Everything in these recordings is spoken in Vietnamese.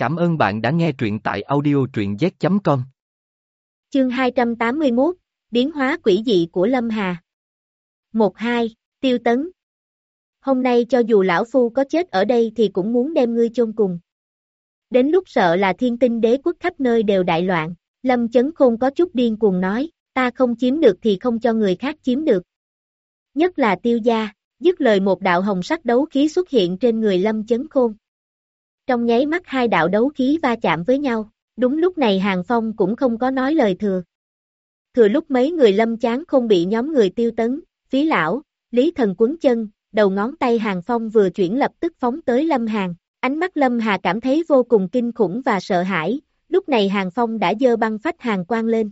Cảm ơn bạn đã nghe truyện tại audio truyện z.com. Chương 281, Biến hóa quỷ dị của Lâm Hà 1-2, Tiêu Tấn Hôm nay cho dù lão phu có chết ở đây thì cũng muốn đem ngươi chôn cùng. Đến lúc sợ là thiên tinh đế quốc khắp nơi đều đại loạn, Lâm Chấn Khôn có chút điên cuồng nói, ta không chiếm được thì không cho người khác chiếm được. Nhất là tiêu gia, dứt lời một đạo hồng sắc đấu khí xuất hiện trên người Lâm Chấn Khôn. Trong nháy mắt hai đạo đấu khí va chạm với nhau, đúng lúc này Hàng Phong cũng không có nói lời thừa. Thừa lúc mấy người lâm chán không bị nhóm người tiêu tấn, phí lão, lý thần quấn chân, đầu ngón tay Hàng Phong vừa chuyển lập tức phóng tới Lâm Hàng. Ánh mắt Lâm Hà cảm thấy vô cùng kinh khủng và sợ hãi, lúc này Hàng Phong đã dơ băng phách hàng quang lên.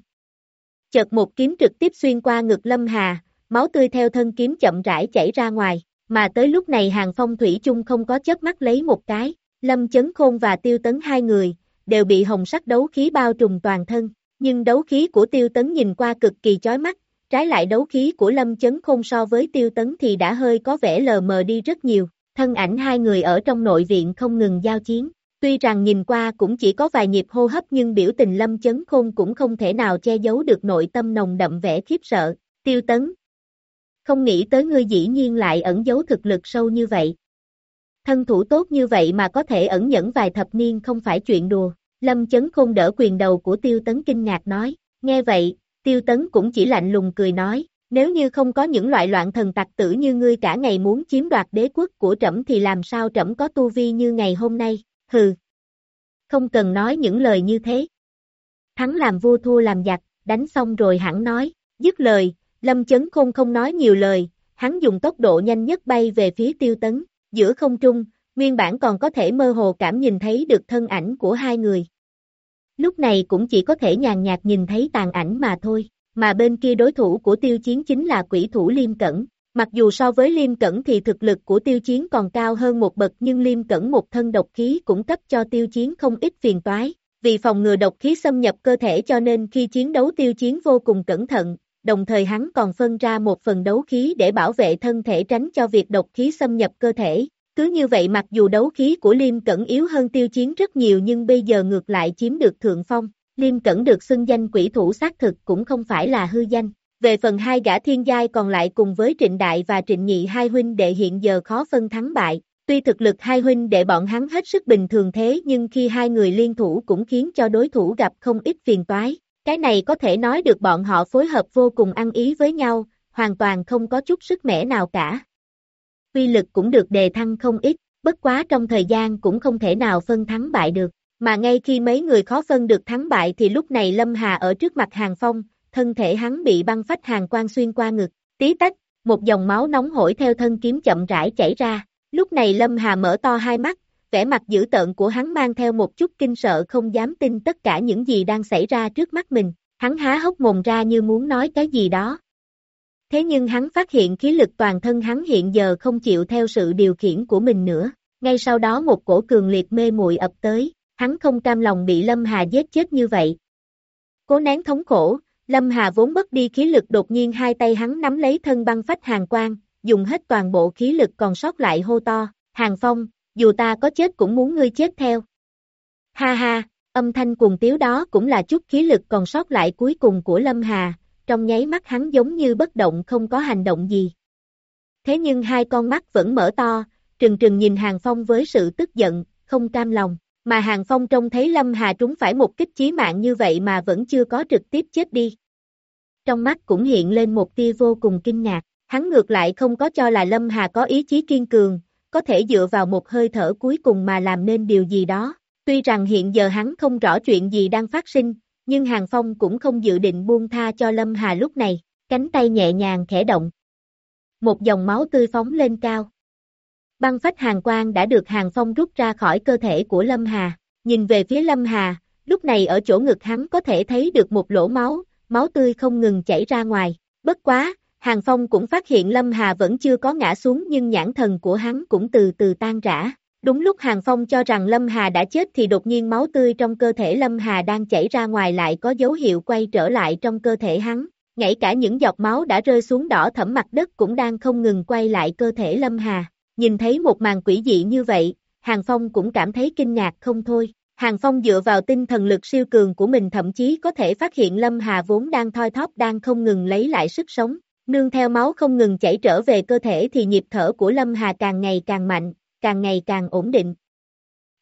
Chợt một kiếm trực tiếp xuyên qua ngực Lâm Hà, máu tươi theo thân kiếm chậm rãi chảy ra ngoài, mà tới lúc này Hàng Phong Thủy chung không có chớp mắt lấy một cái, Lâm Chấn Khôn và Tiêu Tấn hai người, đều bị hồng sắc đấu khí bao trùm toàn thân, nhưng đấu khí của Tiêu Tấn nhìn qua cực kỳ chói mắt, trái lại đấu khí của Lâm Chấn Khôn so với Tiêu Tấn thì đã hơi có vẻ lờ mờ đi rất nhiều, thân ảnh hai người ở trong nội viện không ngừng giao chiến. Tuy rằng nhìn qua cũng chỉ có vài nhịp hô hấp nhưng biểu tình Lâm Chấn Khôn cũng không thể nào che giấu được nội tâm nồng đậm vẻ khiếp sợ. Tiêu Tấn Không nghĩ tới ngươi dĩ nhiên lại ẩn giấu thực lực sâu như vậy, Thân thủ tốt như vậy mà có thể ẩn nhẫn vài thập niên không phải chuyện đùa. Lâm chấn khôn đỡ quyền đầu của tiêu tấn kinh ngạc nói. Nghe vậy, tiêu tấn cũng chỉ lạnh lùng cười nói. Nếu như không có những loại loạn thần tặc tử như ngươi cả ngày muốn chiếm đoạt đế quốc của trẫm thì làm sao trẫm có tu vi như ngày hôm nay, hừ. Không cần nói những lời như thế. Thắng làm vua thua làm giặc, đánh xong rồi hẳn nói, dứt lời, lâm chấn khôn không nói nhiều lời, hắn dùng tốc độ nhanh nhất bay về phía tiêu tấn, Giữa không trung, nguyên bản còn có thể mơ hồ cảm nhìn thấy được thân ảnh của hai người. Lúc này cũng chỉ có thể nhàn nhạt nhìn thấy tàn ảnh mà thôi, mà bên kia đối thủ của tiêu chiến chính là quỷ thủ Liêm Cẩn. Mặc dù so với Liêm Cẩn thì thực lực của tiêu chiến còn cao hơn một bậc nhưng Liêm Cẩn một thân độc khí cũng cấp cho tiêu chiến không ít phiền toái. Vì phòng ngừa độc khí xâm nhập cơ thể cho nên khi chiến đấu tiêu chiến vô cùng cẩn thận, đồng thời hắn còn phân ra một phần đấu khí để bảo vệ thân thể tránh cho việc độc khí xâm nhập cơ thể. Cứ như vậy mặc dù đấu khí của Liêm Cẩn yếu hơn tiêu chiến rất nhiều nhưng bây giờ ngược lại chiếm được thượng phong. Liêm Cẩn được xưng danh quỷ thủ xác thực cũng không phải là hư danh. Về phần hai gã thiên giai còn lại cùng với Trịnh Đại và Trịnh Nhị hai huynh đệ hiện giờ khó phân thắng bại. Tuy thực lực hai huynh đệ bọn hắn hết sức bình thường thế nhưng khi hai người liên thủ cũng khiến cho đối thủ gặp không ít phiền toái. Cái này có thể nói được bọn họ phối hợp vô cùng ăn ý với nhau, hoàn toàn không có chút sức mẻ nào cả. Quy lực cũng được đề thăng không ít, bất quá trong thời gian cũng không thể nào phân thắng bại được. Mà ngay khi mấy người khó phân được thắng bại thì lúc này Lâm Hà ở trước mặt Hàng Phong, thân thể hắn bị băng phách hàng quang xuyên qua ngực, tí tách, một dòng máu nóng hổi theo thân kiếm chậm rãi chảy ra. Lúc này Lâm Hà mở to hai mắt, vẻ mặt dữ tợn của hắn mang theo một chút kinh sợ không dám tin tất cả những gì đang xảy ra trước mắt mình, hắn há hốc mồm ra như muốn nói cái gì đó. Thế nhưng hắn phát hiện khí lực toàn thân hắn hiện giờ không chịu theo sự điều khiển của mình nữa, ngay sau đó một cổ cường liệt mê muội ập tới, hắn không cam lòng bị Lâm Hà giết chết như vậy. Cố nén thống khổ, Lâm Hà vốn mất đi khí lực đột nhiên hai tay hắn nắm lấy thân băng phách hàng quang, dùng hết toàn bộ khí lực còn sót lại hô to, hàng phong, dù ta có chết cũng muốn ngươi chết theo. Ha ha, âm thanh cuồng tiếu đó cũng là chút khí lực còn sót lại cuối cùng của Lâm Hà, trong nháy mắt hắn giống như bất động không có hành động gì. Thế nhưng hai con mắt vẫn mở to, trừng trừng nhìn Hàng Phong với sự tức giận, không cam lòng, mà Hàng Phong trông thấy Lâm Hà trúng phải một kích chí mạng như vậy mà vẫn chưa có trực tiếp chết đi. Trong mắt cũng hiện lên một tia vô cùng kinh ngạc, hắn ngược lại không có cho là Lâm Hà có ý chí kiên cường, có thể dựa vào một hơi thở cuối cùng mà làm nên điều gì đó. Tuy rằng hiện giờ hắn không rõ chuyện gì đang phát sinh, nhưng Hàng Phong cũng không dự định buông tha cho Lâm Hà lúc này, cánh tay nhẹ nhàng khẽ động. Một dòng máu tươi phóng lên cao. Băng phách hàng quang đã được Hàng Phong rút ra khỏi cơ thể của Lâm Hà, nhìn về phía Lâm Hà, lúc này ở chỗ ngực hắn có thể thấy được một lỗ máu, máu tươi không ngừng chảy ra ngoài, bất quá, Hàng Phong cũng phát hiện Lâm Hà vẫn chưa có ngã xuống nhưng nhãn thần của hắn cũng từ từ tan rã. Đúng lúc Hàng Phong cho rằng Lâm Hà đã chết thì đột nhiên máu tươi trong cơ thể Lâm Hà đang chảy ra ngoài lại có dấu hiệu quay trở lại trong cơ thể hắn. Ngay cả những giọt máu đã rơi xuống đỏ thẫm mặt đất cũng đang không ngừng quay lại cơ thể Lâm Hà. Nhìn thấy một màn quỷ dị như vậy, Hàng Phong cũng cảm thấy kinh ngạc không thôi. Hàng Phong dựa vào tinh thần lực siêu cường của mình thậm chí có thể phát hiện Lâm Hà vốn đang thoi thóp đang không ngừng lấy lại sức sống, nương theo máu không ngừng chảy trở về cơ thể thì nhịp thở của Lâm Hà càng ngày càng mạnh, càng ngày càng ổn định.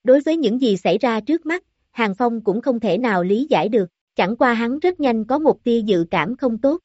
Đối với những gì xảy ra trước mắt, Hàng Phong cũng không thể nào lý giải được, chẳng qua hắn rất nhanh có một tia dự cảm không tốt.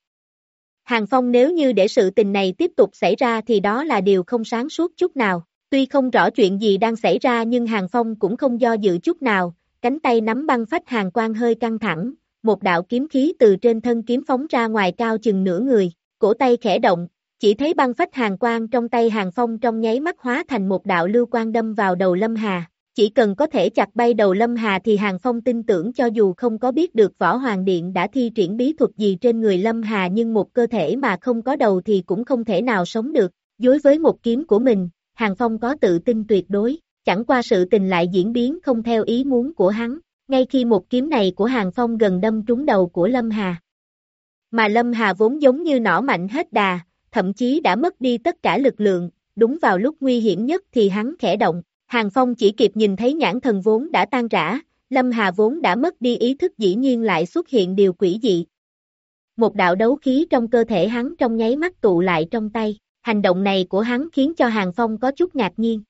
Hàng Phong nếu như để sự tình này tiếp tục xảy ra thì đó là điều không sáng suốt chút nào. Tuy không rõ chuyện gì đang xảy ra nhưng Hàng Phong cũng không do dự chút nào, cánh tay nắm băng phách hàng quang hơi căng thẳng, một đạo kiếm khí từ trên thân kiếm phóng ra ngoài cao chừng nửa người, cổ tay khẽ động, chỉ thấy băng phách hàng quang trong tay Hàng Phong trong nháy mắt hóa thành một đạo lưu quang đâm vào đầu Lâm Hà. Chỉ cần có thể chặt bay đầu Lâm Hà thì Hàng Phong tin tưởng cho dù không có biết được Võ Hoàng Điện đã thi triển bí thuật gì trên người Lâm Hà nhưng một cơ thể mà không có đầu thì cũng không thể nào sống được. Dối với một kiếm của mình, Hàng Phong có tự tin tuyệt đối, chẳng qua sự tình lại diễn biến không theo ý muốn của hắn, ngay khi một kiếm này của Hàng Phong gần đâm trúng đầu của Lâm Hà. Mà Lâm Hà vốn giống như nỏ mạnh hết đà, thậm chí đã mất đi tất cả lực lượng, đúng vào lúc nguy hiểm nhất thì hắn khẽ động, Hàng Phong chỉ kịp nhìn thấy nhãn thần vốn đã tan rã, Lâm Hà vốn đã mất đi ý thức dĩ nhiên lại xuất hiện điều quỷ dị. Một đạo đấu khí trong cơ thể hắn trong nháy mắt tụ lại trong tay, hành động này của hắn khiến cho Hàng Phong có chút ngạc nhiên.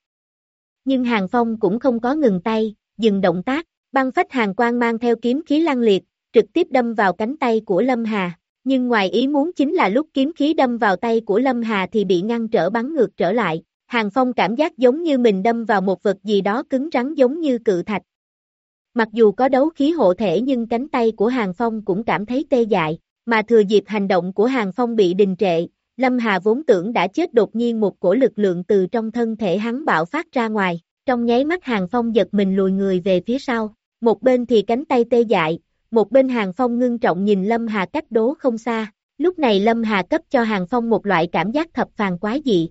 Nhưng Hàng Phong cũng không có ngừng tay, dừng động tác, băng phách hàng quang mang theo kiếm khí lăng liệt, trực tiếp đâm vào cánh tay của Lâm Hà. Nhưng ngoài ý muốn chính là lúc kiếm khí đâm vào tay của Lâm Hà thì bị ngăn trở bắn ngược trở lại. Hàng Phong cảm giác giống như mình đâm vào một vật gì đó cứng rắn giống như cự thạch. Mặc dù có đấu khí hộ thể nhưng cánh tay của Hàng Phong cũng cảm thấy tê dại, mà thừa dịp hành động của Hàng Phong bị đình trệ, Lâm Hà vốn tưởng đã chết đột nhiên một cổ lực lượng từ trong thân thể hắn bạo phát ra ngoài, trong nháy mắt Hàng Phong giật mình lùi người về phía sau, một bên thì cánh tay tê dại, một bên Hàng Phong ngưng trọng nhìn Lâm Hà cách đố không xa, lúc này Lâm Hà cấp cho Hàng Phong một loại cảm giác thập phàn quái dị.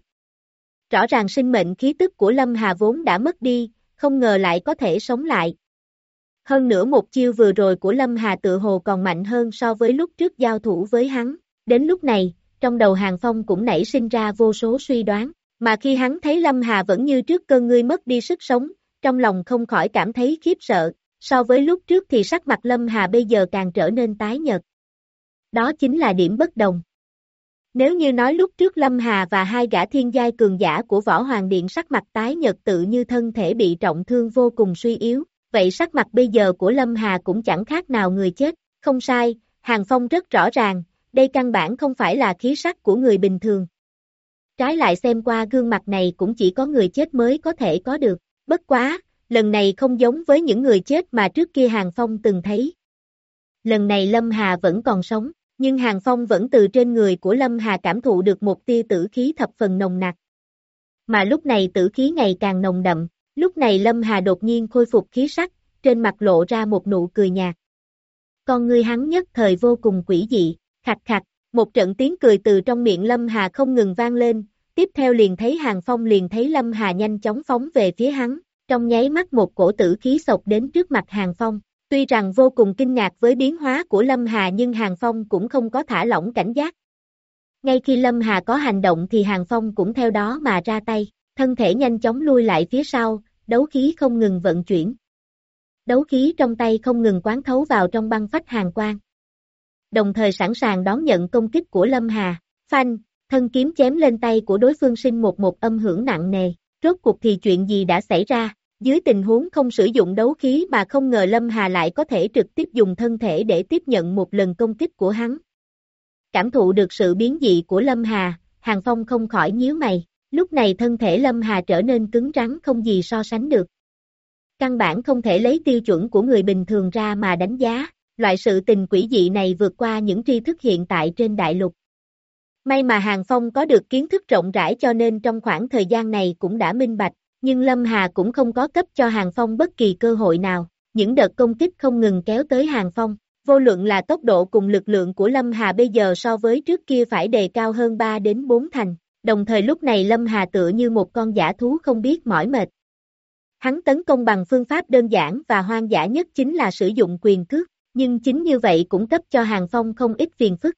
Rõ ràng sinh mệnh khí tức của Lâm Hà vốn đã mất đi, không ngờ lại có thể sống lại. Hơn nữa một chiêu vừa rồi của Lâm Hà tự hồ còn mạnh hơn so với lúc trước giao thủ với hắn, đến lúc này, trong đầu Hàng Phong cũng nảy sinh ra vô số suy đoán, mà khi hắn thấy Lâm Hà vẫn như trước cơn ngươi mất đi sức sống, trong lòng không khỏi cảm thấy khiếp sợ, so với lúc trước thì sắc mặt Lâm Hà bây giờ càng trở nên tái nhợt. Đó chính là điểm bất đồng. Nếu như nói lúc trước Lâm Hà và hai gã thiên giai cường giả của Võ Hoàng Điện sắc mặt tái nhợt tự như thân thể bị trọng thương vô cùng suy yếu, vậy sắc mặt bây giờ của Lâm Hà cũng chẳng khác nào người chết, không sai, Hàng Phong rất rõ ràng, đây căn bản không phải là khí sắc của người bình thường. Trái lại xem qua gương mặt này cũng chỉ có người chết mới có thể có được, bất quá, lần này không giống với những người chết mà trước kia Hàng Phong từng thấy. Lần này Lâm Hà vẫn còn sống, nhưng Hàng Phong vẫn từ trên người của Lâm Hà cảm thụ được một tia tử khí thập phần nồng nặc. Mà lúc này tử khí ngày càng nồng đậm, lúc này Lâm Hà đột nhiên khôi phục khí sắc, trên mặt lộ ra một nụ cười nhạt. Con người hắn nhất thời vô cùng quỷ dị, khạch khạch, một trận tiếng cười từ trong miệng Lâm Hà không ngừng vang lên, tiếp theo liền thấy Hàng Phong liền thấy Lâm Hà nhanh chóng phóng về phía hắn, trong nháy mắt một cổ tử khí sộc đến trước mặt Hàng Phong. Tuy rằng vô cùng kinh ngạc với biến hóa của Lâm Hà nhưng Hàng Phong cũng không có thả lỏng cảnh giác. Ngay khi Lâm Hà có hành động thì Hàng Phong cũng theo đó mà ra tay, thân thể nhanh chóng lui lại phía sau, đấu khí không ngừng vận chuyển. Đấu khí trong tay không ngừng quán thấu vào trong băng phách hàng quang. Đồng thời sẵn sàng đón nhận công kích của Lâm Hà, phanh, thân kiếm chém lên tay của đối phương sinh một một âm hưởng nặng nề, rốt cuộc thì chuyện gì đã xảy ra, dưới tình huống không sử dụng đấu khí mà không ngờ Lâm Hà lại có thể trực tiếp dùng thân thể để tiếp nhận một lần công kích của hắn. Cảm thụ được sự biến dị của Lâm Hà, Hàng Phong không khỏi nhíu mày, lúc này thân thể Lâm Hà trở nên cứng rắn không gì so sánh được. Căn bản không thể lấy tiêu chuẩn của người bình thường ra mà đánh giá, loại sự tình quỷ dị này vượt qua những tri thức hiện tại trên đại lục. May mà Hàng Phong có được kiến thức rộng rãi cho nên trong khoảng thời gian này cũng đã minh bạch, nhưng Lâm Hà cũng không có cấp cho Hàng Phong bất kỳ cơ hội nào, những đợt công kích không ngừng kéo tới Hàng Phong, vô luận là tốc độ cùng lực lượng của Lâm Hà bây giờ so với trước kia phải đề cao hơn 3 đến 4 thành, đồng thời lúc này Lâm Hà tựa như một con giả thú không biết mỏi mệt. Hắn tấn công bằng phương pháp đơn giản và hoang dã nhất chính là sử dụng quyền cước, nhưng chính như vậy cũng cấp cho Hàng Phong không ít phiền phức.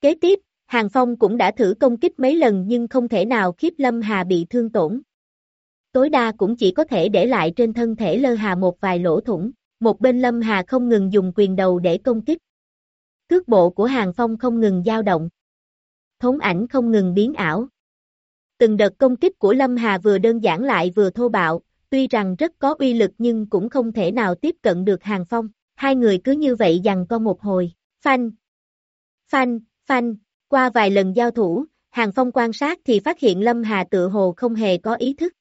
Kế tiếp, Hàng Phong cũng đã thử công kích mấy lần nhưng không thể nào khiếp Lâm Hà bị thương tổn tối đa cũng chỉ có thể để lại trên thân thể Lơ Hà một vài lỗ thủng, một bên Lâm Hà không ngừng dùng quyền đầu để công kích. Cước bộ của Hàng Phong không ngừng dao động. Thống ảnh không ngừng biến ảo. Từng đợt công kích của Lâm Hà vừa đơn giản lại vừa thô bạo, tuy rằng rất có uy lực nhưng cũng không thể nào tiếp cận được Hàng Phong. Hai người cứ như vậy dằn co một hồi, phanh, phanh, phanh, qua vài lần giao thủ, Hàng Phong quan sát thì phát hiện Lâm Hà tự hồ không hề có ý thức.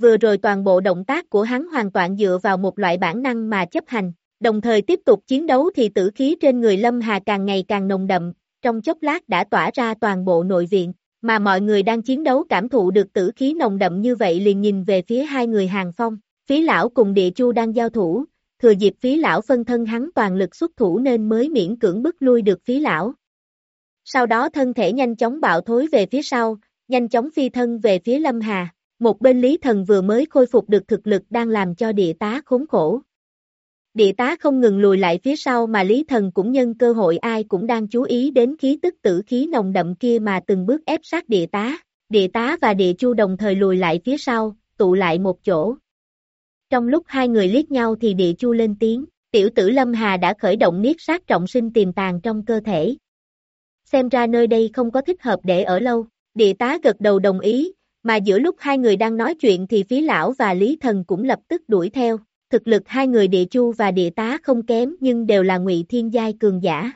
Vừa rồi toàn bộ động tác của hắn hoàn toàn dựa vào một loại bản năng mà chấp hành, đồng thời tiếp tục chiến đấu thì tử khí trên người Lâm Hà càng ngày càng nồng đậm, trong chốc lát đã tỏa ra toàn bộ nội viện, mà mọi người đang chiến đấu cảm thụ được tử khí nồng đậm như vậy liền nhìn về phía hai người Hàng Phong, phí lão cùng địa chu đang giao thủ, thừa dịp phí lão phân thân hắn toàn lực xuất thủ nên mới miễn cưỡng bức lui được phí lão. Sau đó thân thể nhanh chóng bạo thối về phía sau, nhanh chóng phi thân về phía Lâm Hà. Một bên Lý Thần vừa mới khôi phục được thực lực đang làm cho địa tá khốn khổ. Địa tá không ngừng lùi lại phía sau mà Lý Thần cũng nhân cơ hội ai cũng đang chú ý đến khí tức tử khí nồng đậm kia mà từng bước ép sát địa tá. Địa tá và địa chu đồng thời lùi lại phía sau, tụ lại một chỗ. Trong lúc hai người liếc nhau thì địa chu lên tiếng, tiểu tử Lâm Hà đã khởi động niết sát trọng sinh tiềm tàng trong cơ thể. Xem ra nơi đây không có thích hợp để ở lâu, địa tá gật đầu đồng ý, mà giữa lúc hai người đang nói chuyện thì phí lão và lý thần cũng lập tức đuổi theo. Thực lực hai người địa chu và địa tá không kém nhưng đều là ngụy thiên giai cường giả.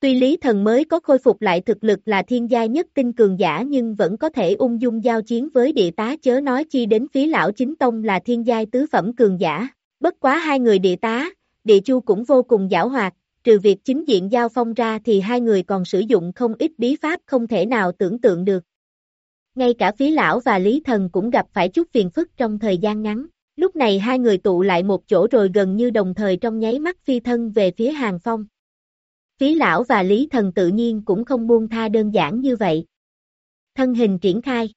Tuy Lý Thần mới có khôi phục lại thực lực là thiên giai nhất tinh cường giả nhưng vẫn có thể ung dung giao chiến với địa tá chớ nói chi đến phí lão chính tông là thiên giai tứ phẩm cường giả. Bất quá hai người địa tá, địa chu cũng vô cùng giảo hoạt, trừ việc chính diện giao phong ra thì hai người còn sử dụng không ít bí pháp không thể nào tưởng tượng được. Ngay cả phí lão và Lý Thần cũng gặp phải chút phiền phức trong thời gian ngắn. Lúc này hai người tụ lại một chỗ rồi gần như đồng thời trong nháy mắt phi thân về phía hàng phong. Phí lão và Lý Thần tự nhiên cũng không buông tha đơn giản như vậy. Thân hình triển khai.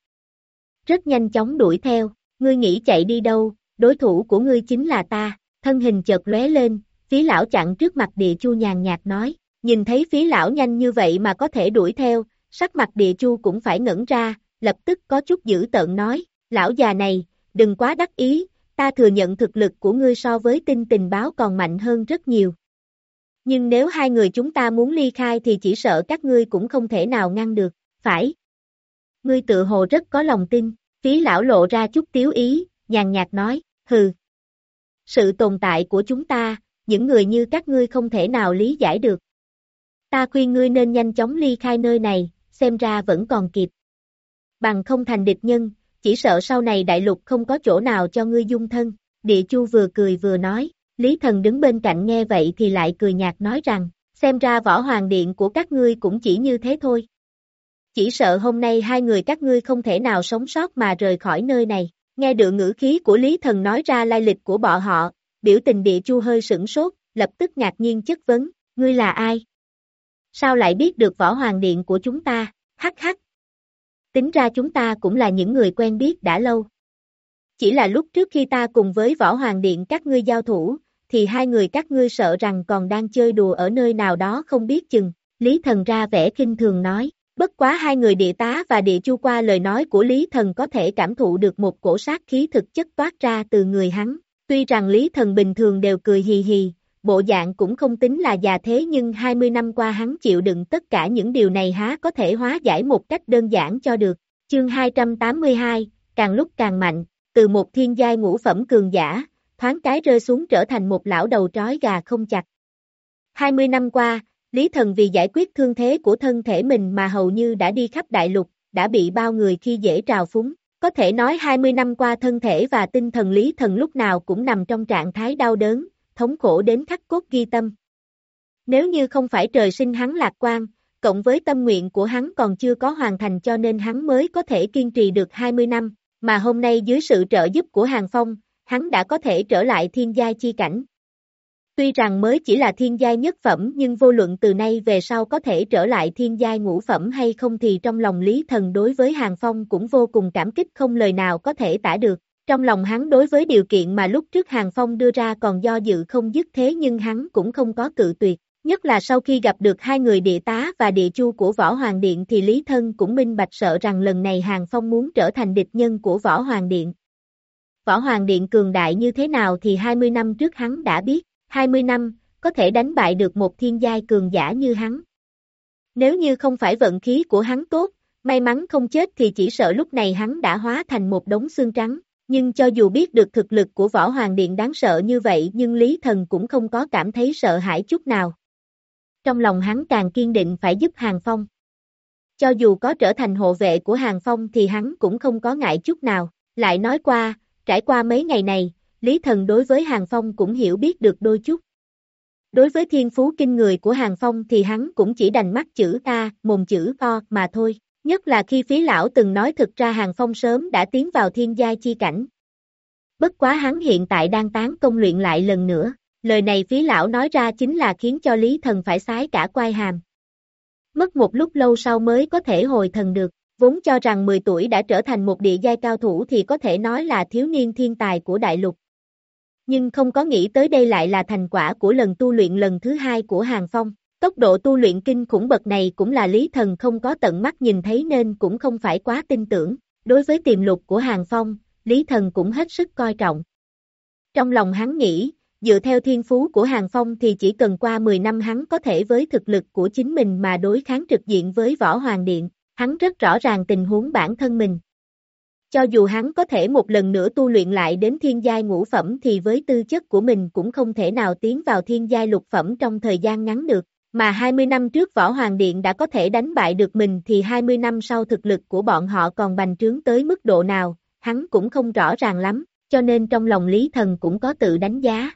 Rất nhanh chóng đuổi theo, ngươi nghĩ chạy đi đâu, đối thủ của ngươi chính là ta, thân hình chợt lóe lên, phí lão chặn trước mặt địa chu nhàn nhạt nói, nhìn thấy phí lão nhanh như vậy mà có thể đuổi theo, sắc mặt địa chu cũng phải ngẩn ra, lập tức có chút dữ tợn nói, lão già này, đừng quá đắc ý, ta thừa nhận thực lực của ngươi so với tin tình báo còn mạnh hơn rất nhiều, nhưng nếu hai người chúng ta muốn ly khai thì chỉ sợ các ngươi cũng không thể nào ngăn được, phải. Ngươi tự hồ rất có lòng tin, phí lão lộ ra chút tiếu ý, nhàn nhạt nói, hừ. Sự tồn tại của chúng ta, những người như các ngươi không thể nào lý giải được. Ta khuyên ngươi nên nhanh chóng ly khai nơi này, xem ra vẫn còn kịp. Bằng không thành địch nhân, chỉ sợ sau này đại lục không có chỗ nào cho ngươi dung thân. Địa chu vừa cười vừa nói, Lý Thần đứng bên cạnh nghe vậy thì lại cười nhạt nói rằng, xem ra võ hoàng điện của các ngươi cũng chỉ như thế thôi. Chỉ sợ hôm nay hai người các ngươi không thể nào sống sót mà rời khỏi nơi này. Nghe được ngữ khí của Lý Thần nói ra lai lịch của bọn họ, biểu tình địa chu hơi sửng sốt, lập tức ngạc nhiên chất vấn, ngươi là ai? Sao lại biết được võ hoàng điện của chúng ta? Hắc hắc. Tính ra chúng ta cũng là những người quen biết đã lâu. Chỉ là lúc trước khi ta cùng với võ hoàng điện các ngươi giao thủ, thì hai người các ngươi sợ rằng còn đang chơi đùa ở nơi nào đó không biết chừng. Lý Thần ra vẻ kinh thường nói, bất quá hai người địa tá và địa chu qua lời nói của Lý Thần có thể cảm thụ được một cổ sát khí thực chất toát ra từ người hắn. Tuy rằng Lý Thần bình thường đều cười hì hì, bộ dạng cũng không tính là già thế nhưng 20 năm qua hắn chịu đựng tất cả những điều này há có thể hóa giải một cách đơn giản cho được. Chương 282, càng lúc càng mạnh, từ một thiên giai ngũ phẩm cường giả, thoáng cái rơi xuống trở thành một lão đầu trói gà không chặt. 20 năm qua, Lý Thần vì giải quyết thương thế của thân thể mình mà hầu như đã đi khắp đại lục, đã bị bao người khi dễ trào phúng. Có thể nói 20 năm qua thân thể và tinh thần Lý Thần lúc nào cũng nằm trong trạng thái đau đớn, thống khổ đến khắc cốt ghi tâm. Nếu như không phải trời sinh hắn lạc quan, cộng với tâm nguyện của hắn còn chưa có hoàn thành cho nên hắn mới có thể kiên trì được 20 năm, mà hôm nay dưới sự trợ giúp của Hàng Phong, hắn đã có thể trở lại thiên giai chi cảnh. Tuy rằng mới chỉ là thiên giai nhất phẩm nhưng vô luận từ nay về sau có thể trở lại thiên giai ngũ phẩm hay không thì trong lòng Lý Thần đối với Hàng Phong cũng vô cùng cảm kích không lời nào có thể tả được. Trong lòng hắn đối với điều kiện mà lúc trước Hàng Phong đưa ra còn do dự không dứt thế nhưng hắn cũng không có cự tuyệt. Nhất là sau khi gặp được hai người địa tá và địa chu của Võ Hoàng Điện thì Lý Thân cũng minh bạch sợ rằng lần này Hàng Phong muốn trở thành địch nhân của Võ Hoàng Điện. Võ Hoàng Điện cường đại như thế nào thì 20 năm trước hắn đã biết, 20 năm, có thể đánh bại được một thiên giai cường giả như hắn. Nếu như không phải vận khí của hắn tốt, may mắn không chết thì chỉ sợ lúc này hắn đã hóa thành một đống xương trắng. Nhưng cho dù biết được thực lực của Võ Hoàng Điện đáng sợ như vậy nhưng Lý Thần cũng không có cảm thấy sợ hãi chút nào. Trong lòng hắn càng kiên định phải giúp Hàng Phong. Cho dù có trở thành hộ vệ của Hàng Phong thì hắn cũng không có ngại chút nào. Lại nói qua, trải qua mấy ngày này, Lý Thần đối với Hàng Phong cũng hiểu biết được đôi chút. Đối với thiên phú kinh người của Hàng Phong thì hắn cũng chỉ đành mắt chữ A, mồm chữ O mà thôi. Nhất là khi phí lão từng nói thực ra Hàng Phong sớm đã tiến vào thiên giai chi cảnh. Bất quá hắn hiện tại đang tán công luyện lại lần nữa, lời này phí lão nói ra chính là khiến cho Lý Thần phải sái cả quai hàm. Mất một lúc lâu sau mới có thể hồi thần được, vốn cho rằng 10 tuổi đã trở thành một địa giai cao thủ thì có thể nói là thiếu niên thiên tài của đại lục. Nhưng không có nghĩ tới đây lại là thành quả của lần tu luyện lần thứ hai của Hàng Phong. Tốc độ tu luyện kinh khủng bậc này cũng là Lý Thần không có tận mắt nhìn thấy nên cũng không phải quá tin tưởng. Đối với tiềm lục của Hàng Phong, Lý Thần cũng hết sức coi trọng. Trong lòng hắn nghĩ, dựa theo thiên phú của Hàng Phong thì chỉ cần qua 10 năm hắn có thể với thực lực của chính mình mà đối kháng trực diện với Võ Hoàng Điện, hắn rất rõ ràng tình huống bản thân mình. Cho dù hắn có thể một lần nữa tu luyện lại đến thiên giai ngũ phẩm thì với tư chất của mình cũng không thể nào tiến vào thiên giai lục phẩm trong thời gian ngắn được. Mà 20 năm trước Võ Hoàng Điện đã có thể đánh bại được mình thì 20 năm sau thực lực của bọn họ còn bành trướng tới mức độ nào, hắn cũng không rõ ràng lắm, cho nên trong lòng Lý Thần cũng có tự đánh giá.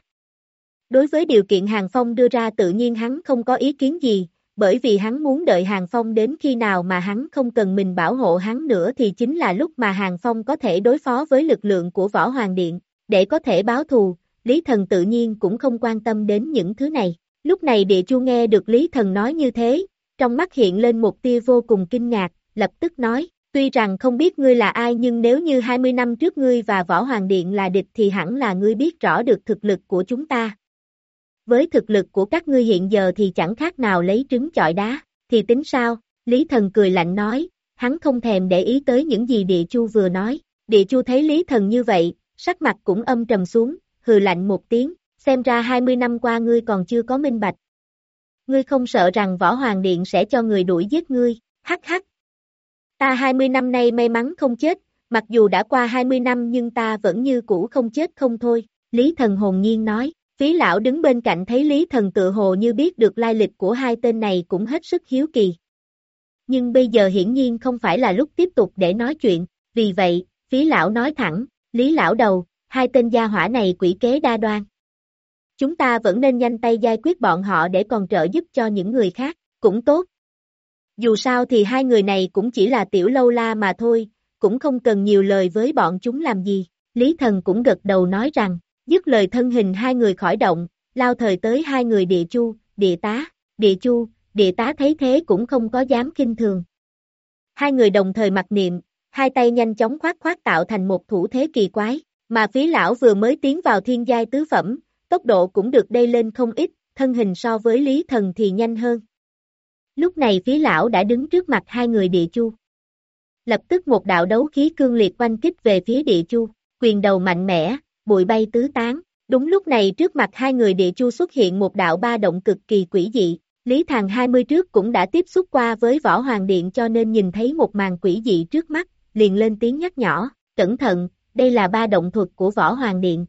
Đối với điều kiện Hàng Phong đưa ra tự nhiên hắn không có ý kiến gì, bởi vì hắn muốn đợi Hàng Phong đến khi nào mà hắn không cần mình bảo hộ hắn nữa thì chính là lúc mà Hàng Phong có thể đối phó với lực lượng của Võ Hoàng Điện, để có thể báo thù, Lý Thần tự nhiên cũng không quan tâm đến những thứ này. Lúc này địa chu nghe được Lý Thần nói như thế, trong mắt hiện lên một tia vô cùng kinh ngạc, lập tức nói, tuy rằng không biết ngươi là ai nhưng nếu như 20 năm trước ngươi và Võ Hoàng Điện là địch thì hẳn là ngươi biết rõ được thực lực của chúng ta. Với thực lực của các ngươi hiện giờ thì chẳng khác nào lấy trứng chọi đá, thì tính sao? Lý Thần cười lạnh nói, hắn không thèm để ý tới những gì địa chu vừa nói. Địa chu thấy Lý Thần như vậy, sắc mặt cũng âm trầm xuống, hừ lạnh một tiếng, xem ra 20 năm qua ngươi còn chưa có minh bạch. Ngươi không sợ rằng Võ Hoàng Điện sẽ cho người đuổi giết ngươi, hắc hắc. Ta 20 năm nay may mắn không chết, mặc dù đã qua 20 năm nhưng ta vẫn như cũ không chết không thôi, Lý Thần hồn nhiên nói. Phí lão đứng bên cạnh thấy Lý Thần tự hồ như biết được lai lịch của hai tên này cũng hết sức hiếu kỳ. Nhưng bây giờ hiển nhiên không phải là lúc tiếp tục để nói chuyện, vì vậy, phí lão nói thẳng, Lý lão đầu, hai tên gia hỏa này quỷ kế đa đoan. Chúng ta vẫn nên nhanh tay giải quyết bọn họ để còn trợ giúp cho những người khác, cũng tốt. Dù sao thì hai người này cũng chỉ là tiểu lâu la mà thôi, cũng không cần nhiều lời với bọn chúng làm gì. Lý thần cũng gật đầu nói rằng, Dứt lời thân hình hai người khỏi động, lao thời tới hai người địa chu, địa tá, địa chu, địa tá thấy thế cũng không có dám kinh thường. Hai người đồng thời mặc niệm, hai tay nhanh chóng khoát khoát tạo thành một thủ thế kỳ quái, mà phí lão vừa mới tiến vào thiên giai tứ phẩm, tốc độ cũng được đây lên không ít, thân hình so với lý thần thì nhanh hơn. Lúc này phí lão đã đứng trước mặt hai người địa chu. Lập tức một đạo đấu khí cương liệt quanh kích về phía địa chu, quyền đầu mạnh mẽ, bụi bay tứ tán. Đúng lúc này trước mặt hai người địa chu xuất hiện một đạo ba động cực kỳ quỷ dị. Lý Thàng 20 trước cũng đã tiếp xúc qua với Võ Hoàng Điện cho nên nhìn thấy một màn quỷ dị trước mắt, liền lên tiếng nhắc nhỏ, cẩn thận, đây là ba động thuật của Võ Hoàng Điện.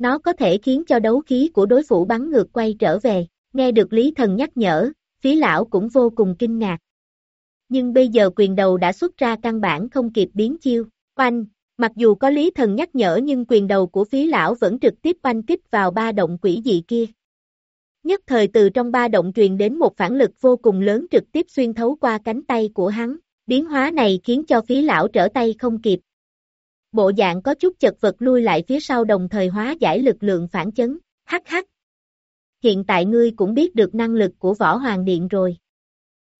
Nó có thể khiến cho đấu khí của đối phủ bắn ngược quay trở về, nghe được Lý Thần nhắc nhở, phí lão cũng vô cùng kinh ngạc. Nhưng bây giờ quyền đầu đã xuất ra căn bản không kịp biến chiêu, oanh, Mặc dù có lý thần nhắc nhở nhưng quyền đầu của phí lão vẫn trực tiếp oanh kích vào ba động quỷ dị kia. Nhất thời từ trong ba động truyền đến một phản lực vô cùng lớn trực tiếp xuyên thấu qua cánh tay của hắn, biến hóa này khiến cho phí lão trở tay không kịp. Bộ dạng có chút chật vật lui lại phía sau đồng thời hóa giải lực lượng phản chấn, hắc hắc. Hiện tại ngươi cũng biết được năng lực của võ hoàng điện rồi.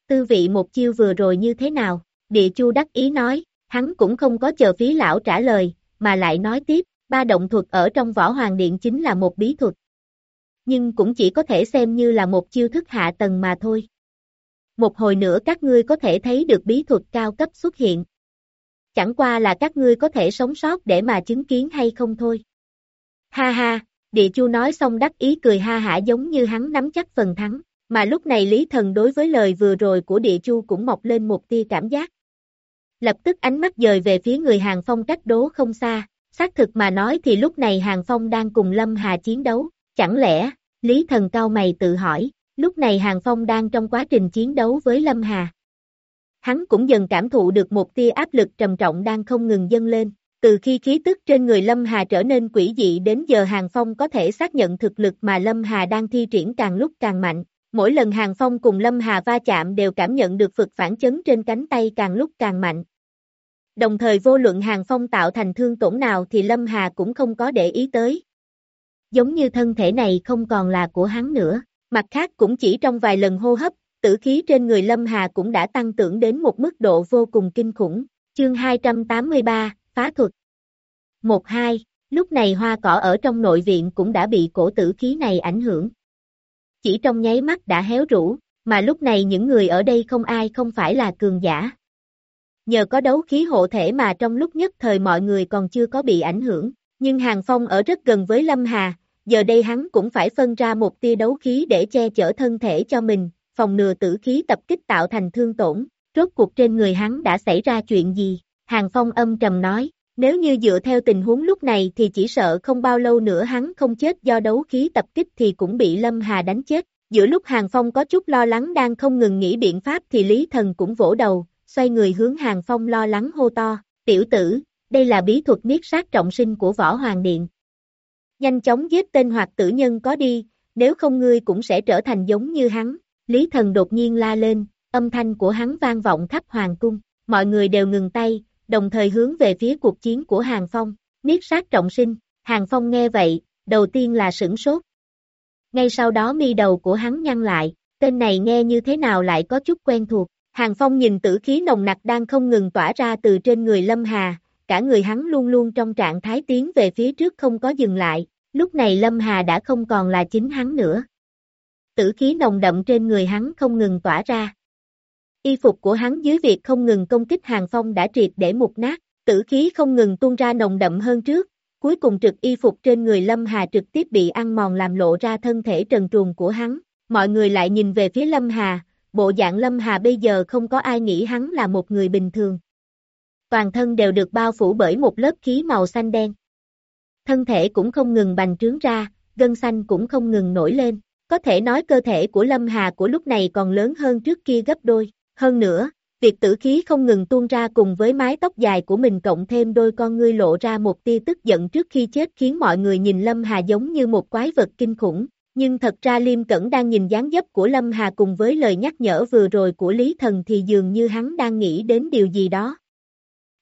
Tư vị một chiêu vừa rồi như thế nào, địa chu đắc ý nói, Hắn cũng không có chờ phí lão trả lời, mà lại nói tiếp, ba động thuật ở trong võ hoàng điện chính là một bí thuật. nhưng cũng chỉ có thể xem như là một chiêu thức hạ tầng mà thôi. Một hồi nữa các ngươi có thể thấy được bí thuật cao cấp xuất hiện. Chẳng qua là các ngươi có thể sống sót để mà chứng kiến hay không thôi. Ha ha, địa chu nói xong đắc ý cười ha hả giống như hắn nắm chắc phần thắng, mà lúc này Lý Thần đối với lời vừa rồi của địa chu cũng mọc lên một tia cảm giác. Lập tức ánh mắt dời về phía người Hàng Phong cách đố không xa, xác thực mà nói thì lúc này Hàng Phong đang cùng Lâm Hà chiến đấu, chẳng lẽ, Lý Thần cao mày tự hỏi, lúc này Hàng Phong đang trong quá trình chiến đấu với Lâm Hà. Hắn cũng dần cảm thụ được một tia áp lực trầm trọng đang không ngừng dâng lên, từ khi khí tức trên người Lâm Hà trở nên quỷ dị đến giờ Hàng Phong có thể xác nhận thực lực mà Lâm Hà đang thi triển càng lúc càng mạnh. Mỗi lần Hàng Phong cùng Lâm Hà va chạm đều cảm nhận được vực phản chấn trên cánh tay càng lúc càng mạnh. Đồng thời vô luận Hàng Phong tạo thành thương tổn nào thì Lâm Hà cũng không có để ý tới. Giống như thân thể này không còn là của hắn nữa. Mặt khác cũng chỉ trong vài lần hô hấp, tử khí trên người Lâm Hà cũng đã tăng tưởng đến một mức độ vô cùng kinh khủng. Chương 283, Phá thuật 1-2, lúc này hoa cỏ ở trong nội viện cũng đã bị cổ tử khí này ảnh hưởng. Chỉ trong nháy mắt đã héo rũ, mà lúc này những người ở đây không ai không phải là cường giả. Nhờ có đấu khí hộ thể mà trong lúc nhất thời mọi người còn chưa có bị ảnh hưởng, nhưng Hàng Phong ở rất gần với Lâm Hà, giờ đây hắn cũng phải phân ra một tia đấu khí để che chở thân thể cho mình, phòng ngừa tử khí tập kích tạo thành thương tổn, rốt cuộc trên người hắn đã xảy ra chuyện gì, Hàng Phong âm trầm nói, nếu như dựa theo tình huống lúc này thì chỉ sợ không bao lâu nữa hắn không chết do đấu khí tập kích thì cũng bị Lâm Hà đánh chết, giữa lúc Hàng Phong có chút lo lắng đang không ngừng nghĩ biện pháp thì Lý Thần cũng vỗ đầu, xoay người hướng Hàng Phong lo lắng hô to, tiểu tử, đây là bí thuật niết sát trọng sinh của Võ Hoàng Điện, Nhanh chóng giết tên hoặc tử nhân có đi, nếu không ngươi cũng sẽ trở thành giống như hắn. Lý thần đột nhiên la lên, âm thanh của hắn vang vọng khắp hoàng cung, mọi người đều ngừng tay, đồng thời hướng về phía cuộc chiến của Hàng Phong, niết sát trọng sinh, Hàng Phong nghe vậy, đầu tiên là sửng sốt. Ngay sau đó mi đầu của hắn nhăn lại, tên này nghe như thế nào lại có chút quen thuộc, Hàng Phong nhìn tử khí nồng nặc đang không ngừng tỏa ra từ trên người Lâm Hà, cả người hắn luôn luôn trong trạng thái tiến về phía trước không có dừng lại, lúc này Lâm Hà đã không còn là chính hắn nữa. Tử khí nồng đậm trên người hắn không ngừng tỏa ra. Y phục của hắn dưới việc không ngừng công kích hàng phong đã triệt để mục nát, tử khí không ngừng tuôn ra nồng đậm hơn trước, cuối cùng trực y phục trên người Lâm Hà trực tiếp bị ăn mòn làm lộ ra thân thể trần truồng của hắn. Mọi người lại nhìn về phía Lâm Hà, bộ dạng Lâm Hà bây giờ không có ai nghĩ hắn là một người bình thường toàn thân đều được bao phủ bởi một lớp khí màu xanh đen. Thân thể cũng không ngừng bành trướng ra, gân xanh cũng không ngừng nổi lên, có thể nói cơ thể của Lâm Hà của lúc này còn lớn hơn trước kia gấp đôi, hơn nữa, việc tử khí không ngừng tuôn ra cùng với mái tóc dài của mình cộng thêm đôi con ngươi lộ ra một tia tức giận trước khi chết khiến mọi người nhìn Lâm Hà giống như một quái vật kinh khủng, nhưng thật ra Liêm Cẩn đang nhìn dáng dấp của Lâm Hà cùng với lời nhắc nhở vừa rồi của Lý Thần thì dường như hắn đang nghĩ đến điều gì đó,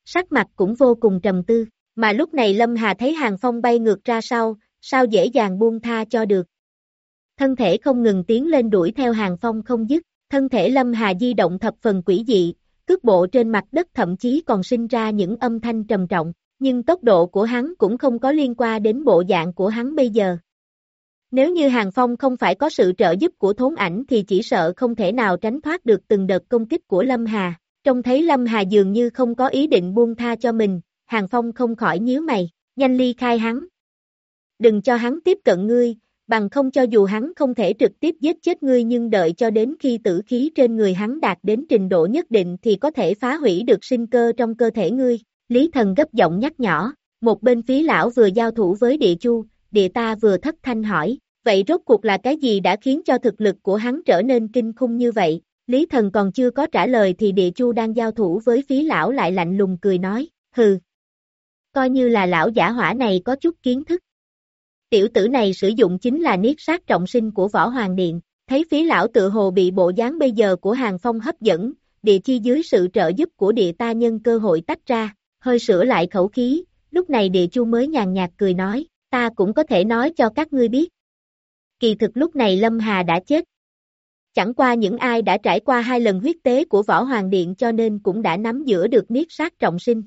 sắc mặt cũng vô cùng trầm tư, mà lúc này Lâm Hà thấy Hàng Phong bay ngược ra sau, sao dễ dàng buông tha cho được. Thân thể không ngừng tiến lên đuổi theo Hàng Phong không dứt, thân thể Lâm Hà di động thập phần quỷ dị, cước bộ trên mặt đất thậm chí còn sinh ra những âm thanh trầm trọng, nhưng tốc độ của hắn cũng không có liên quan đến bộ dạng của hắn bây giờ. Nếu như Hàng Phong không phải có sự trợ giúp của thốn ảnh thì chỉ sợ không thể nào tránh thoát được từng đợt công kích của Lâm Hà. Trông thấy Lâm Hà dường như không có ý định buông tha cho mình, Hàng Phong không khỏi nhíu mày, nhanh ly khai hắn. Đừng cho hắn tiếp cận ngươi, bằng không cho dù hắn không thể trực tiếp giết chết ngươi nhưng đợi cho đến khi tử khí trên người hắn đạt đến trình độ nhất định thì có thể phá hủy được sinh cơ trong cơ thể ngươi. Lý thần gấp giọng nhắc nhỏ, một bên phí lão vừa giao thủ với địa chu, địa ta vừa thất thanh hỏi, vậy rốt cuộc là cái gì đã khiến cho thực lực của hắn trở nên kinh khủng như vậy? Lý thần còn chưa có trả lời thì địa chu đang giao thủ với phí lão lại lạnh lùng cười nói, hừ. Coi như là lão giả hỏa này có chút kiến thức. Tiểu tử này sử dụng chính là niết sát trọng sinh của võ hoàng điện, thấy phí lão tự hồ bị bộ dáng bây giờ của hàng phong hấp dẫn, địa chi dưới sự trợ giúp của địa ta nhân cơ hội tách ra, hơi sửa lại khẩu khí, lúc này địa chu mới nhàn nhạt cười nói, ta cũng có thể nói cho các ngươi biết. Kỳ thực lúc này Lâm Hà đã chết, Chẳng qua những ai đã trải qua hai lần huyết tế của Võ Hoàng Điện cho nên cũng đã nắm giữ được niết sát trọng sinh.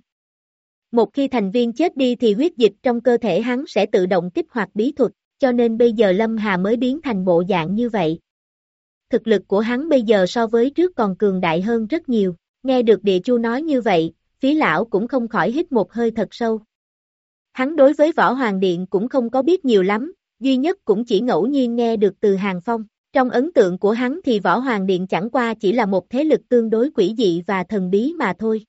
Một khi thành viên chết đi thì huyết dịch trong cơ thể hắn sẽ tự động kích hoạt bí thuật, cho nên bây giờ Lâm Hà mới biến thành bộ dạng như vậy. Thực lực của hắn bây giờ so với trước còn cường đại hơn rất nhiều, nghe được địa chu nói như vậy, phí lão cũng không khỏi hít một hơi thật sâu. Hắn đối với võ hoàng điện cũng không có biết nhiều lắm, duy nhất cũng chỉ ngẫu nhiên nghe được từ hàng phong. Trong ấn tượng của hắn thì võ hoàng điện chẳng qua chỉ là một thế lực tương đối quỷ dị và thần bí mà thôi.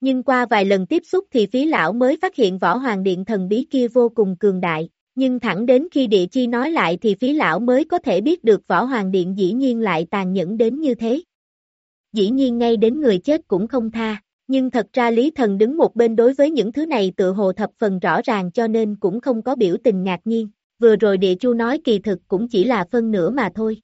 Nhưng qua vài lần tiếp xúc thì phí lão mới phát hiện võ hoàng điện thần bí kia vô cùng cường đại, nhưng thẳng đến khi địa chi nói lại thì phí lão mới có thể biết được võ hoàng điện dĩ nhiên lại tàn nhẫn đến như thế. Dĩ nhiên ngay đến người chết cũng không tha, nhưng thật ra Lý Thần đứng một bên đối với những thứ này tự hồ thập phần rõ ràng cho nên cũng không có biểu tình ngạc nhiên, vừa rồi địa chu nói kỳ thực cũng chỉ là phân nửa mà thôi.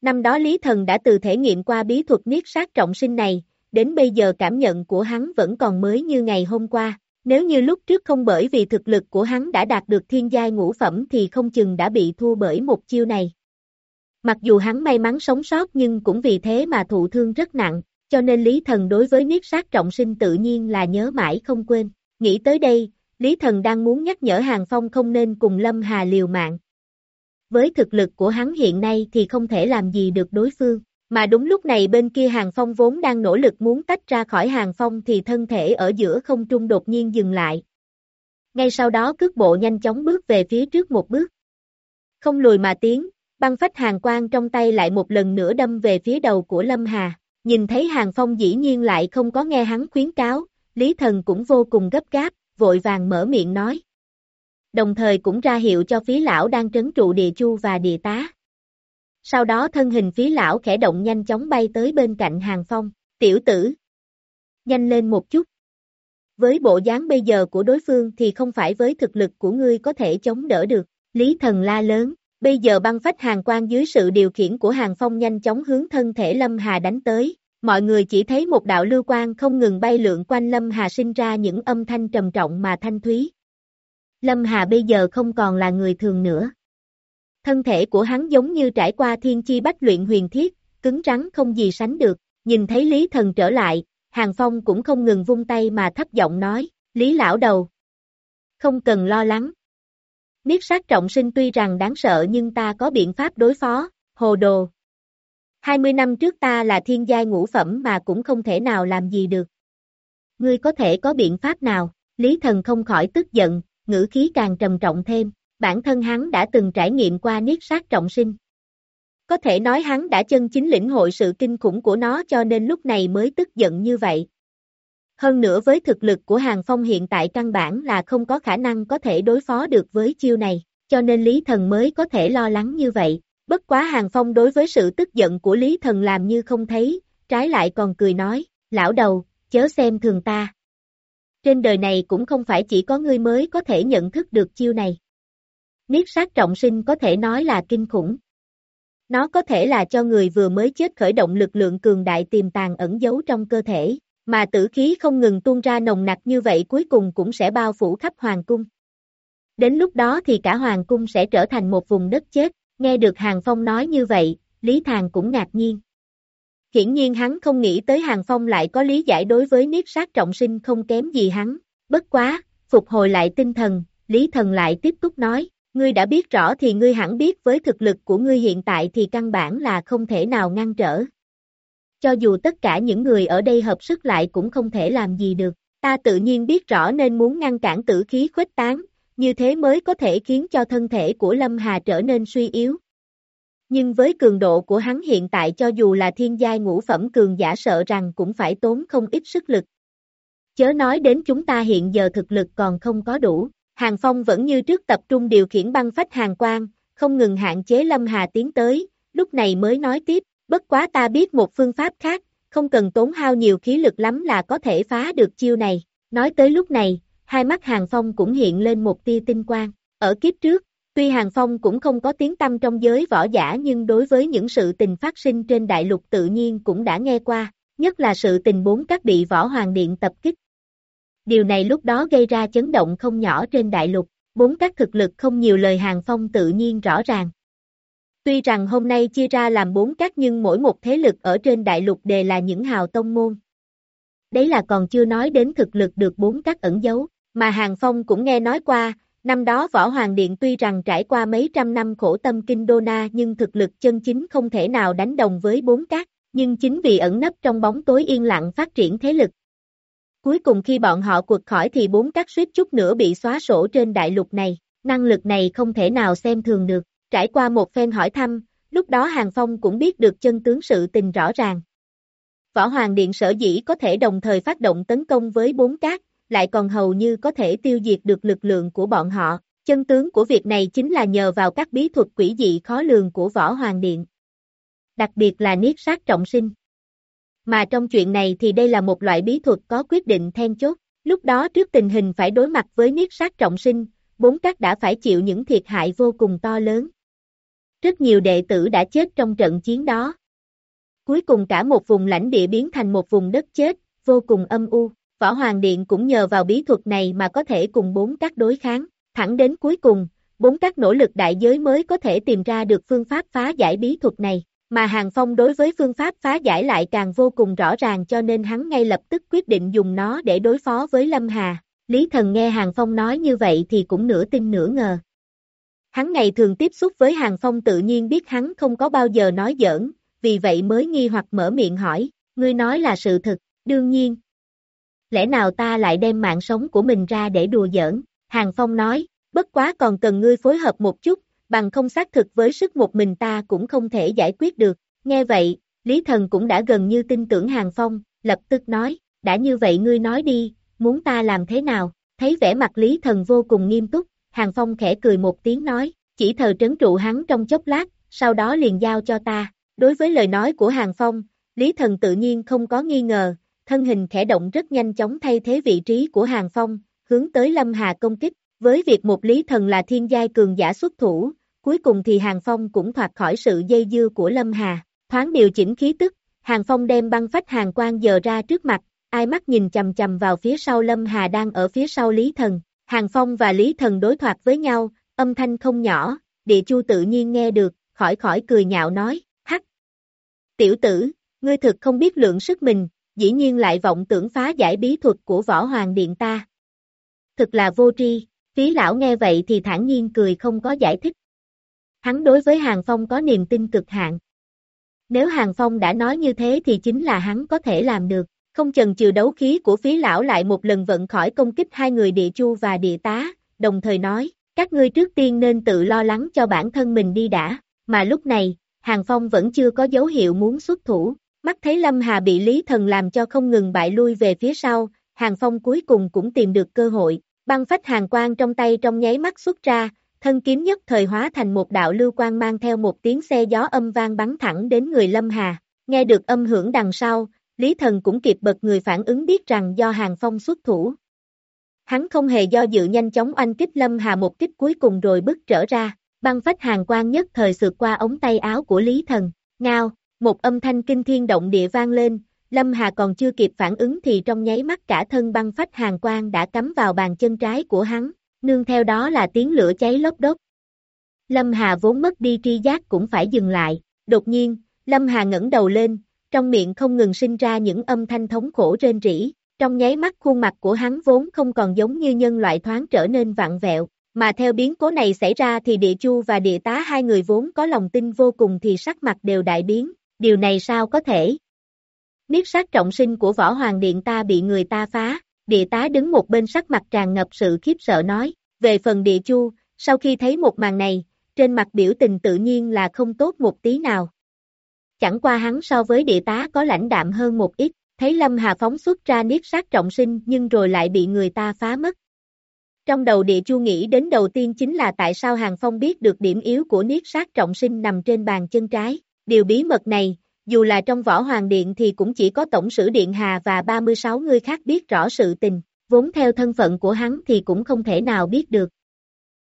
Năm đó Lý Thần đã từ thể nghiệm qua bí thuật niết sát trọng sinh này, đến bây giờ cảm nhận của hắn vẫn còn mới như ngày hôm qua. Nếu như lúc trước không bởi vì thực lực của hắn đã đạt được thiên giai ngũ phẩm thì không chừng đã bị thua bởi một chiêu này. Mặc dù hắn may mắn sống sót nhưng cũng vì thế mà thụ thương rất nặng, cho nên Lý Thần đối với niết sát trọng sinh tự nhiên là nhớ mãi không quên. Nghĩ tới đây, Lý Thần đang muốn nhắc nhở Hàng Phong không nên cùng Lâm Hà liều mạng. Với thực lực của hắn hiện nay thì không thể làm gì được đối phương. Mà đúng lúc này bên kia Hàng Phong vốn đang nỗ lực muốn tách ra khỏi Hàng Phong thì thân thể ở giữa không trung đột nhiên dừng lại. Ngay sau đó cước bộ nhanh chóng bước về phía trước một bước. Không lùi mà tiến, băng phách hàng quang trong tay lại một lần nữa đâm về phía đầu của Lâm Hà. Nhìn thấy Hàng Phong dĩ nhiên lại không có nghe hắn khuyến cáo, Lý Thần cũng vô cùng gấp gáp, vội vàng mở miệng nói. Đồng thời cũng ra hiệu cho phí lão đang trấn trụ địa chu và địa tá. Sau đó thân hình phí lão khẽ động nhanh chóng bay tới bên cạnh hàng phong, tiểu tử. Nhanh lên một chút. Với bộ dáng bây giờ của đối phương thì không phải với thực lực của ngươi có thể chống đỡ được. Lý thần la lớn, bây giờ băng phách hàng quan dưới sự điều khiển của hàng phong nhanh chóng hướng thân thể Lâm Hà đánh tới. Mọi người chỉ thấy một đạo lưu quang không ngừng bay lượn quanh Lâm Hà sinh ra những âm thanh trầm trọng mà thanh thúy. Lâm Hà bây giờ không còn là người thường nữa. Thân thể của hắn giống như trải qua thiên chi bách luyện huyền thiết, cứng rắn không gì sánh được, nhìn thấy Lý Thần trở lại, Hàng Phong cũng không ngừng vung tay mà thấp giọng nói, Lý lão đầu. Không cần lo lắng. Niết sát trọng sinh tuy rằng đáng sợ nhưng ta có biện pháp đối phó, hồ đồ. 20 năm trước ta là thiên giai ngũ phẩm mà cũng không thể nào làm gì được. Ngươi có thể có biện pháp nào? Lý thần không khỏi tức giận, ngữ khí càng trầm trọng thêm bản thân hắn đã từng trải nghiệm qua niết sát trọng sinh. Có thể nói hắn đã chân chính lĩnh hội sự kinh khủng của nó cho nên lúc này mới tức giận như vậy. Hơn nữa với thực lực của Hàng Phong hiện tại căn bản là không có khả năng có thể đối phó được với chiêu này, cho nên Lý Thần mới có thể lo lắng như vậy. Bất quá Hàng Phong đối với sự tức giận của Lý Thần làm như không thấy, trái lại còn cười nói, lão đầu, chớ xem thường ta. Trên đời này cũng không phải chỉ có ngươi mới có thể nhận thức được chiêu này. Niết sát trọng sinh có thể nói là kinh khủng. Nó có thể là cho người vừa mới chết khởi động lực lượng cường đại tiềm tàng ẩn giấu trong cơ thể, mà tử khí không ngừng tuôn ra nồng nặc như vậy cuối cùng cũng sẽ bao phủ khắp hoàng cung. Đến lúc đó thì cả hoàng cung sẽ trở thành một vùng đất chết, nghe được Hàng Phong nói như vậy, Lý Thàng cũng ngạc nhiên. Hiển nhiên hắn không nghĩ tới Hàng Phong lại có lý giải đối với niết sát trọng sinh không kém gì hắn, bất quá, phục hồi lại tinh thần, Lý Thần lại tiếp tục nói, Ngươi đã biết rõ thì ngươi hẳn biết với thực lực của ngươi hiện tại thì căn bản là không thể nào ngăn trở. Cho dù tất cả những người ở đây hợp sức lại cũng không thể làm gì được, ta tự nhiên biết rõ nên muốn ngăn cản tử khí khuếch tán, như thế mới có thể khiến cho thân thể của Lâm Hà trở nên suy yếu. Nhưng với cường độ của hắn hiện tại cho dù là thiên giai ngũ phẩm cường giả sợ rằng cũng phải tốn không ít sức lực. Chớ nói đến chúng ta hiện giờ thực lực còn không có đủ. Hàng Phong vẫn như trước tập trung điều khiển băng phách hàng quang, không ngừng hạn chế Lâm Hà tiến tới, lúc này mới nói tiếp, bất quá ta biết một phương pháp khác, không cần tốn hao nhiều khí lực lắm là có thể phá được chiêu này. Nói tới lúc này, hai mắt Hàng Phong cũng hiện lên một tia tinh quang. Ở kiếp trước, tuy Hàng Phong cũng không có tiếng tâm trong giới võ giả nhưng đối với những sự tình phát sinh trên đại lục tự nhiên cũng đã nghe qua, nhất là sự tình bốn các bị võ hoàng điện tập kích, điều này lúc đó gây ra chấn động không nhỏ trên đại lục, bốn các thực lực không nhiều lời hàng phong tự nhiên rõ ràng. Tuy rằng hôm nay chia ra làm bốn các nhưng mỗi một thế lực ở trên đại lục đều là những hào tông môn. Đấy là còn chưa nói đến thực lực được bốn các ẩn giấu, mà Hàng Phong cũng nghe nói qua, Năm đó Võ Hoàng Điện tuy rằng trải qua mấy trăm năm khổ tâm kinh đô na nhưng thực lực chân chính không thể nào đánh đồng với bốn cát, nhưng chính vì ẩn nấp trong bóng tối yên lặng phát triển thế lực. Cuối cùng khi bọn họ quật khỏi thì bốn cát suýt chút nữa bị xóa sổ trên đại lục này, năng lực này không thể nào xem thường được. Trải qua một phen hỏi thăm, lúc đó Hàng Phong cũng biết được chân tướng sự tình rõ ràng. Võ Hoàng Điện sở dĩ có thể đồng thời phát động tấn công với bốn cát, lại còn hầu như có thể tiêu diệt được lực lượng của bọn họ. Chân tướng của việc này chính là nhờ vào các bí thuật quỷ dị khó lường của Võ Hoàng Điện. Đặc biệt là niết sát trọng sinh. Mà trong chuyện này thì đây là một loại bí thuật có quyết định then chốt. Lúc đó trước tình hình phải đối mặt với niết sát trọng sinh, bốn các đã phải chịu những thiệt hại vô cùng to lớn. Rất nhiều đệ tử đã chết trong trận chiến đó. Cuối cùng cả một vùng lãnh địa biến thành một vùng đất chết, vô cùng âm u. Võ Hoàng Điện cũng nhờ vào bí thuật này mà có thể cùng bốn các đối kháng, thẳng đến cuối cùng, bốn các nỗ lực đại giới mới có thể tìm ra được phương pháp phá giải bí thuật này, mà Hàng Phong đối với phương pháp phá giải lại càng vô cùng rõ ràng cho nên hắn ngay lập tức quyết định dùng nó để đối phó với Lâm Hà. Lý Thần nghe Hàng Phong nói như vậy thì cũng nửa tin nửa ngờ. Hắn ngày thường tiếp xúc với Hàng Phong tự nhiên biết hắn không có bao giờ nói giỡn, vì vậy mới nghi hoặc mở miệng hỏi, ngươi nói là sự thật, đương nhiên, lẽ nào ta lại đem mạng sống của mình ra để đùa giỡn, Hàng Phong nói, bất quá còn cần ngươi phối hợp một chút, bằng không xác thực với sức một mình ta cũng không thể giải quyết được, nghe vậy, Lý Thần cũng đã gần như tin tưởng Hàng Phong, lập tức nói, đã như vậy ngươi nói đi, muốn ta làm thế nào, thấy vẻ mặt Lý Thần vô cùng nghiêm túc, Hàng Phong khẽ cười một tiếng nói, chỉ thờ trấn trụ hắn trong chốc lát, sau đó liền giao cho ta, đối với lời nói của Hàng Phong, Lý Thần tự nhiên không có nghi ngờ, thân hình khẽ động rất nhanh chóng thay thế vị trí của Hàng Phong, hướng tới Lâm Hà công kích. Với việc một lý thần là thiên giai cường giả xuất thủ, cuối cùng thì Hàng Phong cũng thoát khỏi sự dây dưa của Lâm Hà. Thoáng điều chỉnh khí tức, Hàng Phong đem băng phách hàng quang giờ ra trước mặt, ai mắt nhìn chầm chầm vào phía sau Lâm Hà đang ở phía sau Lý Thần. Hàng Phong và Lý Thần đối thoại với nhau, âm thanh không nhỏ, địa chu tự nhiên nghe được, khỏi khỏi cười nhạo nói, hắc. Tiểu tử, ngươi thực không biết lượng sức mình, dĩ nhiên lại vọng tưởng phá giải bí thuật của võ hoàng điện ta. Thực là vô tri, phí lão nghe vậy thì thản nhiên cười không có giải thích. Hắn đối với Hàng Phong có niềm tin cực hạn. Nếu Hàng Phong đã nói như thế thì chính là hắn có thể làm được, không chần chừ đấu khí của phí lão lại một lần vận khỏi công kích hai người địa chu và địa tá, đồng thời nói, các ngươi trước tiên nên tự lo lắng cho bản thân mình đi đã, mà lúc này, Hàng Phong vẫn chưa có dấu hiệu muốn xuất thủ, Mắt thấy Lâm Hà bị Lý Thần làm cho không ngừng bại lui về phía sau, Hàng Phong cuối cùng cũng tìm được cơ hội, băng phách hàng quang trong tay trong nháy mắt xuất ra, thân kiếm nhất thời hóa thành một đạo lưu quang mang theo một tiếng xe gió âm vang bắn thẳng đến người Lâm Hà. Nghe được âm hưởng đằng sau, Lý Thần cũng kịp bật người phản ứng biết rằng do Hàng Phong xuất thủ. Hắn không hề do dự nhanh chóng oanh kích Lâm Hà một kích cuối cùng rồi bước trở ra, băng phách hàng quang nhất thời sượt qua ống tay áo của Lý Thần, ngao, một âm thanh kinh thiên động địa vang lên, Lâm Hà còn chưa kịp phản ứng thì trong nháy mắt cả thân băng phách hàng quang đã cắm vào bàn chân trái của hắn, nương theo đó là tiếng lửa cháy lốc đốt. Lâm Hà vốn mất đi tri giác cũng phải dừng lại, đột nhiên, Lâm Hà ngẩng đầu lên, trong miệng không ngừng sinh ra những âm thanh thống khổ rên rỉ, trong nháy mắt khuôn mặt của hắn vốn không còn giống như nhân loại thoáng trở nên vặn vẹo, mà theo biến cố này xảy ra thì địa chu và địa tá hai người vốn có lòng tin vô cùng thì sắc mặt đều đại biến, điều này sao có thể? Niết sát trọng sinh của võ hoàng điện ta bị người ta phá, địa tá đứng một bên sắc mặt tràn ngập sự khiếp sợ nói, về phần địa chu, sau khi thấy một màn này, trên mặt biểu tình tự nhiên là không tốt một tí nào. Chẳng qua hắn so với địa tá có lãnh đạm hơn một ít, thấy Lâm Hà phóng xuất ra niết sát trọng sinh nhưng rồi lại bị người ta phá mất. Trong đầu địa chu nghĩ đến đầu tiên chính là tại sao Hàng Phong biết được điểm yếu của niết sát trọng sinh nằm trên bàn chân trái. Điều bí mật này, dù là trong võ hoàng điện thì cũng chỉ có tổng sử điện Hà và 36 người khác biết rõ sự tình, vốn theo thân phận của hắn thì cũng không thể nào biết được.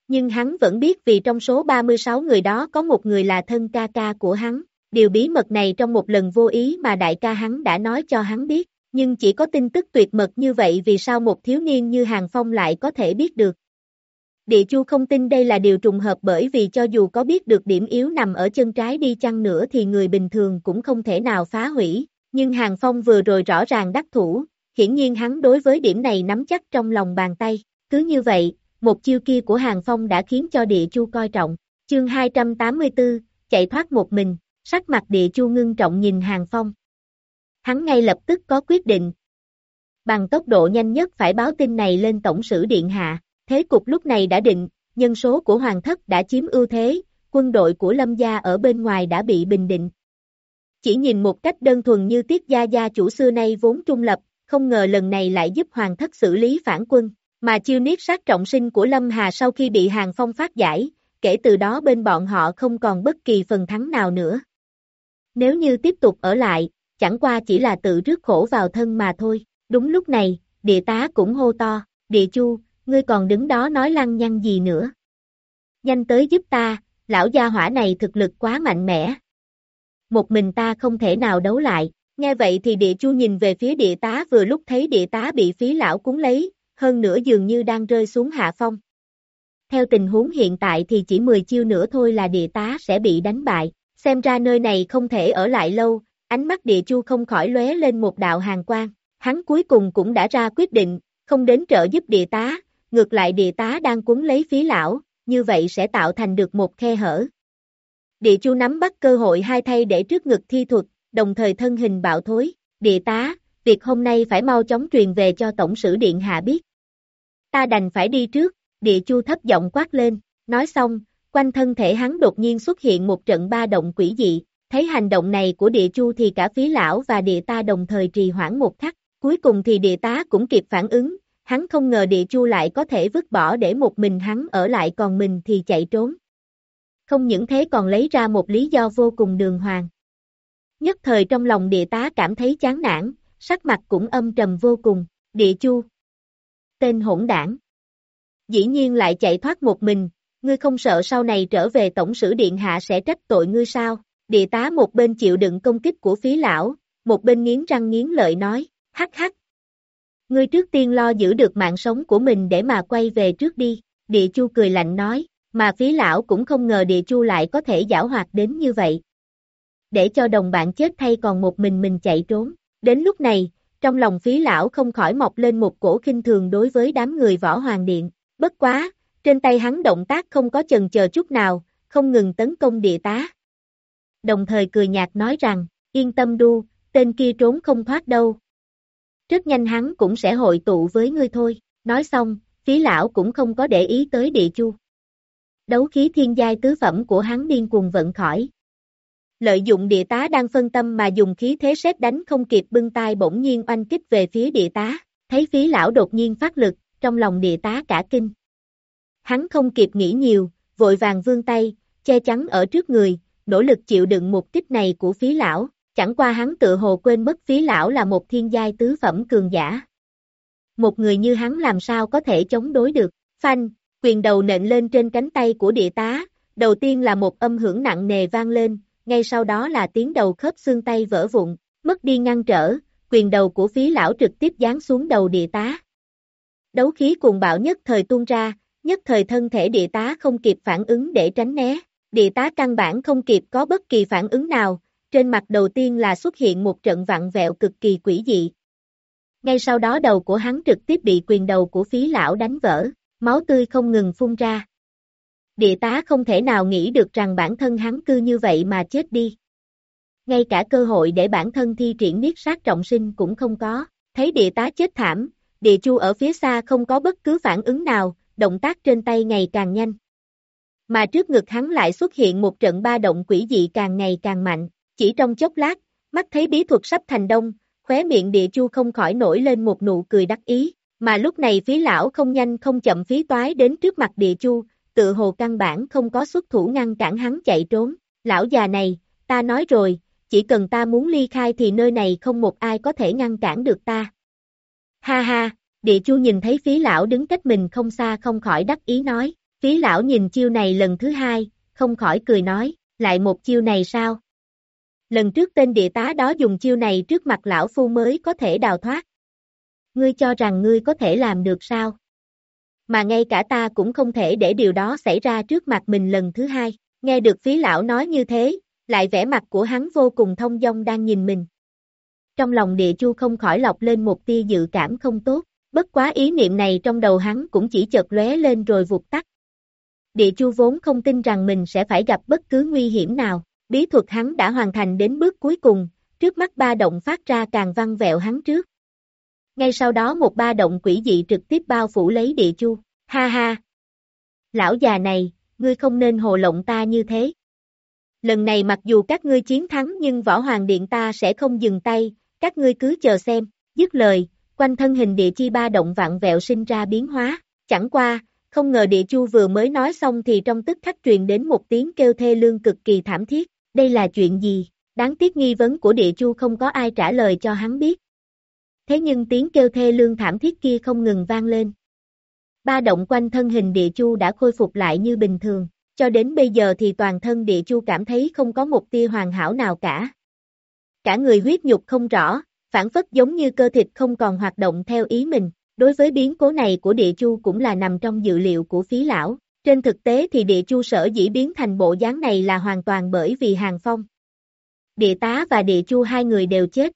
Nhưng hắn vẫn biết vì trong số 36 người đó có một người là thân ca ca của hắn, điều bí mật này trong một lần vô ý mà đại ca hắn đã nói cho hắn biết, nhưng chỉ có tin tức tuyệt mật như vậy vì sao một thiếu niên như Hàng Phong lại có thể biết được. Địa Chu không tin đây là điều trùng hợp bởi vì cho dù có biết được điểm yếu nằm ở chân trái đi chăng nữa thì người bình thường cũng không thể nào phá hủy, nhưng Hàng Phong vừa rồi rõ ràng đắc thủ, hiển nhiên hắn đối với điểm này nắm chắc trong lòng bàn tay, cứ như vậy, một chiêu kia của Hàng Phong đã khiến cho địa chu coi trọng. Chương 284, chạy thoát một mình, sắc mặt địa chu ngưng trọng nhìn Hàng Phong. Hắn ngay lập tức có quyết định. Bằng tốc độ nhanh nhất phải báo tin này lên Tổng sử Điện Hạ, thế cục lúc này đã định, nhân số của Hoàng thất đã chiếm ưu thế, quân đội của Lâm gia ở bên ngoài đã bị bình định. Chỉ nhìn một cách đơn thuần như Tiết Gia Gia chủ xưa nay vốn trung lập, không ngờ lần này lại giúp Hoàng thất xử lý phản quân, mà chiêu niết sát trọng sinh của Lâm Hà sau khi bị Hàng Phong phát giải, kể từ đó bên bọn họ không còn bất kỳ phần thắng nào nữa. Nếu như tiếp tục ở lại, chẳng qua chỉ là tự rước khổ vào thân mà thôi. Đúng lúc này, địa tá cũng hô to, địa chu, ngươi còn đứng đó nói lăng nhăng gì nữa. Nhanh tới giúp ta, lão gia hỏa này thực lực quá mạnh mẽ. Một mình ta không thể nào đấu lại. Nghe vậy thì địa chu nhìn về phía địa tá vừa lúc thấy địa tá bị phí lão cúng lấy, hơn nữa dường như đang rơi xuống hạ phong. Theo tình huống hiện tại thì chỉ 10 chiêu nữa thôi là địa tá sẽ bị đánh bại, xem ra nơi này không thể ở lại lâu, ánh mắt địa chu không khỏi lóe lên một đạo hàng quang, hắn cuối cùng cũng đã ra quyết định, không đến trợ giúp địa tá, ngược lại địa tá đang cuốn lấy phí lão, như vậy sẽ tạo thành được một khe hở. Địa chu nắm bắt cơ hội hai thay để trước ngực thi thuật, đồng thời thân hình bạo thối, địa tá, việc hôm nay phải mau chóng truyền về cho Tổng sử Điện Hạ biết. Ta đành phải đi trước, địa chu thấp giọng quát lên, nói xong, quanh thân thể hắn đột nhiên xuất hiện một trận ba động quỷ dị, thấy hành động này của địa chu thì cả phí lão và địa ta đồng thời trì hoãn một khắc, cuối cùng thì địa tá cũng kịp phản ứng, hắn không ngờ địa chu lại có thể vứt bỏ để một mình hắn ở lại còn mình thì chạy trốn. Không những thế còn lấy ra một lý do vô cùng đường hoàng. Nhất thời trong lòng địa tá cảm thấy chán nản, sắc mặt cũng âm trầm vô cùng, địa chu. Tên hỗn đảng. Dĩ nhiên lại chạy thoát một mình, ngươi không sợ sau này trở về tổng sử điện hạ sẽ trách tội ngươi sao? Địa tá một bên chịu đựng công kích của phí lão, một bên nghiến răng nghiến lợi nói, hắc hắc. Ngươi trước tiên lo giữ được mạng sống của mình để mà quay về trước đi, địa chu cười lạnh nói, mà phí lão cũng không ngờ địa chu lại có thể giảo hoạt đến như vậy. Để cho đồng bạn chết thay còn một mình mình chạy trốn, đến lúc này, trong lòng phí lão không khỏi mọc lên một cổ kinh thường đối với đám người võ hoàng điện, bất quá, trên tay hắn động tác không có chần chờ chút nào, không ngừng tấn công địa tá. Đồng thời cười nhạt nói rằng, yên tâm đu, tên kia trốn không thoát đâu. Rất nhanh hắn cũng sẽ hội tụ với ngươi thôi, nói xong, phí lão cũng không có để ý tới địa chu. Đấu khí thiên giai tứ phẩm của hắn điên cuồng vận khỏi. Lợi dụng địa tá đang phân tâm mà dùng khí thế xét đánh không kịp bưng tay bỗng nhiên oanh kích về phía địa tá, thấy phí lão đột nhiên phát lực, trong lòng địa tá cả kinh. Hắn không kịp nghĩ nhiều, vội vàng vươn tay, che chắn ở trước người, nỗ lực chịu đựng một kích này của phí lão, chẳng qua hắn tự hồ quên mất phí lão là một thiên giai tứ phẩm cường giả. Một người như hắn làm sao có thể chống đối được, phanh, quyền đầu nện lên trên cánh tay của địa tá, đầu tiên là một âm hưởng nặng nề vang lên, ngay sau đó là tiếng đầu khớp xương tay vỡ vụn, mất đi ngăn trở, quyền đầu của phí lão trực tiếp giáng xuống đầu địa tá. Đấu khí cuồng bạo nhất thời tuôn ra, nhất thời thân thể địa tá không kịp phản ứng để tránh né, địa tá căn bản không kịp có bất kỳ phản ứng nào, trên mặt đầu tiên là xuất hiện một trận vặn vẹo cực kỳ quỷ dị. Ngay sau đó đầu của hắn trực tiếp bị quyền đầu của phí lão đánh vỡ, máu tươi không ngừng phun ra. Địa tá không thể nào nghĩ được rằng bản thân hắn cư như vậy mà chết đi. Ngay cả cơ hội để bản thân thi triển niết sát trọng sinh cũng không có, thấy địa tá chết thảm, địa chu ở phía xa không có bất cứ phản ứng nào, động tác trên tay ngày càng nhanh. Mà trước ngực hắn lại xuất hiện một trận ba động quỷ dị càng ngày càng mạnh, chỉ trong chốc lát, mắt thấy bí thuật sắp thành đông, khóe miệng địa chu không khỏi nổi lên một nụ cười đắc ý, mà lúc này phí lão không nhanh không chậm phí toái đến trước mặt địa chu, tự hồ căn bản không có xuất thủ ngăn cản hắn chạy trốn, lão già này, ta nói rồi, chỉ cần ta muốn ly khai thì nơi này không một ai có thể ngăn cản được ta. Ha ha, địa chu nhìn thấy phí lão đứng cách mình không xa không khỏi đắc ý nói, phí lão nhìn chiêu này lần thứ hai, không khỏi cười nói, lại một chiêu này sao? Lần trước tên địa tá đó dùng chiêu này trước mặt lão phu mới có thể đào thoát. Ngươi cho rằng ngươi có thể làm được sao? Mà ngay cả ta cũng không thể để điều đó xảy ra trước mặt mình lần thứ hai. Nghe được phí lão nói như thế, lại vẻ mặt của hắn vô cùng thông dong đang nhìn mình. Trong lòng địa chu không khỏi lọc lên một tia dự cảm không tốt, Bất quá ý niệm này trong đầu hắn cũng chỉ chợt lóe lên rồi vụt tắt. Địa chu vốn không tin rằng mình sẽ phải gặp bất cứ nguy hiểm nào, bí thuật hắn đã hoàn thành đến bước cuối cùng, trước mắt ba động phát ra càng văng vẹo hắn trước. Ngay sau đó một ba động quỷ dị trực tiếp bao phủ lấy địa chu, ha ha. Lão già này, ngươi không nên hồ lộng ta như thế. Lần này mặc dù các ngươi chiến thắng nhưng võ hoàng điện ta sẽ không dừng tay, các ngươi cứ chờ xem, dứt lời, quanh thân hình địa chi ba động vạn vẹo sinh ra biến hóa, chẳng qua, không ngờ địa chu vừa mới nói xong thì trong tức khắc truyền đến một tiếng kêu thê lương cực kỳ thảm thiết, đây là chuyện gì, đáng tiếc nghi vấn của địa chu không có ai trả lời cho hắn biết. Thế nhưng tiếng kêu thê lương thảm thiết kia không ngừng vang lên. Ba động quanh thân hình địa chu đã khôi phục lại như bình thường, cho đến bây giờ thì toàn thân địa chu cảm thấy không có một tia hoàn hảo nào cả. Cả người huyết nhục không rõ, phản phất giống như cơ thịt không còn hoạt động theo ý mình. Đối với biến cố này của địa chu cũng là nằm trong dự liệu của phí lão. Trên thực tế thì địa chu sở dĩ biến thành bộ dáng này là hoàn toàn bởi vì hàng phong. Địa tá và địa chu hai người đều chết.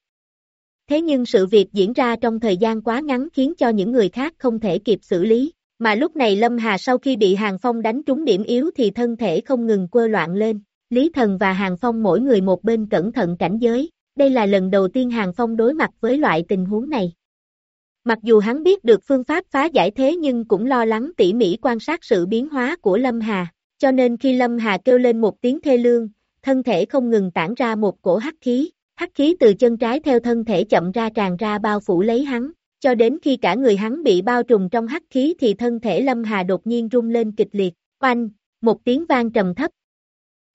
Thế nhưng sự việc diễn ra trong thời gian quá ngắn khiến cho những người khác không thể kịp xử lý. Mà lúc này Lâm Hà sau khi bị Hàng Phong đánh trúng điểm yếu thì thân thể không ngừng quơ loạn lên. Lý Thần và Hàng Phong mỗi người một bên cẩn thận cảnh giới. Đây là lần đầu tiên Hàng Phong đối mặt với loại tình huống này. Mặc dù hắn biết được phương pháp phá giải thế nhưng cũng lo lắng tỉ mỉ quan sát sự biến hóa của Lâm Hà, cho nên khi Lâm Hà kêu lên một tiếng thê lương, thân thể không ngừng tản ra một cổ hắc khí, hắc khí từ chân trái theo thân thể chậm ra tràn ra bao phủ lấy hắn, cho đến khi cả người hắn bị bao trùm trong hắc khí thì thân thể Lâm Hà đột nhiên rung lên kịch liệt, oanh, một tiếng vang trầm thấp.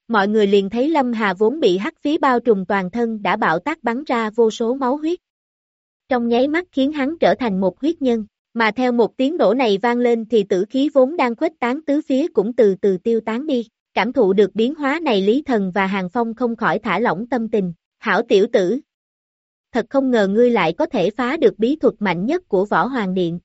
Mọi người liền thấy Lâm Hà vốn bị hắc khí bao trùm toàn thân đã bạo tác bắn ra vô số máu huyết. Trong nháy mắt khiến hắn trở thành một huyết nhân, mà theo một tiếng nổ này vang lên thì tử khí vốn đang khuếch tán tứ phía cũng từ từ tiêu tán đi. Cảm thụ được biến hóa này Lý Thần và Hàng Phong không khỏi thả lỏng tâm tình, hảo tiểu tử. Thật không ngờ ngươi lại có thể phá được bí thuật mạnh nhất của Võ Hoàng Điện.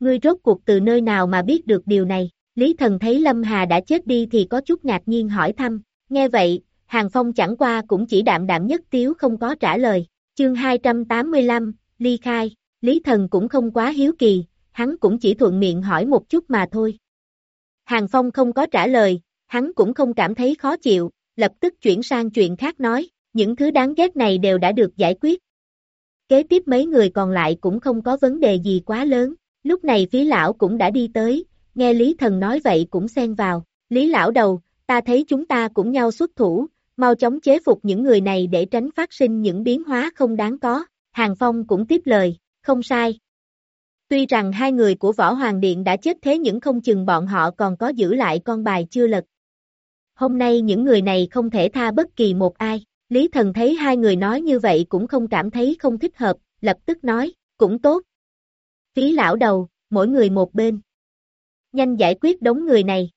Ngươi rốt cuộc từ nơi nào mà biết được điều này, Lý Thần thấy Lâm Hà đã chết đi thì có chút ngạc nhiên hỏi thăm, nghe vậy, Hàng Phong chẳng qua cũng chỉ đạm đạm nhất tiếu không có trả lời, chương 285, ly khai, Lý Thần cũng không quá hiếu kỳ, hắn cũng chỉ thuận miệng hỏi một chút mà thôi. Hàng Phong không có trả lời, hắn cũng không cảm thấy khó chịu, lập tức chuyển sang chuyện khác nói, những thứ đáng ghét này đều đã được giải quyết. Kế tiếp mấy người còn lại cũng không có vấn đề gì quá lớn, lúc này phí lão cũng đã đi tới, nghe Lý Thần nói vậy cũng xen vào, Lý lão đầu, ta thấy chúng ta cũng nhau xuất thủ, mau chóng chế phục những người này để tránh phát sinh những biến hóa không đáng có, Hàng Phong cũng tiếp lời, không sai. Tuy rằng hai người của Võ Hoàng Điện đã chết thế nhưng không chừng bọn họ còn có giữ lại con bài chưa lật. Hôm nay những người này không thể tha bất kỳ một ai. Lý Thần thấy hai người nói như vậy cũng không cảm thấy không thích hợp, lập tức nói, cũng tốt. Phí lão đầu, mỗi người một bên. Nhanh giải quyết đống người này.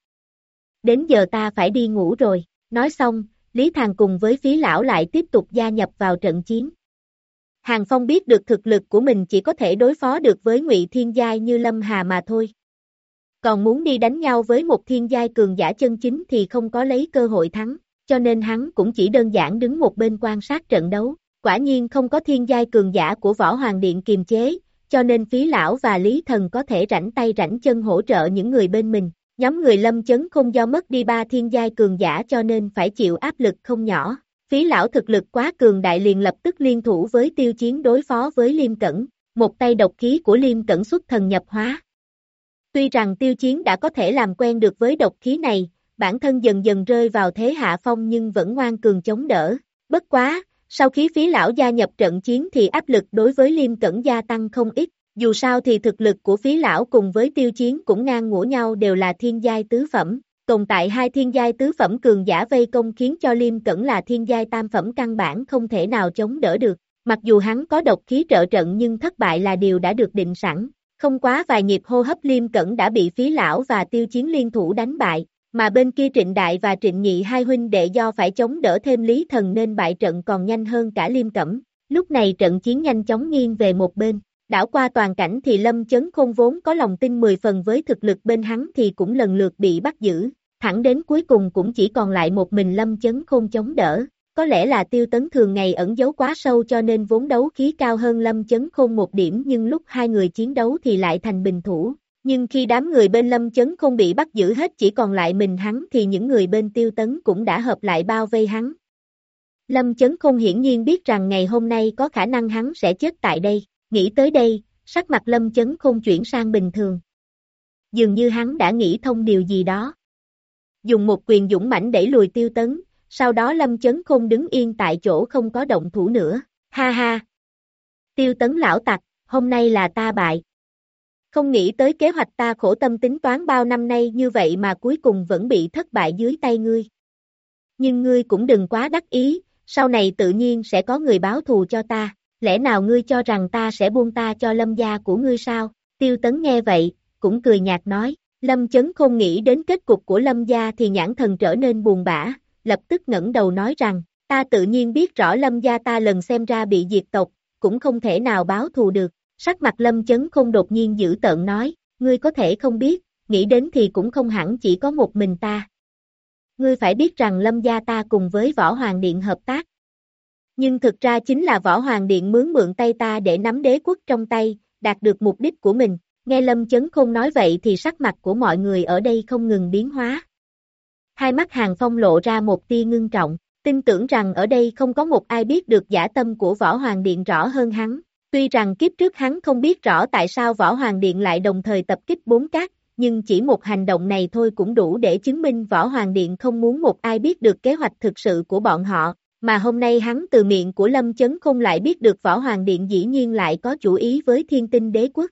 Đến giờ ta phải đi ngủ rồi, nói xong, Lý Thàng cùng với phí lão lại tiếp tục gia nhập vào trận chiến. Hàng Phong biết được thực lực của mình chỉ có thể đối phó được với ngụy Thiên Giai như Lâm Hà mà thôi. Còn muốn đi đánh nhau với một thiên giai cường giả chân chính thì không có lấy cơ hội thắng, cho nên hắn cũng chỉ đơn giản đứng một bên quan sát trận đấu. Quả nhiên không có thiên giai cường giả của Võ Hoàng Điện kiềm chế, cho nên phí lão và Lý Thần có thể rảnh tay rảnh chân hỗ trợ những người bên mình. Nhóm người lâm chấn không do mất đi ba thiên giai cường giả cho nên phải chịu áp lực không nhỏ. Phí lão thực lực quá cường đại liền lập tức liên thủ với tiêu chiến đối phó với Liêm Cẩn. Một tay độc khí của Liêm Cẩn xuất thần nhập hóa. Tuy rằng tiêu chiến đã có thể làm quen được với độc khí này, bản thân dần dần rơi vào thế hạ phong nhưng vẫn ngoan cường chống đỡ. Bất quá, sau khi phí lão gia nhập trận chiến thì áp lực đối với Liêm Cẩn gia tăng không ít. Dù sao thì thực lực của phí lão cùng với tiêu chiến cũng ngang ngũ nhau đều là thiên giai tứ phẩm. Tồn tại hai thiên giai tứ phẩm cường giả vây công khiến cho Liêm Cẩn là thiên giai tam phẩm căn bản không thể nào chống đỡ được. Mặc dù hắn có độc khí trợ trận nhưng thất bại là điều đã được định sẵn. Không quá vài nhịp hô hấp Liêm Cẩn đã bị phí lão và tiêu chiến liên thủ đánh bại, mà bên kia trịnh đại và trịnh nhị hai huynh đệ do phải chống đỡ thêm lý thần nên bại trận còn nhanh hơn cả Liêm Cẩm. Lúc này trận chiến nhanh chóng nghiêng về một bên, đảo qua toàn cảnh thì Lâm Chấn Khôn vốn có lòng tin 10 phần với thực lực bên hắn thì cũng lần lượt bị bắt giữ, thẳng đến cuối cùng cũng chỉ còn lại một mình Lâm Chấn Khôn chống đỡ. có lẽ là tiêu tấn thường ngày ẩn giấu quá sâu cho nên vốn đấu khí cao hơn Lâm Chấn Khôn một điểm nhưng lúc hai người chiến đấu thì lại thành bình thủ. Nhưng khi đám người bên Lâm Chấn Khôn bị bắt giữ hết chỉ còn lại mình hắn thì những người bên tiêu tấn cũng đã hợp lại bao vây hắn. Lâm Chấn Khôn hiển nhiên biết rằng ngày hôm nay có khả năng hắn sẽ chết tại đây, nghĩ tới đây, sắc mặt Lâm Chấn Khôn chuyển sang bình thường. Dường như hắn đã nghĩ thông điều gì đó. Dùng một quyền dũng mãnh đẩy lùi tiêu tấn, sau đó Lâm Chấn Khôn đứng yên tại chỗ không có động thủ nữa, ha ha. Tiêu tấn lão tặc, hôm nay là ta bại. Không nghĩ tới kế hoạch ta khổ tâm tính toán bao năm nay như vậy mà cuối cùng vẫn bị thất bại dưới tay ngươi. Nhưng ngươi cũng đừng quá đắc ý, sau này tự nhiên sẽ có người báo thù cho ta, lẽ nào ngươi cho rằng ta sẽ buông ta cho lâm gia của ngươi sao? Tiêu tấn nghe vậy, cũng cười nhạt nói, lâm chấn không nghĩ đến kết cục của lâm gia thì nhãn thần trở nên buồn bã, lập tức ngẩng đầu nói rằng, ta tự nhiên biết rõ lâm gia ta lần xem ra bị diệt tộc, cũng không thể nào báo thù được, sắc mặt lâm chấn không đột nhiên giữ tợn nói, ngươi có thể không biết, nghĩ đến thì cũng không hẳn chỉ có một mình ta. Ngươi phải biết rằng lâm gia ta cùng với võ hoàng điện hợp tác. Nhưng thực ra chính là võ hoàng điện mướn mượn tay ta để nắm đế quốc trong tay, đạt được mục đích của mình. Nghe lâm chấn khôn nói vậy thì sắc mặt của mọi người ở đây không ngừng biến hóa. Hai mắt hàng phong lộ ra một tia ngưng trọng, tin tưởng rằng ở đây không có một ai biết được giả tâm của võ hoàng điện rõ hơn hắn. Tuy rằng kiếp trước hắn không biết rõ tại sao Võ Hoàng Điện lại đồng thời tập kích bốn cát, nhưng chỉ một hành động này thôi cũng đủ để chứng minh Võ Hoàng Điện không muốn một ai biết được kế hoạch thực sự của bọn họ, mà hôm nay hắn từ miệng của Lâm Chấn không lại biết được Võ Hoàng Điện dĩ nhiên lại có chủ ý với thiên tinh đế quốc.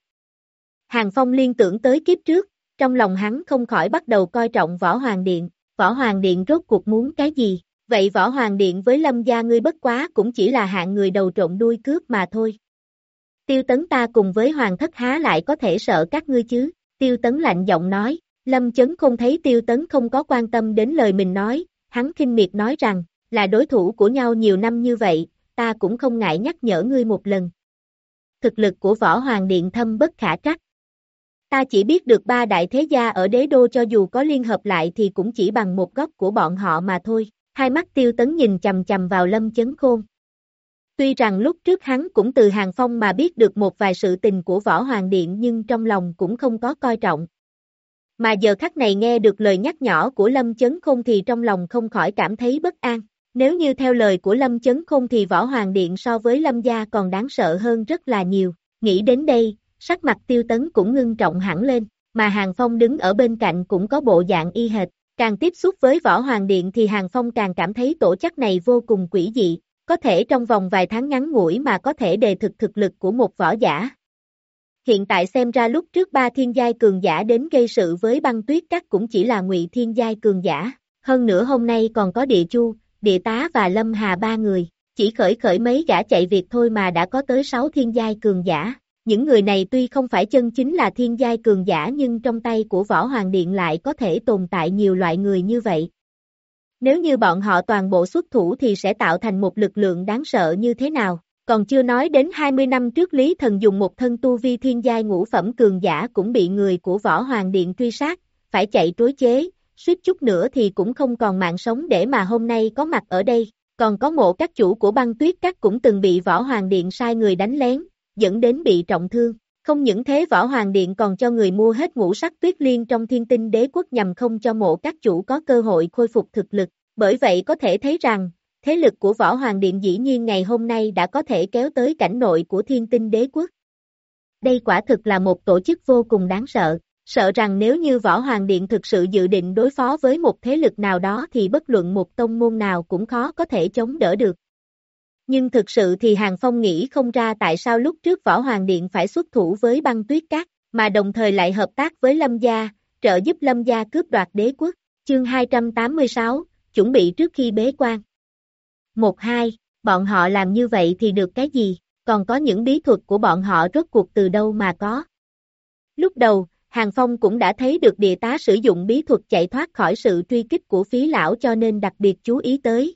Hàng Phong liên tưởng tới kiếp trước, trong lòng hắn không khỏi bắt đầu coi trọng Võ Hoàng Điện, Võ Hoàng Điện rốt cuộc muốn cái gì, vậy Võ Hoàng Điện với Lâm gia ngươi bất quá cũng chỉ là hạng người đầu trộn đuôi cướp mà thôi. Tiêu tấn ta cùng với hoàng thất há lại có thể sợ các ngươi chứ, tiêu tấn lạnh giọng nói, lâm chấn không thấy tiêu tấn không có quan tâm đến lời mình nói, hắn kinh miệt nói rằng, là đối thủ của nhau nhiều năm như vậy, ta cũng không ngại nhắc nhở ngươi một lần. Thực lực của võ hoàng điện thâm bất khả trắc. Ta chỉ biết được ba đại thế gia ở đế đô cho dù có liên hợp lại thì cũng chỉ bằng một góc của bọn họ mà thôi. Hai mắt tiêu tấn nhìn chầm chầm vào lâm chấn khôn, Tuy rằng lúc trước hắn cũng từ Hàng Phong mà biết được một vài sự tình của Võ Hoàng Điện nhưng trong lòng cũng không có coi trọng. Mà giờ khắc này nghe được lời nhắc nhỏ của Lâm Chấn Khôn thì trong lòng không khỏi cảm thấy bất an. Nếu như theo lời của Lâm Chấn Khôn thì Võ Hoàng Điện so với Lâm Gia còn đáng sợ hơn rất là nhiều. Nghĩ đến đây, sắc mặt tiêu tấn cũng ngưng trọng hẳn lên, mà Hàng Phong đứng ở bên cạnh cũng có bộ dạng y hệt. Càng tiếp xúc với Võ Hoàng Điện thì Hàng Phong càng cảm thấy tổ chức này vô cùng quỷ dị, có thể trong vòng vài tháng ngắn ngủi mà có thể đề thực thực lực của một võ giả. Hiện tại xem ra lúc trước ba thiên giai cường giả đến gây sự với băng tuyết các cũng chỉ là ngụy thiên giai cường giả, hơn nữa hôm nay còn có địa chu, địa tá và lâm hà ba người, chỉ khởi khởi mấy gã chạy việc thôi mà đã có tới sáu thiên giai cường giả. Những người này tuy không phải chân chính là thiên giai cường giả nhưng trong tay của Võ Hoàng Điện lại có thể tồn tại nhiều loại người như vậy. Nếu như bọn họ toàn bộ xuất thủ thì sẽ tạo thành một lực lượng đáng sợ như thế nào. Còn chưa nói đến 20 năm trước Lý Thần dùng một thân tu vi thiên giai ngũ phẩm cường giả cũng bị người của Võ Hoàng Điện truy sát, phải chạy trối chế, suýt chút nữa thì cũng không còn mạng sống để mà hôm nay có mặt ở đây. Còn có mộ các chủ của băng tuyết các cũng từng bị Võ Hoàng Điện sai người đánh lén, dẫn đến bị trọng thương. Không những thế Võ Hoàng Điện còn cho người mua hết ngũ sắc tuyết liên trong thiên tinh đế quốc nhằm không cho mộ các chủ có cơ hội khôi phục thực lực. Bởi vậy có thể thấy rằng, thế lực của Võ Hoàng Điện dĩ nhiên ngày hôm nay đã có thể kéo tới cảnh nội của thiên tinh đế quốc. Đây quả thực là một tổ chức vô cùng đáng sợ, sợ rằng nếu như Võ Hoàng Điện thực sự dự định đối phó với một thế lực nào đó thì bất luận một tông môn nào cũng khó có thể chống đỡ được. Nhưng thực sự thì Hàng Phong nghĩ không ra tại sao lúc trước Võ Hoàng Điện phải xuất thủ với băng tuyết cát, mà đồng thời lại hợp tác với Lâm Gia, trợ giúp Lâm Gia cướp đoạt đế quốc. Chương 286, chuẩn bị trước khi bế quan. Một hai, bọn họ làm như vậy thì được cái gì, còn có những bí thuật của bọn họ rốt cuộc từ đâu mà có. Lúc đầu, Hàng Phong cũng đã thấy được địa tá sử dụng bí thuật chạy thoát khỏi sự truy kích của phí lão cho nên đặc biệt chú ý tới.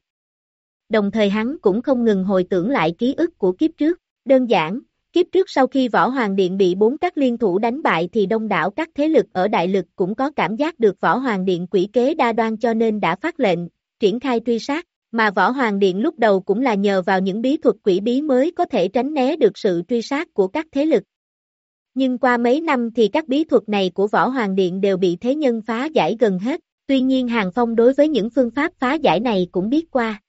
Đồng thời hắn cũng không ngừng hồi tưởng lại ký ức của kiếp trước, đơn giản, kiếp trước sau khi Võ Hoàng Điện bị bốn các liên thủ đánh bại thì đông đảo các thế lực ở đại lực cũng có cảm giác được Võ Hoàng Điện quỷ kế đa đoan cho nên đã phát lệnh, triển khai truy sát, Mà Võ Hoàng Điện lúc đầu cũng là nhờ vào những bí thuật quỷ bí mới có thể tránh né được sự truy sát của các thế lực. Nhưng qua mấy năm thì các bí thuật này của Võ Hoàng Điện đều bị thế nhân phá giải gần hết, tuy nhiên Hàng Phong đối với những phương pháp phá giải này cũng biết qua.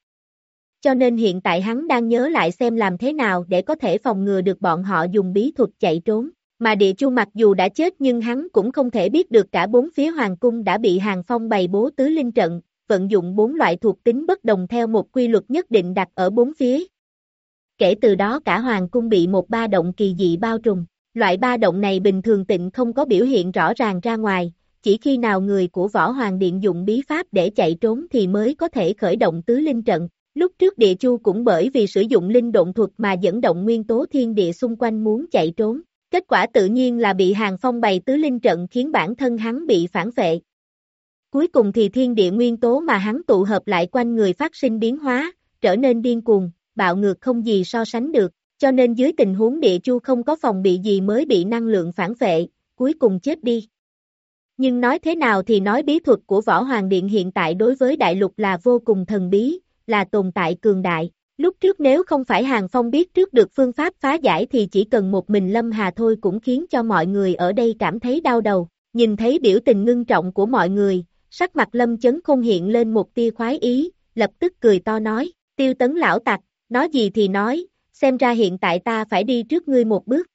Cho nên hiện tại hắn đang nhớ lại xem làm thế nào để có thể phòng ngừa được bọn họ dùng bí thuật chạy trốn. Mà địa chu mặc dù đã chết nhưng hắn cũng không thể biết được cả bốn phía hoàng cung đã bị hàng phong bày bố tứ linh trận, vận dụng bốn loại thuộc tính bất đồng theo một quy luật nhất định đặt ở bốn phía. Kể từ đó cả hoàng cung bị một ba động kỳ dị bao trùm. Loại ba động này bình thường tịnh không có biểu hiện rõ ràng ra ngoài, chỉ khi nào người của võ hoàng điện dụng bí pháp để chạy trốn thì mới có thể khởi động tứ linh trận. Lúc trước địa chu cũng bởi vì sử dụng linh động thuật mà dẫn động nguyên tố thiên địa xung quanh muốn chạy trốn, Kết quả tự nhiên là bị hàng phong bày tứ linh trận khiến bản thân hắn bị phản vệ. Cuối cùng thì thiên địa nguyên tố mà hắn tụ hợp lại quanh người phát sinh biến hóa, trở nên điên cuồng, bạo ngược không gì so sánh được, cho nên dưới tình huống địa chu không có phòng bị gì mới bị năng lượng phản vệ, cuối cùng chết đi. Nhưng nói thế nào thì nói bí thuật của Võ Hoàng Điện hiện tại đối với đại lục là vô cùng thần bí, là tồn tại cường đại. Lúc trước nếu không phải Hàng Phong biết trước được phương pháp phá giải thì chỉ cần một mình Lâm Hà thôi cũng khiến cho mọi người ở đây cảm thấy đau đầu. Nhìn thấy biểu tình ngưng trọng của mọi người, sắc mặt Lâm Chấn không hiện lên một tia khoái ý, lập tức cười to nói, tiêu tấn lão tặc, nói gì thì nói, xem ra hiện tại ta phải đi trước ngươi một bước.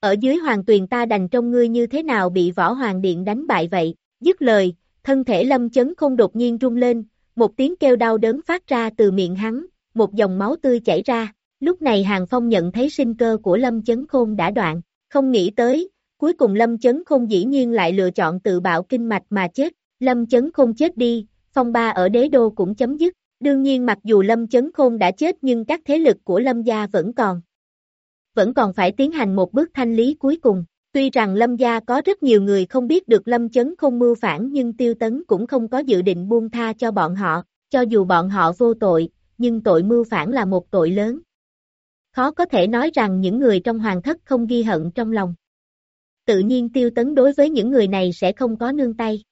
Ở dưới hoàng tuyền ta đành trong ngươi như thế nào bị võ hoàng điện đánh bại vậy, dứt lời, thân thể Lâm Chấn Khôn đột nhiên rung lên, một tiếng kêu đau đớn phát ra từ miệng hắn, một dòng máu tươi chảy ra, lúc này Hàng Phong nhận thấy sinh cơ của Lâm Chấn Khôn đã đoạn, không nghĩ tới, cuối cùng Lâm Chấn Khôn dĩ nhiên lại lựa chọn tự bạo kinh mạch mà chết, Lâm Chấn Khôn chết đi, phong ba ở đế đô cũng chấm dứt, đương nhiên mặc dù Lâm Chấn Khôn đã chết nhưng các thế lực của Lâm gia vẫn còn. Vẫn còn phải tiến hành một bước thanh lý cuối cùng, tuy rằng Lâm gia có rất nhiều người không biết được Lâm Chấn Khôn mưu phản nhưng Tiêu Tấn cũng không có dự định buông tha cho bọn họ, cho dù bọn họ vô tội, nhưng tội mưu phản là một tội lớn. Khó có thể nói rằng những người trong hoàng thất không ghi hận trong lòng. Tự nhiên tiêu tấn đối với những người này sẽ không có nương tay.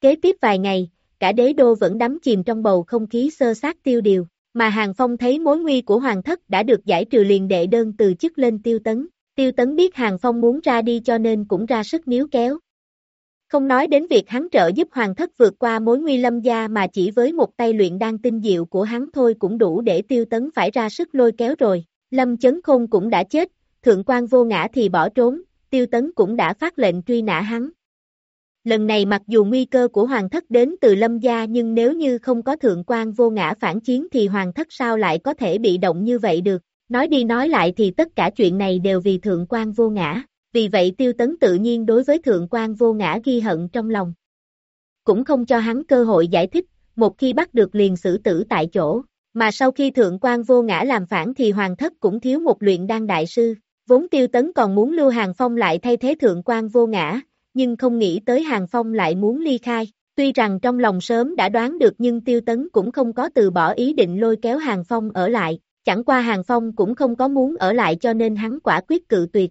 Kế tiếp vài ngày, cả đế đô vẫn đắm chìm trong bầu không khí sơ sát tiêu điều, mà Hàng Phong thấy mối nguy của hoàng thất đã được giải trừ liền đệ đơn từ chức lên tiêu tấn. Tiêu tấn biết Hàng Phong muốn ra đi cho nên cũng ra sức níu kéo. Không nói đến việc hắn trợ giúp hoàng thất vượt qua mối nguy lâm gia mà chỉ với một tay luyện đan tinh diệu của hắn thôi cũng đủ để tiêu tấn phải ra sức lôi kéo rồi. Lâm chấn khôn cũng đã chết, thượng quan vô ngã thì bỏ trốn, tiêu tấn cũng đã phát lệnh truy nã hắn. Lần này mặc dù nguy cơ của hoàng thất đến từ lâm gia nhưng nếu như không có thượng quan vô ngã phản chiến thì hoàng thất sao lại có thể bị động như vậy được. Nói đi nói lại thì tất cả chuyện này đều vì thượng quan vô ngã vì vậy tiêu tấn tự nhiên đối với thượng quan vô ngã ghi hận trong lòng. Cũng không cho hắn cơ hội giải thích, một khi bắt được liền xử tử tại chỗ, mà sau khi thượng quan vô ngã làm phản thì hoàng thất cũng thiếu một luyện đan đại sư, vốn tiêu tấn còn muốn lưu hàng phong lại thay thế thượng quan vô ngã, nhưng không nghĩ tới hàng phong lại muốn ly khai. Tuy rằng trong lòng sớm đã đoán được nhưng tiêu tấn cũng không có từ bỏ ý định lôi kéo hàng phong ở lại, chẳng qua hàng phong cũng không có muốn ở lại cho nên hắn quả quyết cự tuyệt,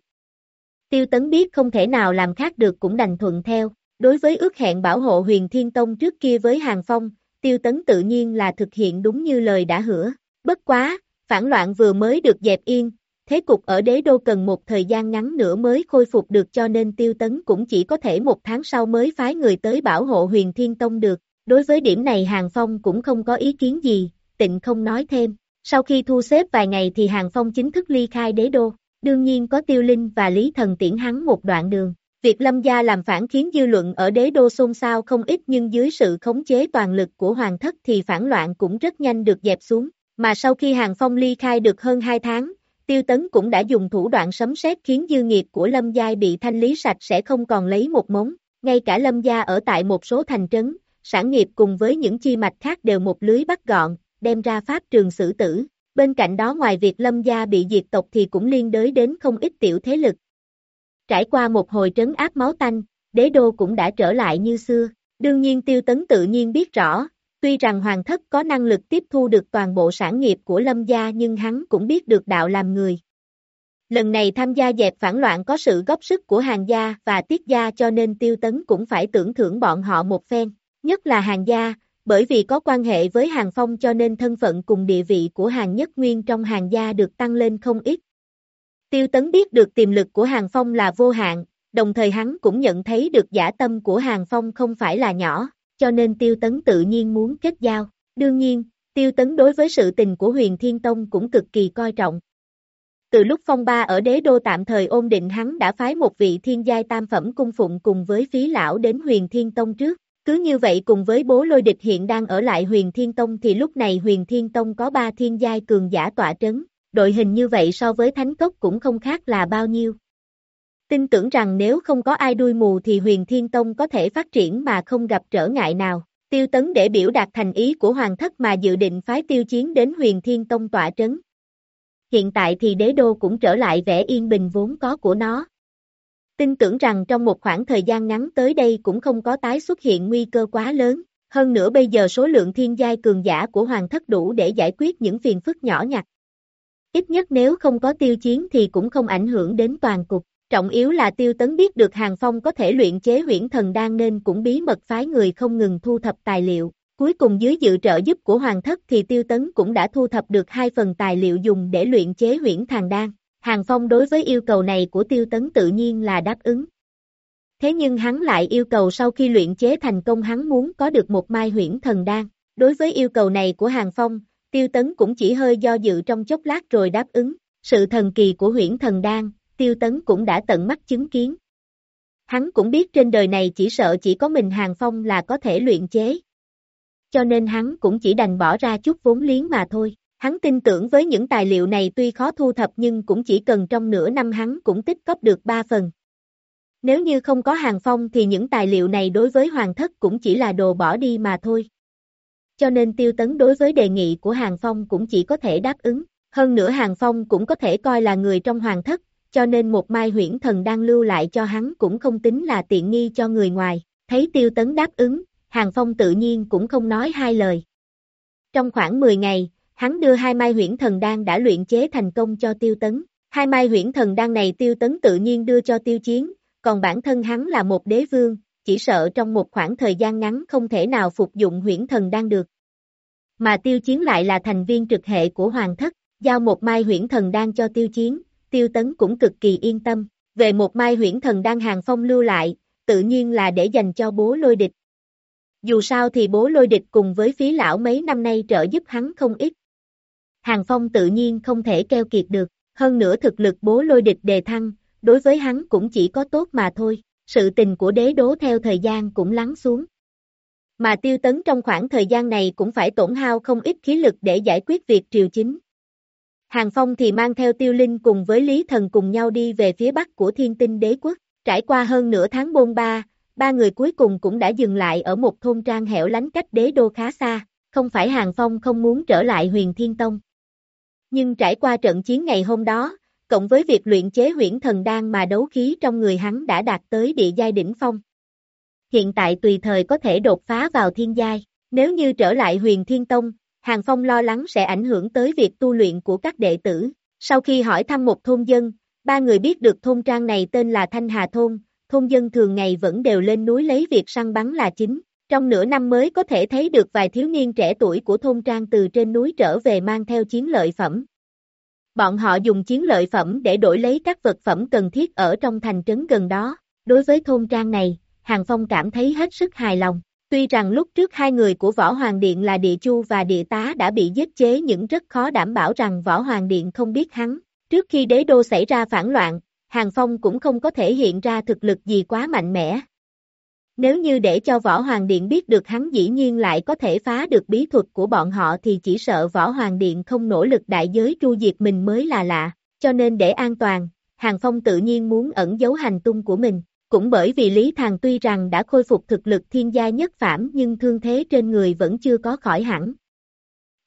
Tiêu Tấn biết không thể nào làm khác được cũng đành thuận theo. Đối với ước hẹn bảo hộ huyền Thiên Tông trước kia với Hàng Phong, Tiêu Tấn tự nhiên là thực hiện đúng như lời đã hứa. Bất quá, phản loạn vừa mới được dẹp yên, thế cục ở đế đô cần một thời gian ngắn nữa mới khôi phục được cho nên Tiêu Tấn cũng chỉ có thể một tháng sau mới phái người tới bảo hộ huyền Thiên Tông được. Đối với điểm này Hàng Phong cũng không có ý kiến gì, tịnh không nói thêm. Sau khi thu xếp vài ngày thì Hàng Phong chính thức ly khai đế đô đương nhiên có tiêu linh và lý thần tiễn hắn một đoạn đường. Việc lâm gia làm phản khiến dư luận ở đế đô xôn xao không ít nhưng dưới sự khống chế toàn lực của hoàng thất thì phản loạn cũng rất nhanh được dẹp xuống. Mà sau khi hàng phong ly khai được hơn 2 tháng, tiêu tấn cũng đã dùng thủ đoạn sấm sét khiến dư nghiệp của lâm gia bị thanh lý sạch sẽ không còn lấy một mống. Ngay cả lâm gia ở tại một số thành trấn, sản nghiệp cùng với những chi mạch khác đều một lưới bắt gọn, đem ra pháp trường xử tử. Bên cạnh đó ngoài việc lâm gia bị diệt tộc thì cũng liên đới đến không ít tiểu thế lực. Trải qua một hồi trấn áp máu tanh, đế đô cũng đã trở lại như xưa. Đương nhiên tiêu tấn tự nhiên biết rõ, tuy rằng hoàng thất có năng lực tiếp thu được toàn bộ sản nghiệp của lâm gia nhưng hắn cũng biết được đạo làm người. Lần này tham gia dẹp phản loạn có sự góp sức của hàng gia và tiết gia cho nên tiêu tấn cũng phải tưởng thưởng bọn họ một phen. Nhất là hàng gia, bởi vì có quan hệ với Hàng Phong cho nên thân phận cùng địa vị của Hàng Nhất Nguyên trong hàng gia được tăng lên không ít. Tiêu Tấn biết được tiềm lực của Hàng Phong là vô hạn, đồng thời hắn cũng nhận thấy được giả tâm của Hàng Phong không phải là nhỏ, cho nên Tiêu Tấn tự nhiên muốn kết giao. Đương nhiên, Tiêu Tấn đối với sự tình của huyền Thiên Tông cũng cực kỳ coi trọng. Từ lúc phong ba ở đế đô tạm thời ôn định hắn đã phái một vị thiên giai tam phẩm cung phụng cùng với phí lão đến huyền Thiên Tông trước. Cứ như vậy cùng với bố lôi địch hiện đang ở lại huyền Thiên Tông thì lúc này huyền Thiên Tông có ba thiên giai cường giả tọa trấn. Đội hình như vậy so với thánh cốc cũng không khác là bao nhiêu. Tin tưởng rằng nếu không có ai đuôi mù thì huyền Thiên Tông có thể phát triển mà không gặp trở ngại nào. Tiêu tấn để biểu đạt thành ý của hoàng thất mà dự định phái tiêu chiến đến huyền thiên tông tỏa trấn. Hiện tại thì đế đô cũng trở lại vẻ yên bình vốn có của nó. Tin tưởng rằng trong một khoảng thời gian ngắn tới đây cũng không có tái xuất hiện nguy cơ quá lớn. Hơn nữa bây giờ số lượng thiên giai cường giả của hoàng thất đủ để giải quyết những phiền phức nhỏ nhặt. Ít nhất nếu không có tiêu chiến thì cũng không ảnh hưởng đến toàn cục. Trọng yếu là tiêu tấn biết được Hàng Phong có thể luyện chế huyễn thần đan nên cũng bí mật phái người không ngừng thu thập tài liệu. Cuối cùng dưới dự trợ giúp của Hoàng thất thì tiêu tấn cũng đã thu thập được hai phần tài liệu dùng để luyện chế huyễn thần đan. Hàng Phong đối với yêu cầu này của tiêu tấn tự nhiên là đáp ứng. Thế nhưng hắn lại yêu cầu sau khi luyện chế thành công hắn muốn có được một mai huyễn thần đan. Đối với yêu cầu này của Hàng Phong, tiêu tấn cũng chỉ hơi do dự trong chốc lát rồi đáp ứng. Sự thần kỳ của huyễn thần đan, tiêu tấn cũng đã tận mắt chứng kiến. Hắn cũng biết trên đời này chỉ sợ chỉ có mình Hàng Phong là có thể luyện chế. Cho nên hắn cũng chỉ đành bỏ ra chút vốn liếng mà thôi. Hắn tin tưởng với những tài liệu này tuy khó thu thập nhưng cũng chỉ cần trong nửa năm hắn cũng tích cóp được ba phần. Nếu như không có Hàng Phong thì những tài liệu này đối với Hoàng thất cũng chỉ là đồ bỏ đi mà thôi. Cho nên tiêu tấn đối với đề nghị của Hàng Phong cũng chỉ có thể đáp ứng. Hơn nữa Hàng Phong cũng có thể coi là người trong Hoàng thất, cho nên một mai huyễn thần đang lưu lại cho hắn cũng không tính là tiện nghi cho người ngoài, thấy tiêu tấn đáp ứng, Hàng Phong tự nhiên cũng không nói hai lời. Trong khoảng 10 ngày, hắn đưa hai mai huyễn thần đan đã luyện chế thành công cho tiêu tấn. Hai mai huyễn thần đan này tiêu tấn tự nhiên đưa cho tiêu chiến, còn bản thân hắn là một đế vương, chỉ sợ trong một khoảng thời gian ngắn không thể nào phục dụng huyễn thần đan được. Mà tiêu chiến lại là thành viên trực hệ của hoàng thất, giao một mai huyễn thần đan cho tiêu chiến, tiêu tấn cũng cực kỳ yên tâm, về một mai huyễn thần đang hàng phong lưu lại, tự nhiên là để dành cho bố lôi địch. Dù sao thì bố lôi địch cùng với phí lão mấy năm nay trợ giúp hắn không ít. Hàng phong tự nhiên không thể keo kiệt được, hơn nữa thực lực bố lôi địch đề thăng, đối với hắn cũng chỉ có tốt mà thôi, sự tình của đế đố theo thời gian cũng lắng xuống. Mà tiêu tấn trong khoảng thời gian này cũng phải tổn hao không ít khí lực để giải quyết việc triều chính. Hàng Phong thì mang theo tiêu linh cùng với Lý Thần cùng nhau đi về phía bắc của thiên tinh đế quốc. Trải qua hơn nửa tháng bôn ba, ba người cuối cùng cũng đã dừng lại ở một thôn trang hẻo lánh cách đế đô khá xa. Không phải Hàng Phong không muốn trở lại huyền thiên tông. Nhưng trải qua trận chiến ngày hôm đó, cộng với việc luyện chế huyễn thần đan mà đấu khí trong người hắn đã đạt tới địa giai đỉnh phong. Hiện tại tùy thời có thể đột phá vào thiên giai, nếu như trở lại huyền thiên tông, Hàng Phong lo lắng sẽ ảnh hưởng tới việc tu luyện của các đệ tử. Sau khi hỏi thăm một thôn dân, ba người biết được thôn trang này tên là Thanh Hà Thôn, thôn dân thường ngày vẫn đều lên núi lấy việc săn bắn là chính. Trong nửa năm mới có thể thấy được vài thiếu niên trẻ tuổi của thôn trang từ trên núi trở về mang theo chiến lợi phẩm. Bọn họ dùng chiến lợi phẩm để đổi lấy các vật phẩm cần thiết ở trong thành trấn gần đó. Đối với thôn trang này, Hàng Phong cảm thấy hết sức hài lòng. Tuy rằng lúc trước hai người của Võ Hoàng Điện là Địa Chu và Địa Tá đã bị giết chế nhưng rất khó đảm bảo rằng Võ Hoàng Điện không biết hắn. Trước khi đế đô xảy ra phản loạn, Hàng Phong cũng không có thể hiện ra thực lực gì quá mạnh mẽ. Nếu như để cho Võ Hoàng Điện biết được hắn dĩ nhiên lại có thể phá được bí thuật của bọn họ thì chỉ sợ Võ Hoàng Điện không nỗ lực đại giới tru diệt mình mới là lạ, cho nên để an toàn, Hàng Phong tự nhiên muốn ẩn giấu hành tung của mình. Cũng bởi vì Lý Thàng tuy rằng đã khôi phục thực lực thiên gia nhất phẩm nhưng thương thế trên người vẫn chưa có khỏi hẳn.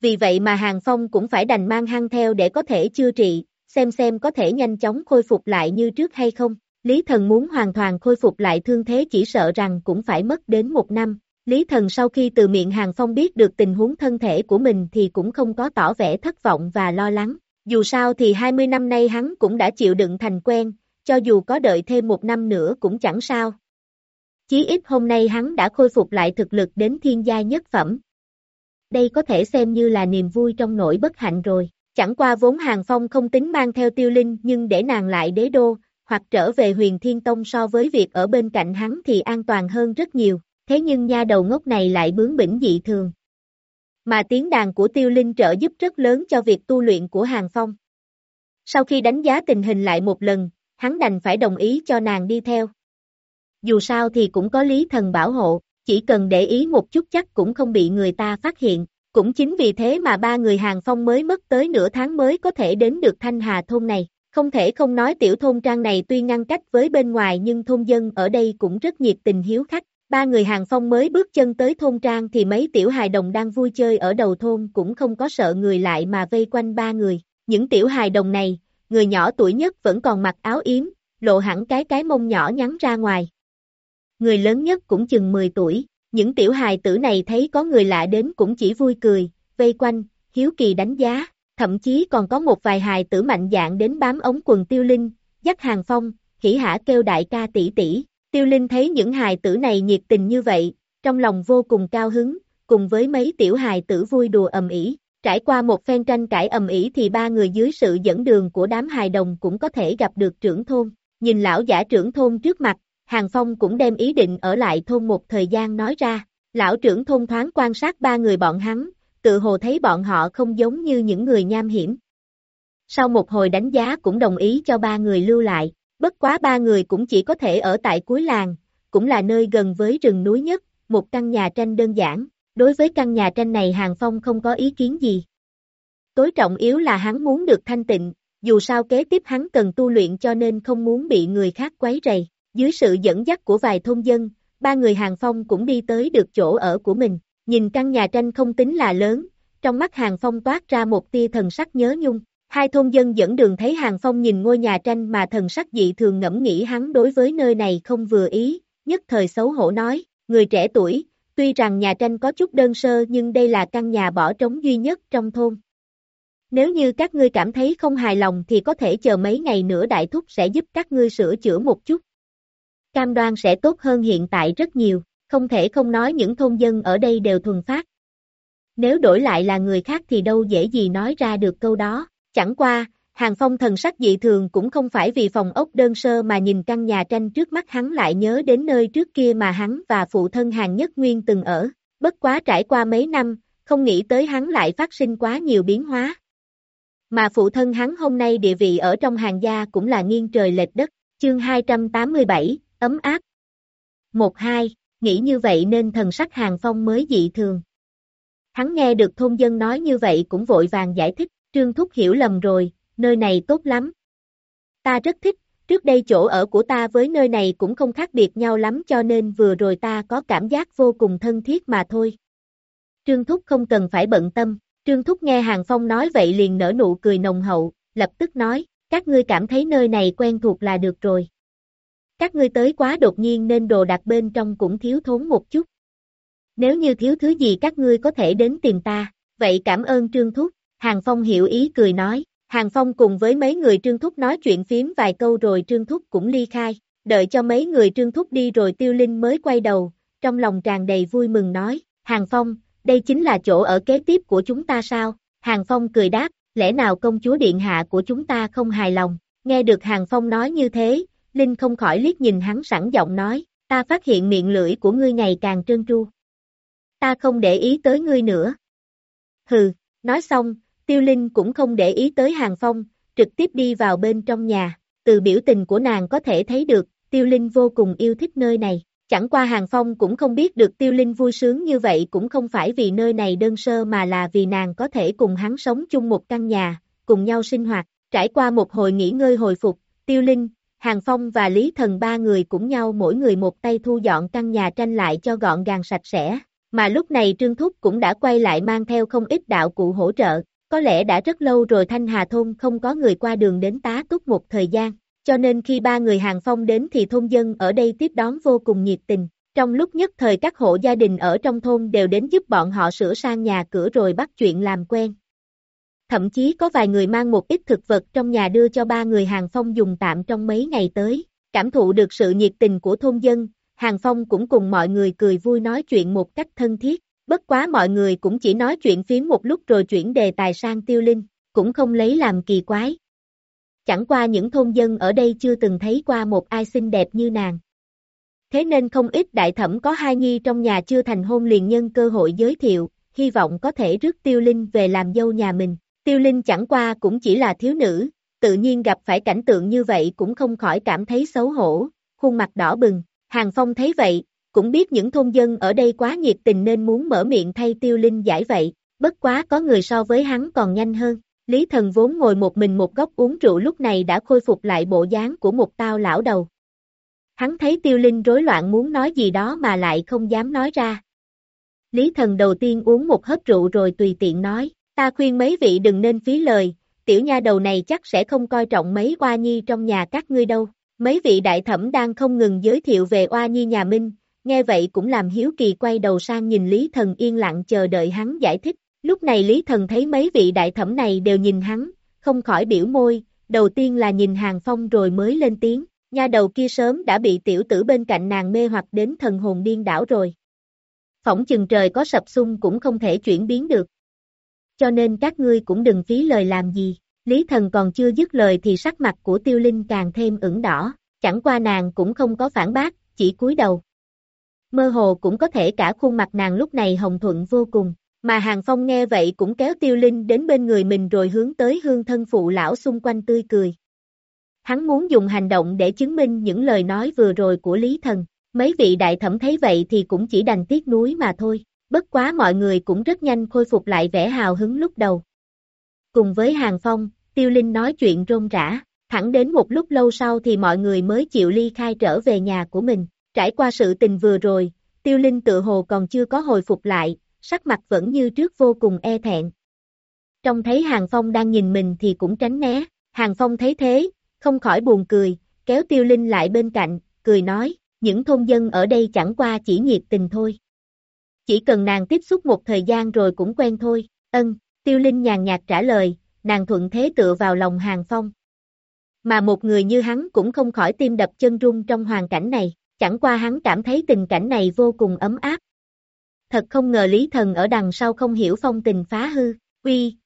Vì vậy mà Hàng Phong cũng phải đành mang hăng theo để có thể chữa trị, xem xem có thể nhanh chóng khôi phục lại như trước hay không. Lý Thần muốn hoàn toàn khôi phục lại thương thế chỉ sợ rằng cũng phải mất đến một năm. Lý Thần sau khi từ miệng Hàng Phong biết được tình huống thân thể của mình thì cũng không có tỏ vẻ thất vọng và lo lắng. Dù sao thì 20 năm nay hắn cũng đã chịu đựng thành quen, cho dù có đợi thêm một năm nữa cũng chẳng sao. Chí ít hôm nay hắn đã khôi phục lại thực lực đến thiên gia nhất phẩm. Đây có thể xem như là niềm vui trong nỗi bất hạnh rồi. Chẳng qua vốn Hàng Phong không tính mang theo tiêu linh nhưng để nàng lại đế đô, hoặc trở về huyền thiên tông so với việc ở bên cạnh hắn thì an toàn hơn rất nhiều, thế nhưng nha đầu ngốc này lại bướng bỉnh dị thường. Mà tiếng đàn của tiêu linh trợ giúp rất lớn cho việc tu luyện của Hàng Phong. Sau khi đánh giá tình hình lại một lần, hắn đành phải đồng ý cho nàng đi theo. Dù sao thì cũng có lý thần bảo hộ, chỉ cần để ý một chút chắc cũng không bị người ta phát hiện. Cũng chính vì thế mà ba người hàng phong mới mất tới nửa tháng mới có thể đến được Thanh Hà thôn này. Không thể không nói tiểu thôn trang này tuy ngăn cách với bên ngoài nhưng thôn dân ở đây cũng rất nhiệt tình hiếu khách. Ba người hàng phong mới bước chân tới thôn trang thì mấy tiểu hài đồng đang vui chơi ở đầu thôn cũng không có sợ người lại mà vây quanh ba người. Những tiểu hài đồng này, người nhỏ tuổi nhất vẫn còn mặc áo yếm, lộ hẳn cái cái mông nhỏ nhắn ra ngoài. Người lớn nhất cũng chừng 10 tuổi, những tiểu hài tử này thấy có người lạ đến cũng chỉ vui cười, vây quanh, hiếu kỳ đánh giá, thậm chí còn có một vài hài tử mạnh dạng đến bám ống quần tiêu linh, dắt hàng phong, hỉ hả kêu đại ca tỷ tỷ. Tiêu Linh thấy những hài tử này nhiệt tình như vậy, trong lòng vô cùng cao hứng, cùng với mấy tiểu hài tử vui đùa ầm ĩ. Trải qua một phen tranh cãi ầm ĩ thì ba người dưới sự dẫn đường của đám hài đồng cũng có thể gặp được trưởng thôn. Nhìn lão giả trưởng thôn trước mặt, Hàng Phong cũng đem ý định ở lại thôn một thời gian nói ra. Lão trưởng thôn thoáng quan sát ba người bọn hắn, tự hồ thấy bọn họ không giống như những người nham hiểm. Sau một hồi đánh giá cũng đồng ý cho ba người lưu lại, bất quá ba người cũng chỉ có thể ở tại cuối làng, cũng là nơi gần với rừng núi nhất, một căn nhà tranh đơn giản, đối với căn nhà tranh này Hàng Phong không có ý kiến gì. Tối trọng yếu là hắn muốn được thanh tịnh, dù sao kế tiếp hắn cần tu luyện cho nên không muốn bị người khác quấy rầy. Dưới sự dẫn dắt của vài thôn dân, ba người Hàng Phong cũng đi tới được chỗ ở của mình. Nhìn căn nhà tranh không tính là lớn, trong mắt Hàng Phong toát ra một tia thần sắc nhớ nhung. Hai thôn dân dẫn đường thấy Hàng Phong nhìn ngôi nhà tranh mà thần sắc dị thường ngẫm nghĩ hắn đối với nơi này không vừa ý, nhất thời xấu hổ nói, người trẻ tuổi, tuy rằng nhà tranh có chút đơn sơ nhưng đây là căn nhà bỏ trống duy nhất trong thôn. Nếu như các ngươi cảm thấy không hài lòng thì có thể chờ mấy ngày nữa đại thúc sẽ giúp các ngươi sửa chữa một chút. Cam đoan sẽ tốt hơn hiện tại rất nhiều, không thể không nói những thôn dân ở đây đều thuần phát. Nếu đổi lại là người khác thì đâu dễ gì nói ra được câu đó, chẳng qua, Hàng Phong thần sắc dị thường cũng không phải vì phòng ốc đơn sơ mà nhìn căn nhà tranh trước mắt hắn lại nhớ đến nơi trước kia mà hắn và phụ thân Hàng Nhất Nguyên từng ở, bất quá trải qua mấy năm, không nghĩ tới hắn lại phát sinh quá nhiều biến hóa. Mà phụ thân hắn hôm nay địa vị ở trong hàng gia cũng là nghiêng trời lệch đất, chương 287, ấm áp. Một hai, nghĩ như vậy nên thần sắc hàng phong mới dị thường. Hắn nghe được thôn dân nói như vậy cũng vội vàng giải thích, Trương Thúc hiểu lầm rồi, nơi này tốt lắm. Ta rất thích, trước đây chỗ ở của ta với nơi này cũng không khác biệt nhau lắm cho nên vừa rồi ta có cảm giác vô cùng thân thiết mà thôi. Trương Thúc không cần phải bận tâm, Trương Thúc nghe Hàng Phong nói vậy liền nở nụ cười nồng hậu, lập tức nói, các ngươi cảm thấy nơi này quen thuộc là được rồi. Các ngươi tới quá đột nhiên nên đồ đặt bên trong cũng thiếu thốn một chút. Nếu như thiếu thứ gì các ngươi có thể đến tìm ta, vậy cảm ơn Trương Thúc, Hàng Phong hiểu ý cười nói, Hàng Phong cùng với mấy người Trương Thúc nói chuyện phím vài câu rồi Trương Thúc cũng ly khai, đợi cho mấy người Trương Thúc đi rồi Tiêu Linh mới quay đầu, trong lòng tràn đầy vui mừng nói, Hàng Phong, đây chính là chỗ ở kế tiếp của chúng ta sao? Hàng Phong cười đáp, lẽ nào công chúa điện hạ của chúng ta không hài lòng? Nghe được Hàng Phong nói như thế, Linh không khỏi liếc nhìn hắn sẵn giọng nói, ta phát hiện miệng lưỡi của ngươi ngày càng trơn tru. Ta không để ý tới ngươi nữa. Hừ, nói xong, Tiêu Linh cũng không để ý tới Hàng Phong, trực tiếp đi vào bên trong nhà, từ biểu tình của nàng có thể thấy được, Tiêu Linh vô cùng yêu thích nơi này. Chẳng qua Hàng Phong cũng không biết được Tiêu Linh vui sướng như vậy cũng không phải vì nơi này đơn sơ mà là vì nàng có thể cùng hắn sống chung một căn nhà, cùng nhau sinh hoạt. Trải qua một hồi nghỉ ngơi hồi phục, Tiêu Linh, Hàng Phong và Lý Thần ba người cũng nhau mỗi người một tay thu dọn căn nhà tranh lại cho gọn gàng sạch sẽ, mà lúc này Trương Thúc cũng đã quay lại mang theo không ít đạo cụ hỗ trợ, có lẽ đã rất lâu rồi Thanh Hà Thôn không có người qua đường đến tá túc một thời gian, cho nên khi ba người Hàng Phong đến thì thôn dân ở đây tiếp đón vô cùng nhiệt tình. Trong lúc nhất thời các hộ gia đình ở trong thôn đều đến giúp bọn họ sửa sang nhà cửa rồi bắt chuyện làm quen. Thậm chí có vài người mang một ít thực vật trong nhà đưa cho ba người hàng phong dùng tạm trong mấy ngày tới. Cảm thụ được sự nhiệt tình của thôn dân, Hàng Phong cũng cùng mọi người cười vui nói chuyện một cách thân thiết, bất quá mọi người cũng chỉ nói chuyện phím một lúc rồi chuyển đề tài sang tiêu linh, cũng không lấy làm kỳ quái. Chẳng qua những thôn dân ở đây chưa từng thấy qua một ai xinh đẹp như nàng. Thế nên không ít đại thẩm có hai nhi trong nhà chưa thành hôn liền nhân cơ hội giới thiệu, hy vọng có thể rước tiêu linh về làm dâu nhà mình. Tiêu linh chẳng qua cũng chỉ là thiếu nữ, tự nhiên gặp phải cảnh tượng như vậy cũng không khỏi cảm thấy xấu hổ, khuôn mặt đỏ bừng. Hàng Phong thấy vậy, cũng biết những thôn dân ở đây quá nhiệt tình nên muốn mở miệng thay tiêu linh giải vậy, bất quá có người so với hắn còn nhanh hơn. Lý thần vốn ngồi một mình một góc uống rượu lúc này đã khôi phục lại bộ dáng của một tao lão đầu. Hắn thấy tiêu linh rối loạn muốn nói gì đó mà lại không dám nói ra. Lý thần đầu tiên uống một hớp rượu rồi tùy tiện nói, ta khuyên mấy vị đừng nên phí lời, tiểu nha đầu này chắc sẽ không coi trọng mấy oa nhi trong nhà các ngươi đâu. Mấy vị đại thẩm đang không ngừng giới thiệu về oa nhi nhà Minh, nghe vậy cũng làm hiếu kỳ quay đầu sang nhìn Lý Thần yên lặng chờ đợi hắn giải thích. Lúc này Lý Thần thấy mấy vị đại thẩm này đều nhìn hắn, không khỏi biểu môi, đầu tiên là nhìn Hàng Phong rồi mới lên tiếng, nha đầu kia sớm đã bị tiểu tử bên cạnh nàng mê hoặc đến thần hồn điên đảo rồi. Phỏng chừng trời có sập xung cũng không thể chuyển biến được. Cho nên các ngươi cũng đừng phí lời làm gì. Lý Thần còn chưa dứt lời thì sắc mặt của Tiêu Linh càng thêm ửng đỏ, chẳng qua nàng cũng không có phản bác, chỉ cúi đầu. Mơ hồ cũng có thể cả khuôn mặt nàng lúc này hồng thuận vô cùng, mà Hàng Phong nghe vậy cũng kéo Tiêu Linh đến bên người mình rồi hướng tới hương thân phụ lão xung quanh tươi cười. Hắn muốn dùng hành động để chứng minh những lời nói vừa rồi của Lý Thần, mấy vị đại thẩm thấy vậy thì cũng chỉ đành tiếc núi mà thôi, bất quá mọi người cũng rất nhanh khôi phục lại vẻ hào hứng lúc đầu. Cùng với Hàng Phong, Tiêu Linh nói chuyện rôm rã, thẳng đến một lúc lâu sau thì mọi người mới chịu ly khai trở về nhà của mình. Trải qua sự tình vừa rồi, Tiêu Linh tự hồ còn chưa có hồi phục lại, sắc mặt vẫn như trước vô cùng e thẹn. Trong thấy Hàng Phong đang nhìn mình thì cũng tránh né, Hàng Phong thấy thế, không khỏi buồn cười, kéo Tiêu Linh lại bên cạnh, cười nói, những thôn dân ở đây chẳng qua chỉ nhiệt tình thôi. Chỉ cần nàng tiếp xúc một thời gian rồi cũng quen thôi, ân, Tiêu Linh nhàn nhạt trả lời, nàng thuận thế tựa vào lòng Hàng Phong. Mà một người như hắn cũng không khỏi tim đập chân rung trong hoàn cảnh này, chẳng qua hắn cảm thấy tình cảnh này vô cùng ấm áp. Thật không ngờ Lý Thần ở đằng sau không hiểu phong tình phá hư, uy.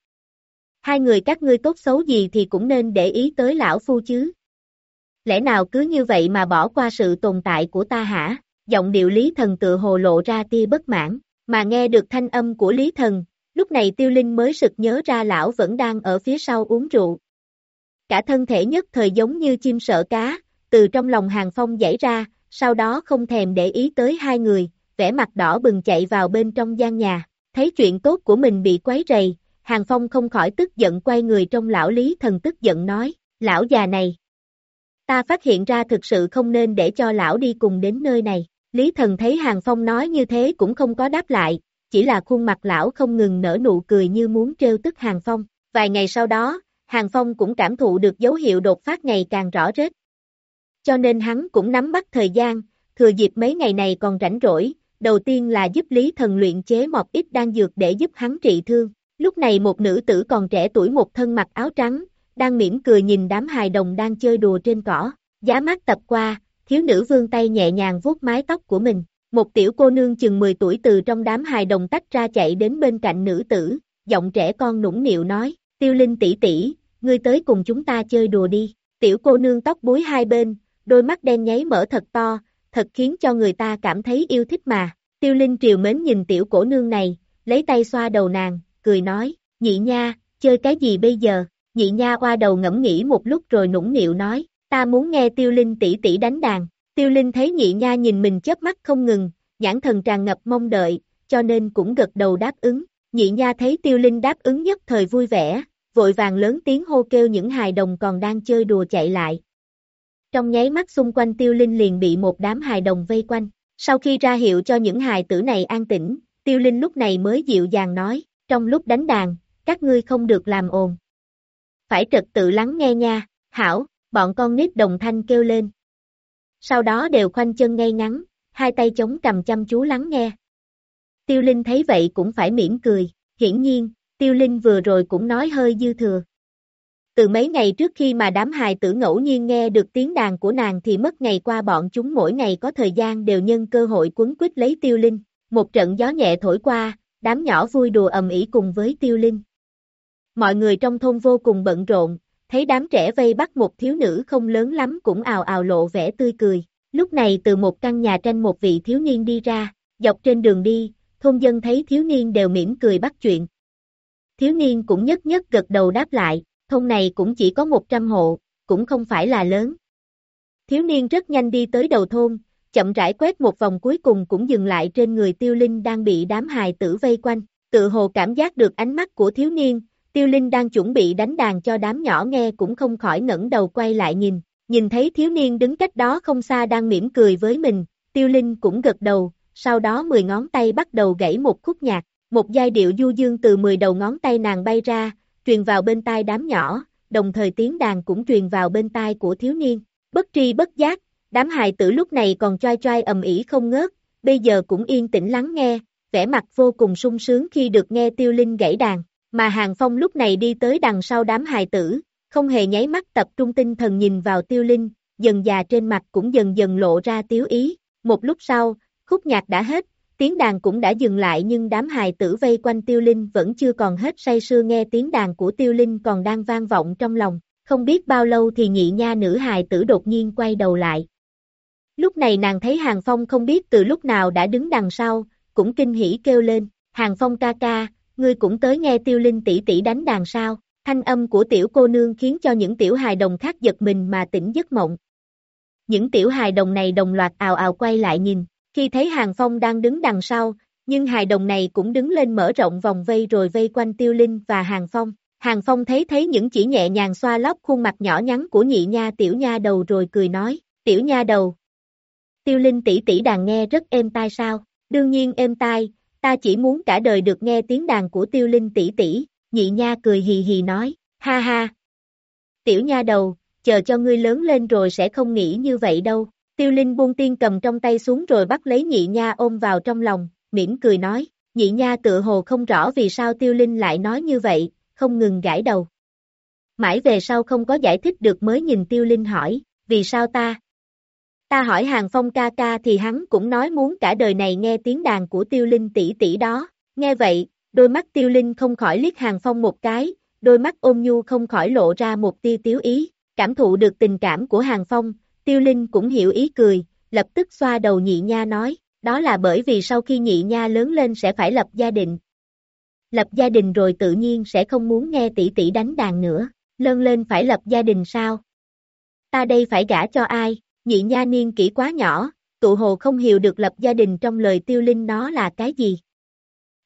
Hai người các ngươi tốt xấu gì thì cũng nên để ý tới lão phu chứ. Lẽ nào cứ như vậy mà bỏ qua sự tồn tại của ta hả? Giọng điệu Lý Thần tự hồ lộ ra tia bất mãn, mà nghe được thanh âm của Lý Thần, Lúc này tiêu linh mới sực nhớ ra lão vẫn đang ở phía sau uống rượu. Cả thân thể nhất thời giống như chim sợ cá, từ trong lòng hàng phong dãy ra, sau đó không thèm để ý tới hai người, vẻ mặt đỏ bừng chạy vào bên trong gian nhà, thấy chuyện tốt của mình bị quấy rầy, hàng phong không khỏi tức giận quay người trong lão lý thần tức giận nói, lão già này. Ta phát hiện ra thực sự không nên để cho lão đi cùng đến nơi này, lý thần thấy hàng phong nói như thế cũng không có đáp lại, chỉ là khuôn mặt lão không ngừng nở nụ cười như muốn trêu tức Hàng Phong. Vài ngày sau đó, Hàng Phong cũng cảm thụ được dấu hiệu đột phát ngày càng rõ rệt. Cho nên hắn cũng nắm bắt thời gian, thừa dịp mấy ngày này còn rảnh rỗi, đầu tiên là giúp Lý Thần luyện chế một ít đan dược để giúp hắn trị thương. Lúc này một nữ tử còn trẻ tuổi một thân mặc áo trắng, đang mỉm cười nhìn đám hài đồng đang chơi đùa trên cỏ. Giá mát tập qua, thiếu nữ vương tay nhẹ nhàng vuốt mái tóc của mình. Một tiểu cô nương chừng 10 tuổi từ trong đám hài đồng tách ra chạy đến bên cạnh nữ tử, giọng trẻ con nũng nịu nói, tiêu linh tỷ tỷ, ngươi tới cùng chúng ta chơi đùa đi. Tiểu cô nương tóc búi hai bên, đôi mắt đen nháy mở thật to, thật khiến cho người ta cảm thấy yêu thích mà. Tiêu linh triều mến nhìn tiểu cổ nương này, lấy tay xoa đầu nàng, cười nói, nhị nha, chơi cái gì bây giờ? Nhị nha qua đầu ngẫm nghĩ một lúc rồi nũng nịu nói, ta muốn nghe tiêu linh tỷ tỷ đánh đàn. Tiêu Linh thấy nhị nha nhìn mình chớp mắt không ngừng, nhãn thần tràn ngập mong đợi, cho nên cũng gật đầu đáp ứng. Nhị nha thấy Tiêu Linh đáp ứng nhất thời vui vẻ, vội vàng lớn tiếng hô kêu những hài đồng còn đang chơi đùa chạy lại. Trong nháy mắt xung quanh Tiêu Linh liền bị một đám hài đồng vây quanh. Sau khi ra hiệu cho những hài tử này an tĩnh, Tiêu Linh lúc này mới dịu dàng nói, trong lúc đánh đàn, các ngươi không được làm ồn. Phải trật tự lắng nghe nha, hảo, bọn con nít đồng thanh kêu lên sau đó đều khoanh chân ngay ngắn, hai tay chống cầm chăm chú lắng nghe. Tiêu Linh thấy vậy cũng phải mỉm cười, hiển nhiên, Tiêu Linh vừa rồi cũng nói hơi dư thừa từ mấy ngày trước khi mà đám hài tử ngẫu nhiên nghe được tiếng đàn của nàng thì mất ngày qua bọn chúng mỗi ngày có thời gian đều nhân cơ hội quấn quýt lấy tiêu linh. Một trận gió nhẹ thổi qua, đám nhỏ vui đùa ầm ĩ cùng với tiêu linh. Mọi người trong thôn vô cùng bận rộn, thấy đám trẻ vây bắt một thiếu nữ không lớn lắm cũng ào ào lộ vẻ tươi cười. Lúc này từ một căn nhà tranh một vị thiếu niên đi ra, dọc trên đường đi, thôn dân thấy thiếu niên đều mỉm cười bắt chuyện. Thiếu niên cũng nhất nhất gật đầu đáp lại, thôn này cũng chỉ có 100 hộ, cũng không phải là lớn. Thiếu niên rất nhanh đi tới đầu thôn, chậm rãi quét một vòng cuối cùng cũng dừng lại trên người tiêu linh đang bị đám hài tử vây quanh, tự hồ cảm giác được ánh mắt của thiếu niên, tiêu linh đang chuẩn bị đánh đàn cho đám nhỏ nghe cũng không khỏi ngẩng đầu quay lại nhìn, nhìn thấy thiếu niên đứng cách đó không xa đang mỉm cười với mình, tiêu linh cũng gật đầu, sau đó 10 ngón tay bắt đầu gãy một khúc nhạc, một giai điệu du dương từ 10 đầu ngón tay nàng bay ra, truyền vào bên tai đám nhỏ, đồng thời tiếng đàn cũng truyền vào bên tai của thiếu niên. Bất tri bất giác, đám hài tử lúc này còn choi choi ầm ĩ không ngớt, bây giờ cũng yên tĩnh lắng nghe, vẻ mặt vô cùng sung sướng khi được nghe tiêu linh gãy đàn, mà Hàng Phong lúc này đi tới đằng sau đám hài tử, không hề nháy mắt tập trung tinh thần nhìn vào tiêu linh, dần già trên mặt cũng dần dần lộ ra tiếu ý, một lúc sau, khúc nhạc đã hết, tiếng đàn cũng đã dừng lại nhưng đám hài tử vây quanh tiêu linh vẫn chưa còn hết say sưa nghe tiếng đàn của tiêu linh còn đang vang vọng trong lòng, không biết bao lâu thì nhị nha nữ hài tử đột nhiên quay đầu lại. Lúc này nàng thấy Hàng Phong không biết từ lúc nào đã đứng đằng sau, cũng kinh hỉ kêu lên, Hàng Phong ca ca, ngươi cũng tới nghe tiêu linh tỷ tỷ đánh đàn sao, thanh âm của tiểu cô nương khiến cho những tiểu hài đồng khác giật mình mà tỉnh giấc mộng. Những tiểu hài đồng này đồng loạt ào ào quay lại nhìn, khi thấy Hàng Phong đang đứng đằng sau, nhưng hài đồng này cũng đứng lên mở rộng vòng vây rồi vây quanh Tiêu Linh và Hàng Phong. Hàng Phong thấy thấy những chỉ nhẹ nhàng xoa lóc khuôn mặt nhỏ nhắn của nhị nha tiểu nha đầu rồi cười nói, tiểu nha đầu. Tiêu Linh tỷ tỷ đàn nghe rất êm tai sao, đương nhiên êm tai, ta chỉ muốn cả đời được nghe tiếng đàn của Tiêu Linh tỷ tỷ, nhị nha cười hì hì nói, ha ha. Tiểu nha đầu, chờ cho ngươi lớn lên rồi sẽ không nghĩ như vậy đâu. Tiêu Linh buông tiên cầm trong tay xuống rồi bắt lấy nhị nha ôm vào trong lòng, mỉm cười nói, nhị nha tự hồ không rõ vì sao Tiêu Linh lại nói như vậy, không ngừng gãi đầu. Mãi về sau không có giải thích được mới nhìn Tiêu Linh hỏi, vì sao ta? Ta hỏi Hàng Phong ca ca thì hắn cũng nói muốn cả đời này nghe tiếng đàn của Tiêu Linh tỷ tỷ đó, nghe vậy, đôi mắt Tiêu Linh không khỏi liếc Hàng Phong một cái, đôi mắt ôm nhu không khỏi lộ ra một tia tiếu ý, cảm thụ được tình cảm của Hàng Phong, Tiêu Linh cũng hiểu ý cười, lập tức xoa đầu nhị nha nói, đó là bởi vì sau khi nhị nha lớn lên sẽ phải lập gia đình. Lập gia đình rồi tự nhiên sẽ không muốn nghe tỷ tỷ đánh đàn nữa, lớn lên phải lập gia đình sao? Ta đây phải gả cho ai? Nhị nha niên kỹ quá nhỏ, tụ hồ không hiểu được lập gia đình trong lời tiêu linh nó là cái gì.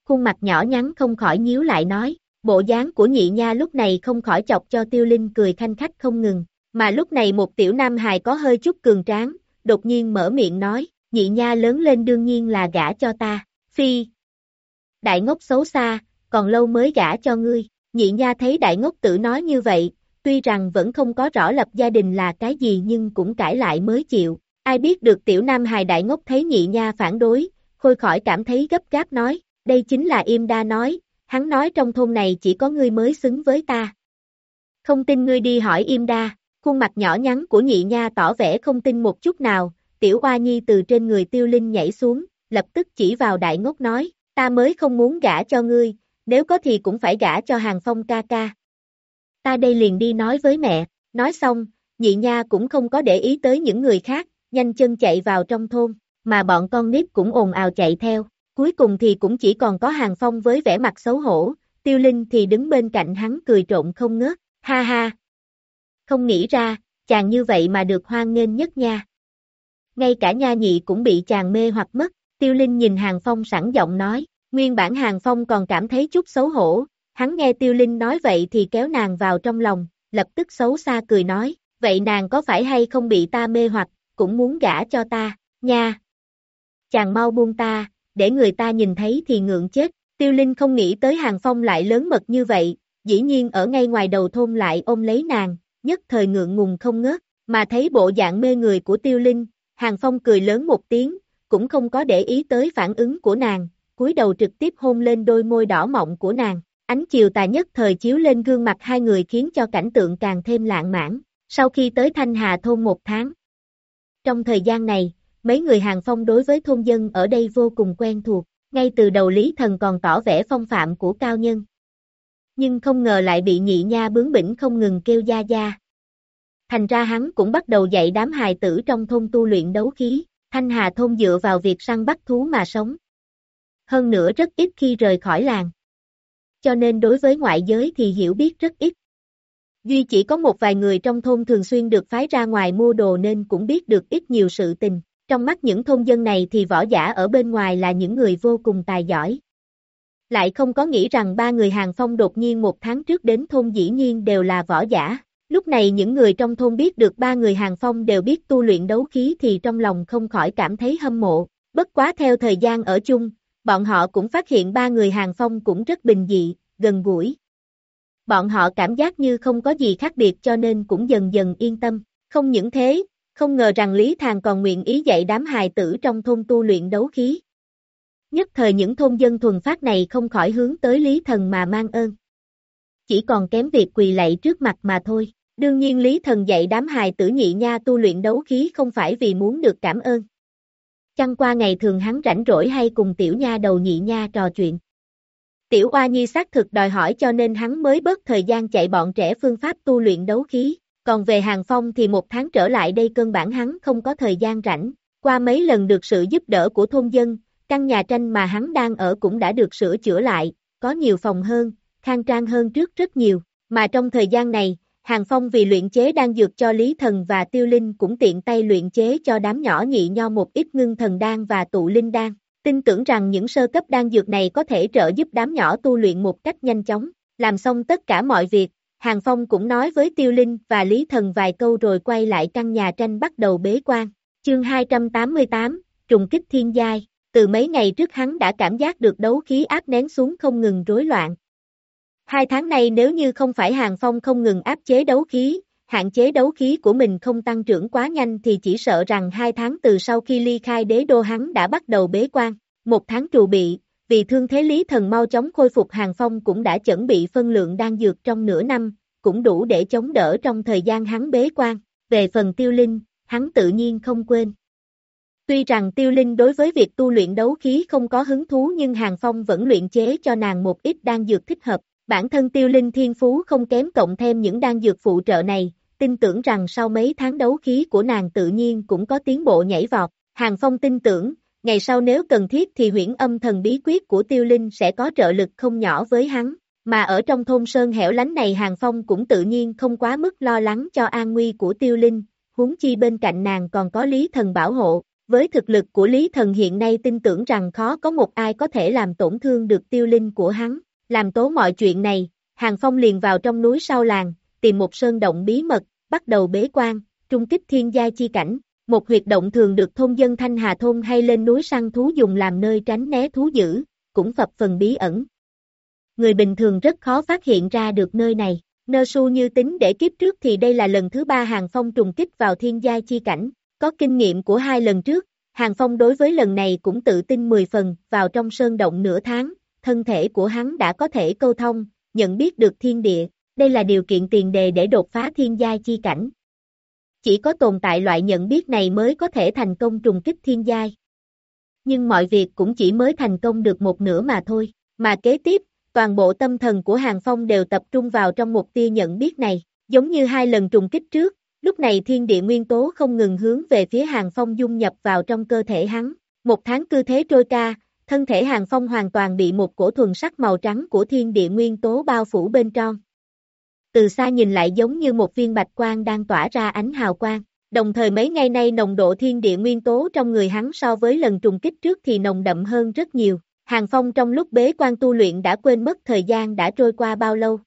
Khuôn mặt nhỏ nhắn không khỏi nhíu lại nói, bộ dáng của nhị nha lúc này không khỏi chọc cho tiêu linh cười khanh khách không ngừng, mà lúc này một tiểu nam hài có hơi chút cường tráng, đột nhiên mở miệng nói, nhị nha lớn lên đương nhiên là gả cho ta, phi. Đại ngốc xấu xa, còn lâu mới gả cho ngươi, nhị nha thấy đại ngốc tử nói như vậy, tuy rằng vẫn không có rõ lập gia đình là cái gì nhưng cũng cãi lại mới chịu, ai biết được tiểu nam hài đại ngốc thấy nhị nha phản đối, khôi khỏi cảm thấy gấp gáp nói, đây chính là im đa nói, hắn nói trong thôn này chỉ có ngươi mới xứng với ta. Không tin ngươi đi hỏi im đa, Khuôn mặt nhỏ nhắn của nhị nha tỏ vẻ không tin một chút nào, tiểu oa nhi từ trên người tiêu linh nhảy xuống, lập tức chỉ vào đại ngốc nói, ta mới không muốn gả cho ngươi, nếu có thì cũng phải gả cho hàng phong ca ca. Ta đây liền đi nói với mẹ, nói xong, nhị nha cũng không có để ý tới những người khác, nhanh chân chạy vào trong thôn, mà bọn con nít cũng ồn ào chạy theo, cuối cùng thì cũng chỉ còn có hàng phong với vẻ mặt xấu hổ, tiêu linh thì đứng bên cạnh hắn cười trộn không ngớt, ha ha, không nghĩ ra, chàng như vậy mà được hoan nghênh nhất nha. Ngay cả nha nhị cũng bị chàng mê hoặc mất, tiêu linh nhìn Hàng Phong sẵn giọng nói, nguyên bản Hàng Phong còn cảm thấy chút xấu hổ, hắn nghe tiêu linh nói vậy thì kéo nàng vào trong lòng, lập tức xấu xa cười nói, vậy nàng có phải hay không bị ta mê hoặc, cũng muốn gả cho ta, nha. Chàng mau buông ta, để người ta nhìn thấy thì ngượng chết, tiêu linh không nghĩ tới Hàng Phong lại lớn mật như vậy, dĩ nhiên ở ngay ngoài đầu thôn lại ôm lấy nàng, nhất thời ngượng ngùng không ngớt, mà thấy bộ dạng mê người của tiêu linh, Hàng Phong cười lớn một tiếng, cũng không có để ý tới phản ứng của nàng, cúi đầu trực tiếp hôn lên đôi môi đỏ mọng của nàng, Ánh chiều tà nhất thời chiếu lên gương mặt hai người khiến cho cảnh tượng càng thêm lạng mãn. Sau khi tới Thanh Hà thôn một tháng. Trong thời gian này, mấy người hàng phong đối với thôn dân ở đây vô cùng quen thuộc, ngay từ đầu Lý Thần còn tỏ vẻ phong phạm của cao nhân. Nhưng không ngờ lại bị nhị nha bướng bỉnh không ngừng kêu gia gia. Thành ra hắn cũng bắt đầu dạy đám hài tử trong thôn tu luyện đấu khí, Thanh Hà thôn dựa vào việc săn bắt thú mà sống. Hơn nữa rất ít khi rời khỏi làng. Cho nên đối với ngoại giới thì hiểu biết rất ít. Duy chỉ có một vài người trong thôn thường xuyên được phái ra ngoài mua đồ nên cũng biết được ít nhiều sự tình. Trong mắt những thôn dân này thì võ giả ở bên ngoài là những người vô cùng tài giỏi. Lại không có nghĩ rằng ba người hàng phong đột nhiên một tháng trước đến thôn dĩ nhiên đều là võ giả. Lúc này những người trong thôn biết được ba người hàng phong đều biết tu luyện đấu khí thì trong lòng không khỏi cảm thấy hâm mộ. Bất quá theo thời gian ở chung, bọn họ cũng phát hiện ba người hàng phong cũng rất bình dị, gần gũi. Bọn họ cảm giác như không có gì khác biệt cho nên cũng dần dần yên tâm. Không những thế, không ngờ rằng Lý Thàng còn nguyện ý dạy đám hài tử trong thôn tu luyện đấu khí. Nhất thời những thôn dân thuần phát này không khỏi hướng tới Lý Thần mà mang ơn. Chỉ còn kém việc quỳ lạy trước mặt mà thôi. Đương nhiên Lý Thần dạy đám hài tử nhị nha tu luyện đấu khí không phải vì muốn được cảm ơn. Chăng qua ngày thường hắn rảnh rỗi hay cùng tiểu nha đầu nhị nha trò chuyện. Tiểu Oa Nhi xác thực đòi hỏi cho nên hắn mới bớt thời gian chạy bọn trẻ phương pháp tu luyện đấu khí. Còn về Hàng Phong thì một tháng trở lại đây cơn bản hắn không có thời gian rảnh. Qua mấy lần được sự giúp đỡ của thôn dân, căn nhà tranh mà hắn đang ở cũng đã được sửa chữa lại, có nhiều phòng hơn, khang trang hơn trước rất nhiều. Mà trong thời gian này, Hàng Phong vì luyện chế đan dược cho Lý Thần và Tiêu Linh cũng tiện tay luyện chế cho đám nhỏ nhị nho một ít ngưng thần đan và tụ linh đan. Tin tưởng rằng những sơ cấp đan dược này có thể trợ giúp đám nhỏ tu luyện một cách nhanh chóng, làm xong tất cả mọi việc, Hàng Phong cũng nói với Tiêu Linh và Lý Thần vài câu rồi quay lại căn nhà tranh bắt đầu bế quan. Chương 288, Trùng kích thiên giai, từ mấy ngày trước hắn đã cảm giác được đấu khí áp nén xuống không ngừng rối loạn. Hai tháng này nếu như không phải Hàng Phong không ngừng áp chế đấu khí, hạn chế đấu khí của mình không tăng trưởng quá nhanh thì chỉ sợ rằng hai tháng từ sau khi ly khai đế đô hắn đã bắt đầu bế quan. Một tháng trù bị, vì thương thế lý thần mau chóng khôi phục hàng phong cũng đã chuẩn bị phân lượng đang dược trong nửa năm, cũng đủ để chống đỡ trong thời gian hắn bế quan. Về phần tiêu linh, hắn tự nhiên không quên. Tuy rằng tiêu linh đối với việc tu luyện đấu khí không có hứng thú nhưng Hàng Phong vẫn luyện chế cho nàng một ít đan dược thích hợp. Bản thân tiêu linh thiên phú không kém cộng thêm những đan dược phụ trợ này, tin tưởng rằng sau mấy tháng đấu khí của nàng tự nhiên cũng có tiến bộ nhảy vọt. Hàng Phong tin tưởng, ngày sau nếu cần thiết thì huyễn âm thần bí quyết của tiêu linh sẽ có trợ lực không nhỏ với hắn. Mà ở trong thôn sơn hẻo lánh này Hàng Phong cũng tự nhiên không quá mức lo lắng cho an nguy của tiêu linh, huống chi bên cạnh nàng còn có lý thần bảo hộ. Với thực lực của Lý Thần hiện nay tin tưởng rằng khó có một ai có thể làm tổn thương được tiêu linh của hắn. Làm tố mọi chuyện này, Hàng Phong liền vào trong núi sau làng, tìm một sơn động bí mật, bắt đầu bế quan, trung kích thiên gia chi cảnh. Một huyệt động thường được thôn dân Thanh Hà Thôn hay lên núi săn thú dùng làm nơi tránh né thú dữ, cũng phập phần bí ẩn. Người bình thường rất khó phát hiện ra được nơi này. Nơ su như tính để kiếp trước thì đây là lần thứ ba Hàng Phong trùng kích vào thiên gia chi cảnh. Có kinh nghiệm của hai lần trước, Hàng Phong đối với lần này cũng tự tin 10 phần, vào trong sơn động nửa tháng, thân thể của hắn đã có thể câu thông, nhận biết được thiên địa, đây là điều kiện tiền đề để đột phá thiên giai chi cảnh. Chỉ có tồn tại loại nhận biết này mới có thể thành công trùng kích thiên giai. Nhưng mọi việc cũng chỉ mới thành công được một nửa mà thôi, mà kế tiếp, toàn bộ tâm thần của Hàng Phong đều tập trung vào trong một tia nhận biết này, giống như hai lần trùng kích trước, lúc này thiên địa nguyên tố không ngừng hướng về phía Hàng Phong dung nhập vào trong cơ thể hắn. Một tháng cư thế trôi ca, thân thể Hàng Phong hoàn toàn bị một cổ thuần sắc màu trắng của thiên địa nguyên tố bao phủ bên trong từ xa nhìn lại giống như một viên bạch quang đang tỏa ra ánh hào quang. Đồng thời mấy ngày nay nồng độ thiên địa nguyên tố trong người hắn so với lần trùng kích trước thì nồng đậm hơn rất nhiều. Hàng Phong trong lúc bế quan tu luyện đã quên mất thời gian đã trôi qua bao lâu.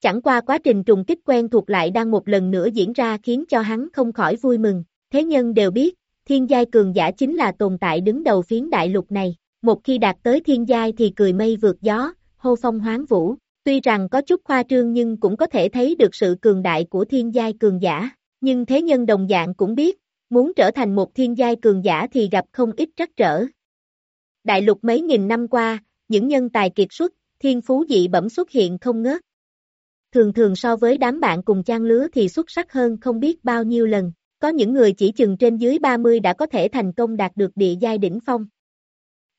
Chẳng qua quá trình trùng kích quen thuộc lại đang một lần nữa diễn ra khiến cho hắn không khỏi vui mừng. Thế nhân đều biết, thiên giai cường giả chính là tồn tại đứng đầu phiến đại lục này. Một khi đạt tới thiên giai thì cười mây vượt gió, hô phong hoáng vũ, Tuy rằng có chút khoa trương nhưng cũng có thể thấy được sự cường đại của thiên giai cường giả, nhưng thế nhân đồng dạng cũng biết, muốn trở thành một thiên giai cường giả thì gặp không ít trắc trở. Đại lục mấy nghìn năm qua, những nhân tài kiệt xuất, thiên phú dị bẩm xuất hiện không ngớt. Thường thường so với đám bạn cùng trang lứa thì xuất sắc hơn không biết bao nhiêu lần, có những người chỉ chừng trên dưới 30 đã có thể thành công đạt được địa giai đỉnh phong.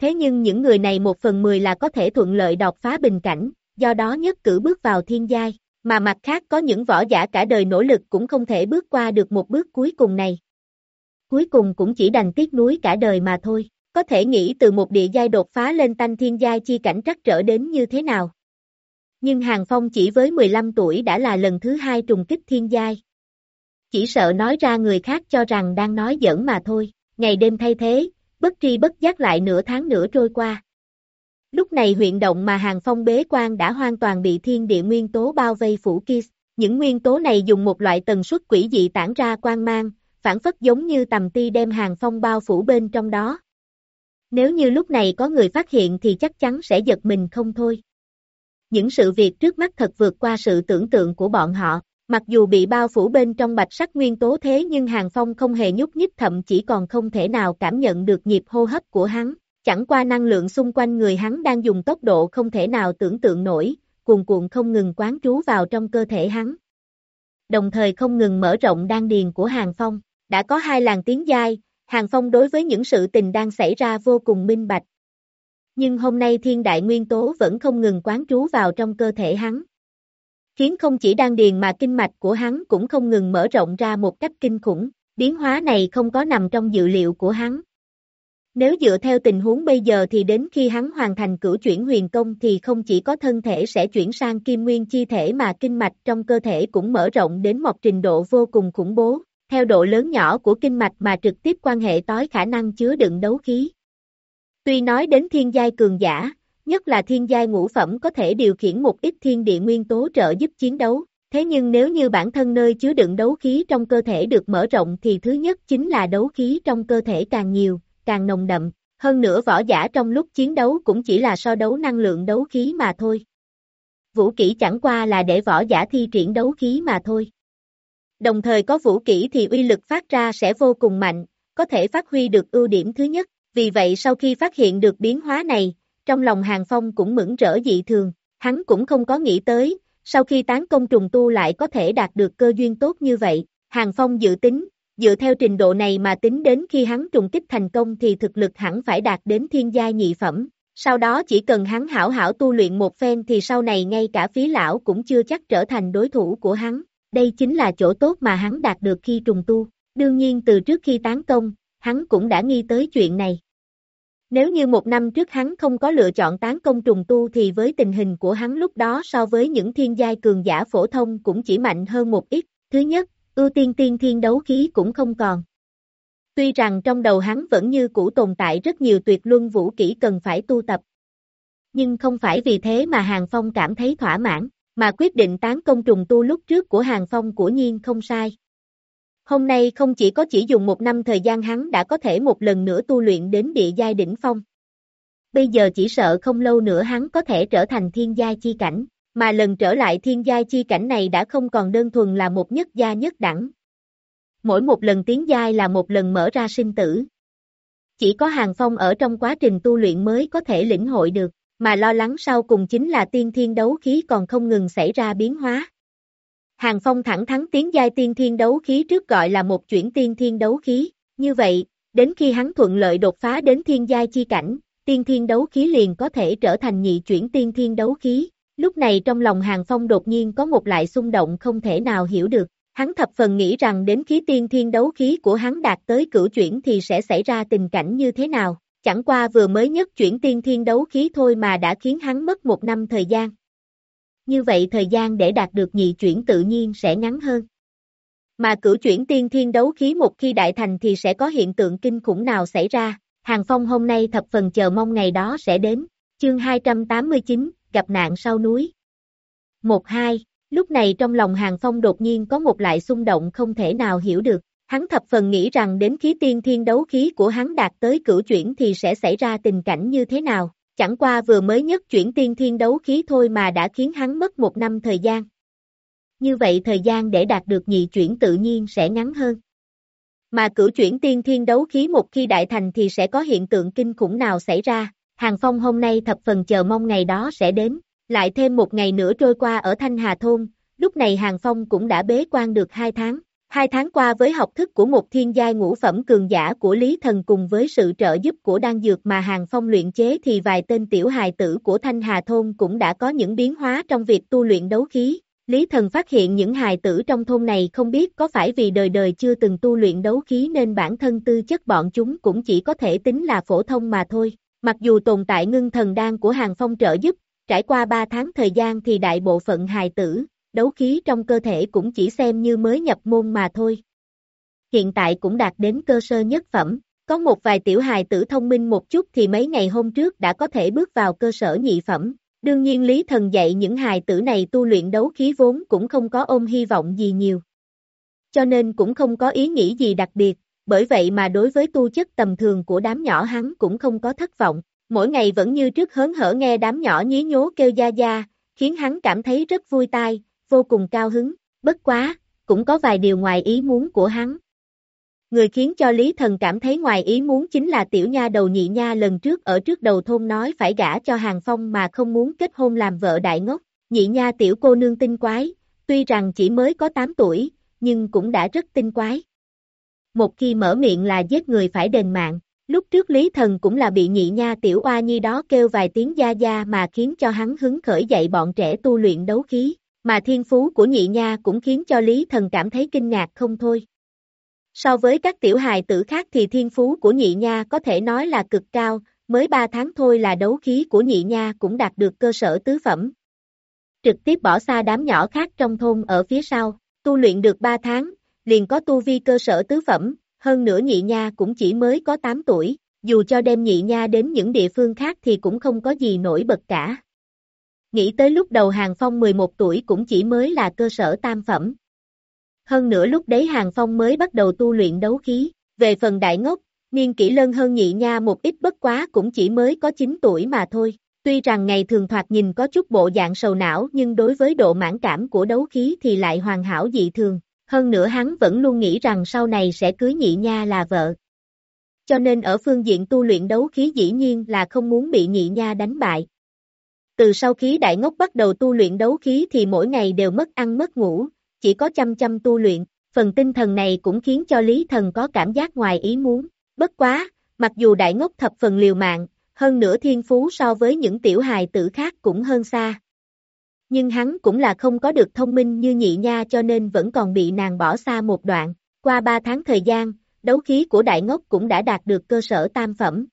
Thế nhưng những người này một phần mười là có thể thuận lợi đột phá bình cảnh, do đó nhất cử bước vào thiên giai, mà mặt khác có những võ giả cả đời nỗ lực cũng không thể bước qua được một bước cuối cùng này. Cuối cùng cũng chỉ đành tiếc nuối cả đời mà thôi, có thể nghĩ từ một địa giai đột phá lên tanh thiên giai chi cảnh trắc trở đến như thế nào. Nhưng Hàng Phong chỉ với 15 tuổi đã là lần thứ hai trùng kích thiên giai. Chỉ sợ nói ra người khác cho rằng đang nói giỡn mà thôi, ngày đêm thay thế, bất tri bất giác lại nửa tháng nữa trôi qua. Lúc này huyện động mà hàng phong bế quan đã hoàn toàn bị thiên địa nguyên tố bao vây phủ kia. Những nguyên tố này dùng một loại tần suất quỷ dị tản ra quang mang, phản phất giống như tầm ti đem hàng phong bao phủ bên trong đó. Nếu như lúc này có người phát hiện thì chắc chắn sẽ giật mình không thôi. Những sự việc trước mắt thật vượt qua sự tưởng tượng của bọn họ, mặc dù bị bao phủ bên trong bạch sắc nguyên tố thế nhưng hàng phong không hề nhúc nhích thậm chỉ còn không thể nào cảm nhận được nhịp hô hấp của hắn. Chẳng qua năng lượng xung quanh người hắn đang dùng tốc độ không thể nào tưởng tượng nổi, cuồn cuộn không ngừng quán trú vào trong cơ thể hắn. Đồng thời không ngừng mở rộng đan điền của Hàng Phong, đã có hai làng tiếng dai, Hàng Phong đối với những sự tình đang xảy ra vô cùng minh bạch. Nhưng hôm nay thiên đại nguyên tố vẫn không ngừng quán trú vào trong cơ thể hắn. Khiến không chỉ đan điền mà kinh mạch của hắn cũng không ngừng mở rộng ra một cách kinh khủng, biến hóa này không có nằm trong dự liệu của hắn. Nếu dựa theo tình huống bây giờ thì đến khi hắn hoàn thành cửu chuyển huyền công thì không chỉ có thân thể sẽ chuyển sang kim nguyên chi thể mà kinh mạch trong cơ thể cũng mở rộng đến một trình độ vô cùng khủng bố, theo độ lớn nhỏ của kinh mạch mà trực tiếp quan hệ tối khả năng chứa đựng đấu khí. Tuy nói đến thiên giai cường giả, nhất là thiên giai ngũ phẩm có thể điều khiển một ít thiên địa nguyên tố trợ giúp chiến đấu, thế nhưng nếu như bản thân nơi chứa đựng đấu khí trong cơ thể được mở rộng thì thứ nhất chính là đấu khí trong cơ thể càng nhiều, càng nồng đậm, hơn nữa võ giả trong lúc chiến đấu cũng chỉ là so đấu năng lượng đấu khí mà thôi. Vũ kỹ chẳng qua là để võ giả thi triển đấu khí mà thôi. Đồng thời có vũ kỹ thì uy lực phát ra sẽ vô cùng mạnh, có thể phát huy được ưu điểm thứ nhất, vì vậy sau khi phát hiện được biến hóa này, trong lòng Hàng Phong cũng mẫn rỡ dị thường, hắn cũng không có nghĩ tới, sau khi tán công trùng tu lại có thể đạt được cơ duyên tốt như vậy, Hàng Phong dự tính, dựa theo trình độ này mà tính đến khi hắn trùng kích thành công thì thực lực hẳn phải đạt đến thiên gia nhị phẩm, sau đó chỉ cần hắn hảo hảo tu luyện một phen thì sau này ngay cả phí lão cũng chưa chắc trở thành đối thủ của hắn, đây chính là chỗ tốt mà hắn đạt được khi trùng tu, đương nhiên từ trước khi tán công, hắn cũng đã nghi tới chuyện này. Nếu như một năm trước hắn không có lựa chọn tán công trùng tu thì với tình hình của hắn lúc đó so với những thiên giai cường giả phổ thông cũng chỉ mạnh hơn một ít. Thứ nhất, ưu tiên tiên thiên đấu khí cũng không còn. Tuy rằng trong đầu hắn vẫn như cũ tồn tại rất nhiều tuyệt luân vũ kỹ cần phải tu tập. Nhưng không phải vì thế mà Hàng Phong cảm thấy thỏa mãn, mà quyết định tán công trùng tu lúc trước của Hàng Phong của nhiên không sai. Hôm nay không chỉ có chỉ dùng một năm thời gian hắn đã có thể một lần nữa tu luyện đến địa giai đỉnh phong. Bây giờ chỉ sợ không lâu nữa hắn có thể trở thành thiên giai chi cảnh, mà lần trở lại thiên giai chi cảnh này đã không còn đơn thuần là một nhất gia nhất đẳng. Mỗi một lần tiến giai là một lần mở ra sinh tử. Chỉ có hàng phong ở trong quá trình tu luyện mới có thể lĩnh hội được, mà lo lắng sau cùng chính là tiên thiên đấu khí còn không ngừng xảy ra biến hóa. Hàng Phong thẳng thắn tiến giai tiên thiên đấu khí trước gọi là một chuyển tiên thiên đấu khí, như vậy, đến khi hắn thuận lợi đột phá đến thiên giai chi cảnh, tiên thiên đấu khí liền có thể trở thành nhị chuyển tiên thiên đấu khí. Lúc này trong lòng Hàng Phong đột nhiên có một lại xung động không thể nào hiểu được, hắn thập phần nghĩ rằng đến khí tiên thiên đấu khí của hắn đạt tới cửu chuyển thì sẽ xảy ra tình cảnh như thế nào, chẳng qua vừa mới nhất chuyển tiên thiên đấu khí thôi mà đã khiến hắn mất một năm thời gian như vậy thời gian để đạt được nhị chuyển tự nhiên sẽ ngắn hơn. Mà cửu chuyển tiên thiên đấu khí một khi đại thành thì sẽ có hiện tượng kinh khủng nào xảy ra, Hàng Phong hôm nay thập phần chờ mong ngày đó sẽ đến, chương 289, gặp nạn sau núi. 1-2, lúc này trong lòng Hàng Phong đột nhiên có một lại xung động không thể nào hiểu được, hắn thập phần nghĩ rằng đến khí tiên thiên đấu khí của hắn đạt tới cửu chuyển thì sẽ xảy ra tình cảnh như thế nào, chẳng qua vừa mới nhất chuyển tiên thiên đấu khí thôi mà đã khiến hắn mất một năm thời gian. Như vậy thời gian để đạt được nhị chuyển tự nhiên sẽ ngắn hơn. Mà cửu chuyển tiên thiên đấu khí một khi đại thành thì sẽ có hiện tượng kinh khủng nào xảy ra, Hàng Phong hôm nay thập phần chờ mong ngày đó sẽ đến, Lại thêm một ngày nữa trôi qua ở Thanh Hà Thôn, lúc này Hàng Phong cũng đã bế quan được hai tháng. Hai tháng qua với học thức của một thiên giai ngũ phẩm cường giả của Lý Thần cùng với sự trợ giúp của đan dược mà Hàng Phong luyện chế thì vài tên tiểu hài tử của Thanh Hà Thôn cũng đã có những biến hóa trong việc tu luyện đấu khí. Lý Thần phát hiện những hài tử trong thôn này không biết có phải vì đời đời chưa từng tu luyện đấu khí nên bản thân tư chất bọn chúng cũng chỉ có thể tính là phổ thông mà thôi. Mặc dù tồn tại ngưng thần đan của Hàng Phong trợ giúp, trải qua 3 tháng thời gian thì đại bộ phận hài tử, đấu khí trong cơ thể cũng chỉ xem như mới nhập môn mà thôi. Hiện tại cũng đạt đến cơ sơ nhất phẩm, có một vài tiểu hài tử thông minh một chút thì mấy ngày hôm trước đã có thể bước vào cơ sở nhị phẩm. Đương nhiên Lý Thần dạy những hài tử này tu luyện đấu khí vốn cũng không có ôm hy vọng gì nhiều. Cho nên cũng không có ý nghĩ gì đặc biệt, bởi vậy mà đối với tu chất tầm thường của đám nhỏ hắn cũng không có thất vọng, mỗi ngày vẫn như trước hớn hở nghe đám nhỏ nhí nhố kêu gia gia, khiến hắn cảm thấy rất vui tai, vô cùng cao hứng, bất quá, cũng có vài điều ngoài ý muốn của hắn. Người khiến cho Lý Thần cảm thấy ngoài ý muốn chính là tiểu nha đầu nhị nha lần trước ở trước đầu thôn nói phải gả cho Hàng Phong mà không muốn kết hôn làm vợ đại ngốc, nhị nha tiểu cô nương tinh quái, tuy rằng chỉ mới có 8 tuổi, nhưng cũng đã rất tinh quái. Một khi mở miệng là giết người phải đền mạng, lúc trước Lý Thần cũng là bị nhị nha tiểu oa nhi đó kêu vài tiếng gia gia mà khiến cho hắn hứng khởi dậy bọn trẻ tu luyện đấu khí, mà thiên phú của nhị nha cũng khiến cho Lý Thần cảm thấy kinh ngạc không thôi. So với các tiểu hài tử khác thì thiên phú của nhị nha có thể nói là cực cao, mới 3 tháng thôi là đấu khí của nhị nha cũng đạt được cơ sở tứ phẩm. Trực tiếp bỏ xa đám nhỏ khác trong thôn ở phía sau, tu luyện được 3 tháng, liền có tu vi cơ sở tứ phẩm, hơn nữa nhị nha cũng chỉ mới có 8 tuổi, dù cho đem nhị nha đến những địa phương khác thì cũng không có gì nổi bật cả. Nghĩ tới lúc đầu Hàng Phong 11 tuổi cũng chỉ mới là cơ sở tam phẩm. Hơn nữa lúc đấy Hàng Phong mới bắt đầu tu luyện đấu khí, về phần đại ngốc, niên kỷ lân hơn nhị nha một ít bất quá cũng chỉ mới có 9 tuổi mà thôi. Tuy rằng ngày thường thoạt nhìn có chút bộ dạng sầu não nhưng đối với độ mãn cảm của đấu khí thì lại hoàn hảo dị thường, hơn nữa hắn vẫn luôn nghĩ rằng sau này sẽ cưới nhị nha là vợ. Cho nên ở phương diện tu luyện đấu khí dĩ nhiên là không muốn bị nhị nha đánh bại. Từ sau khí đại ngốc bắt đầu tu luyện đấu khí thì mỗi ngày đều mất ăn mất ngủ, chỉ có chăm chăm tu luyện, phần tinh thần này cũng khiến cho Lý Thần có cảm giác ngoài ý muốn. Bất quá, mặc dù đại ngốc thập phần liều mạng, hơn nữa thiên phú so với những tiểu hài tử khác cũng hơn xa. Nhưng hắn cũng là không có được thông minh như nhị nha cho nên vẫn còn bị nàng bỏ xa một đoạn. Qua ba tháng thời gian, đấu khí của đại ngốc cũng đã đạt được cơ sở tam phẩm.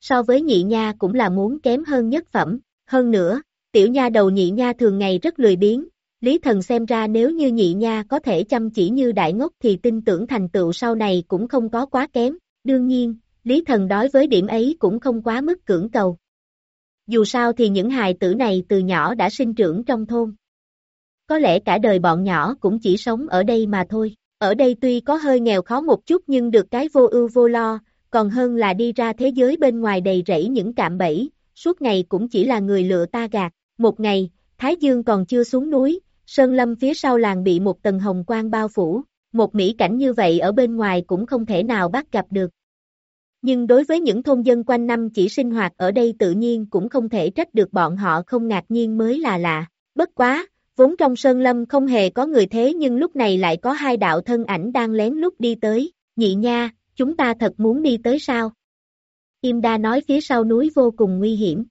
So với nhị nha cũng là muốn kém hơn nhất phẩm. Hơn nữa, tiểu nha đầu nhị nha thường ngày rất lười biếng, Lý Thần xem ra nếu như nhị nha có thể chăm chỉ như đại ngốc thì tin tưởng thành tựu sau này cũng không có quá kém, đương nhiên, Lý Thần đối với điểm ấy cũng không quá mức cưỡng cầu. Dù sao thì những hài tử này từ nhỏ đã sinh trưởng trong thôn. Có lẽ cả đời bọn nhỏ cũng chỉ sống ở đây mà thôi, ở đây tuy có hơi nghèo khó một chút nhưng được cái vô ưu vô lo, còn hơn là đi ra thế giới bên ngoài đầy rẫy những cạm bẫy, suốt ngày cũng chỉ là người lựa ta gạt. Một ngày, Thái Dương còn chưa xuống núi, Sơn Lâm phía sau làng bị một tầng hồng quang bao phủ, một mỹ cảnh như vậy ở bên ngoài cũng không thể nào bắt gặp được. Nhưng đối với những thôn dân quanh năm chỉ sinh hoạt ở đây tự nhiên cũng không thể trách được bọn họ không ngạc nhiên mới là lạ. Bất quá, vốn trong Sơn Lâm không hề có người thế nhưng lúc này lại có hai đạo thân ảnh đang lén lút đi tới. Nhị nha, chúng ta thật muốn đi tới sao? Im đa nói phía sau núi vô cùng nguy hiểm.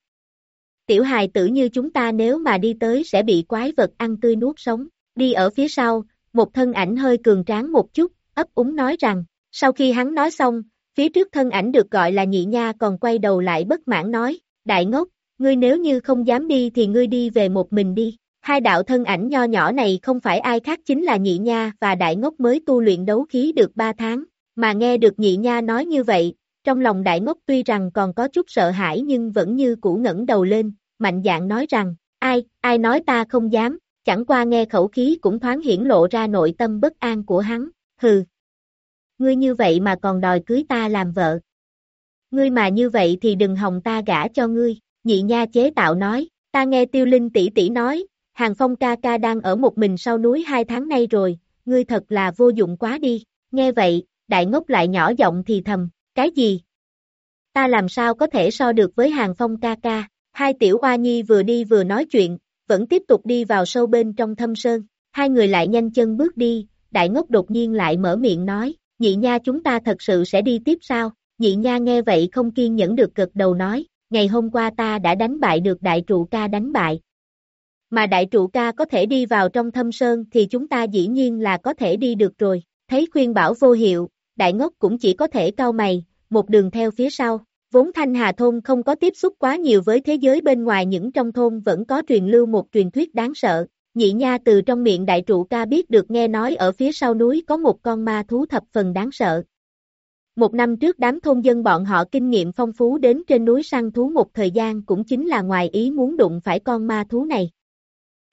Tiểu hài tử như chúng ta nếu mà đi tới sẽ bị quái vật ăn tươi nuốt sống. Đi ở phía sau, một thân ảnh hơi cường tráng một chút, ấp úng nói rằng, sau khi hắn nói xong, phía trước thân ảnh được gọi là nhị nha còn quay đầu lại bất mãn nói, đại ngốc, ngươi nếu như không dám đi thì ngươi đi về một mình đi. Hai đạo thân ảnh nho nhỏ này không phải ai khác chính là nhị nha và đại ngốc mới tu luyện đấu khí được ba tháng, mà nghe được nhị nha nói như vậy, trong lòng đại ngốc tuy rằng còn có chút sợ hãi nhưng vẫn như cũ ngẩng đầu lên, mạnh dạng nói rằng, ai, ai nói ta không dám, chẳng qua nghe khẩu khí cũng thoáng hiển lộ ra nội tâm bất an của hắn, hừ. Ngươi như vậy mà còn đòi cưới ta làm vợ. Ngươi mà như vậy thì đừng hòng ta gả cho ngươi, nhị nha chế tạo nói, ta nghe tiêu linh tỷ tỷ nói, hàng phong ca ca đang ở một mình sau núi hai tháng nay rồi, ngươi thật là vô dụng quá đi, nghe vậy, đại ngốc lại nhỏ giọng thì thầm, cái gì? Ta làm sao có thể so được với hàng phong ca ca, Hai tiểu oa nhi vừa đi vừa nói chuyện, vẫn tiếp tục đi vào sâu bên trong thâm sơn. Hai người lại nhanh chân bước đi, đại ngốc đột nhiên lại mở miệng nói, nhị nha chúng ta thật sự sẽ đi tiếp sao? Nhị nha nghe vậy không kiên nhẫn được cực đầu nói, ngày hôm qua ta đã đánh bại được đại trụ ca đánh bại. Mà đại trụ ca có thể đi vào trong thâm sơn thì chúng ta dĩ nhiên là có thể đi được rồi. Thấy khuyên bảo vô hiệu, đại ngốc cũng chỉ có thể cau mày, một đường theo phía sau. Vốn Thanh Hà Thôn không có tiếp xúc quá nhiều với thế giới bên ngoài những trong thôn vẫn có truyền lưu một truyền thuyết đáng sợ. Nhị nha từ trong miệng đại trụ ca biết được nghe nói ở phía sau núi có một con ma thú thập phần đáng sợ. Một năm trước đám thôn dân bọn họ kinh nghiệm phong phú đến trên núi săn thú một thời gian cũng chính là ngoài ý muốn đụng phải con ma thú này.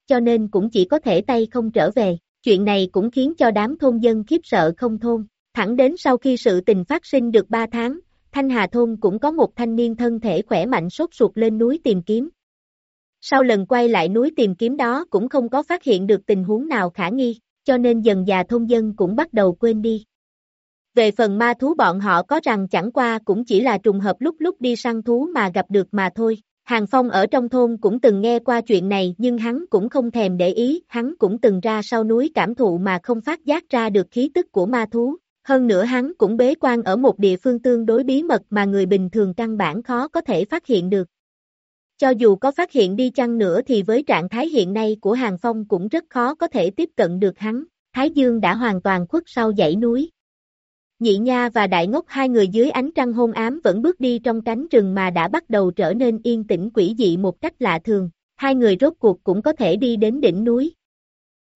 Cho nên cũng chỉ có thể tay không trở về, chuyện này cũng khiến cho đám thôn dân khiếp sợ không thôn. Thẳng đến sau khi sự tình phát sinh được 3 tháng, Thanh Hà Thôn cũng có một thanh niên thân thể khỏe mạnh sốt ruột lên núi tìm kiếm. Sau lần quay lại núi tìm kiếm đó cũng không có phát hiện được tình huống nào khả nghi, cho nên dần già thôn dân cũng bắt đầu quên đi. Về phần ma thú bọn họ có rằng chẳng qua cũng chỉ là trùng hợp lúc lúc đi săn thú mà gặp được mà thôi. Hàng Phong ở trong thôn cũng từng nghe qua chuyện này nhưng hắn cũng không thèm để ý, hắn cũng từng ra sau núi cảm thụ mà không phát giác ra được khí tức của ma thú. Hơn nữa hắn cũng bế quan ở một địa phương tương đối bí mật mà người bình thường căn bản khó có thể phát hiện được. Cho dù có phát hiện đi chăng nữa thì với trạng thái hiện nay của Hàng Phong cũng rất khó có thể tiếp cận được hắn. Thái Dương đã hoàn toàn khuất sau dãy núi. Nhị Nha và Đại Ngốc hai người dưới ánh trăng hôn ám vẫn bước đi trong cánh rừng mà đã bắt đầu trở nên yên tĩnh quỷ dị một cách lạ thường. Hai người rốt cuộc cũng có thể đi đến đỉnh núi.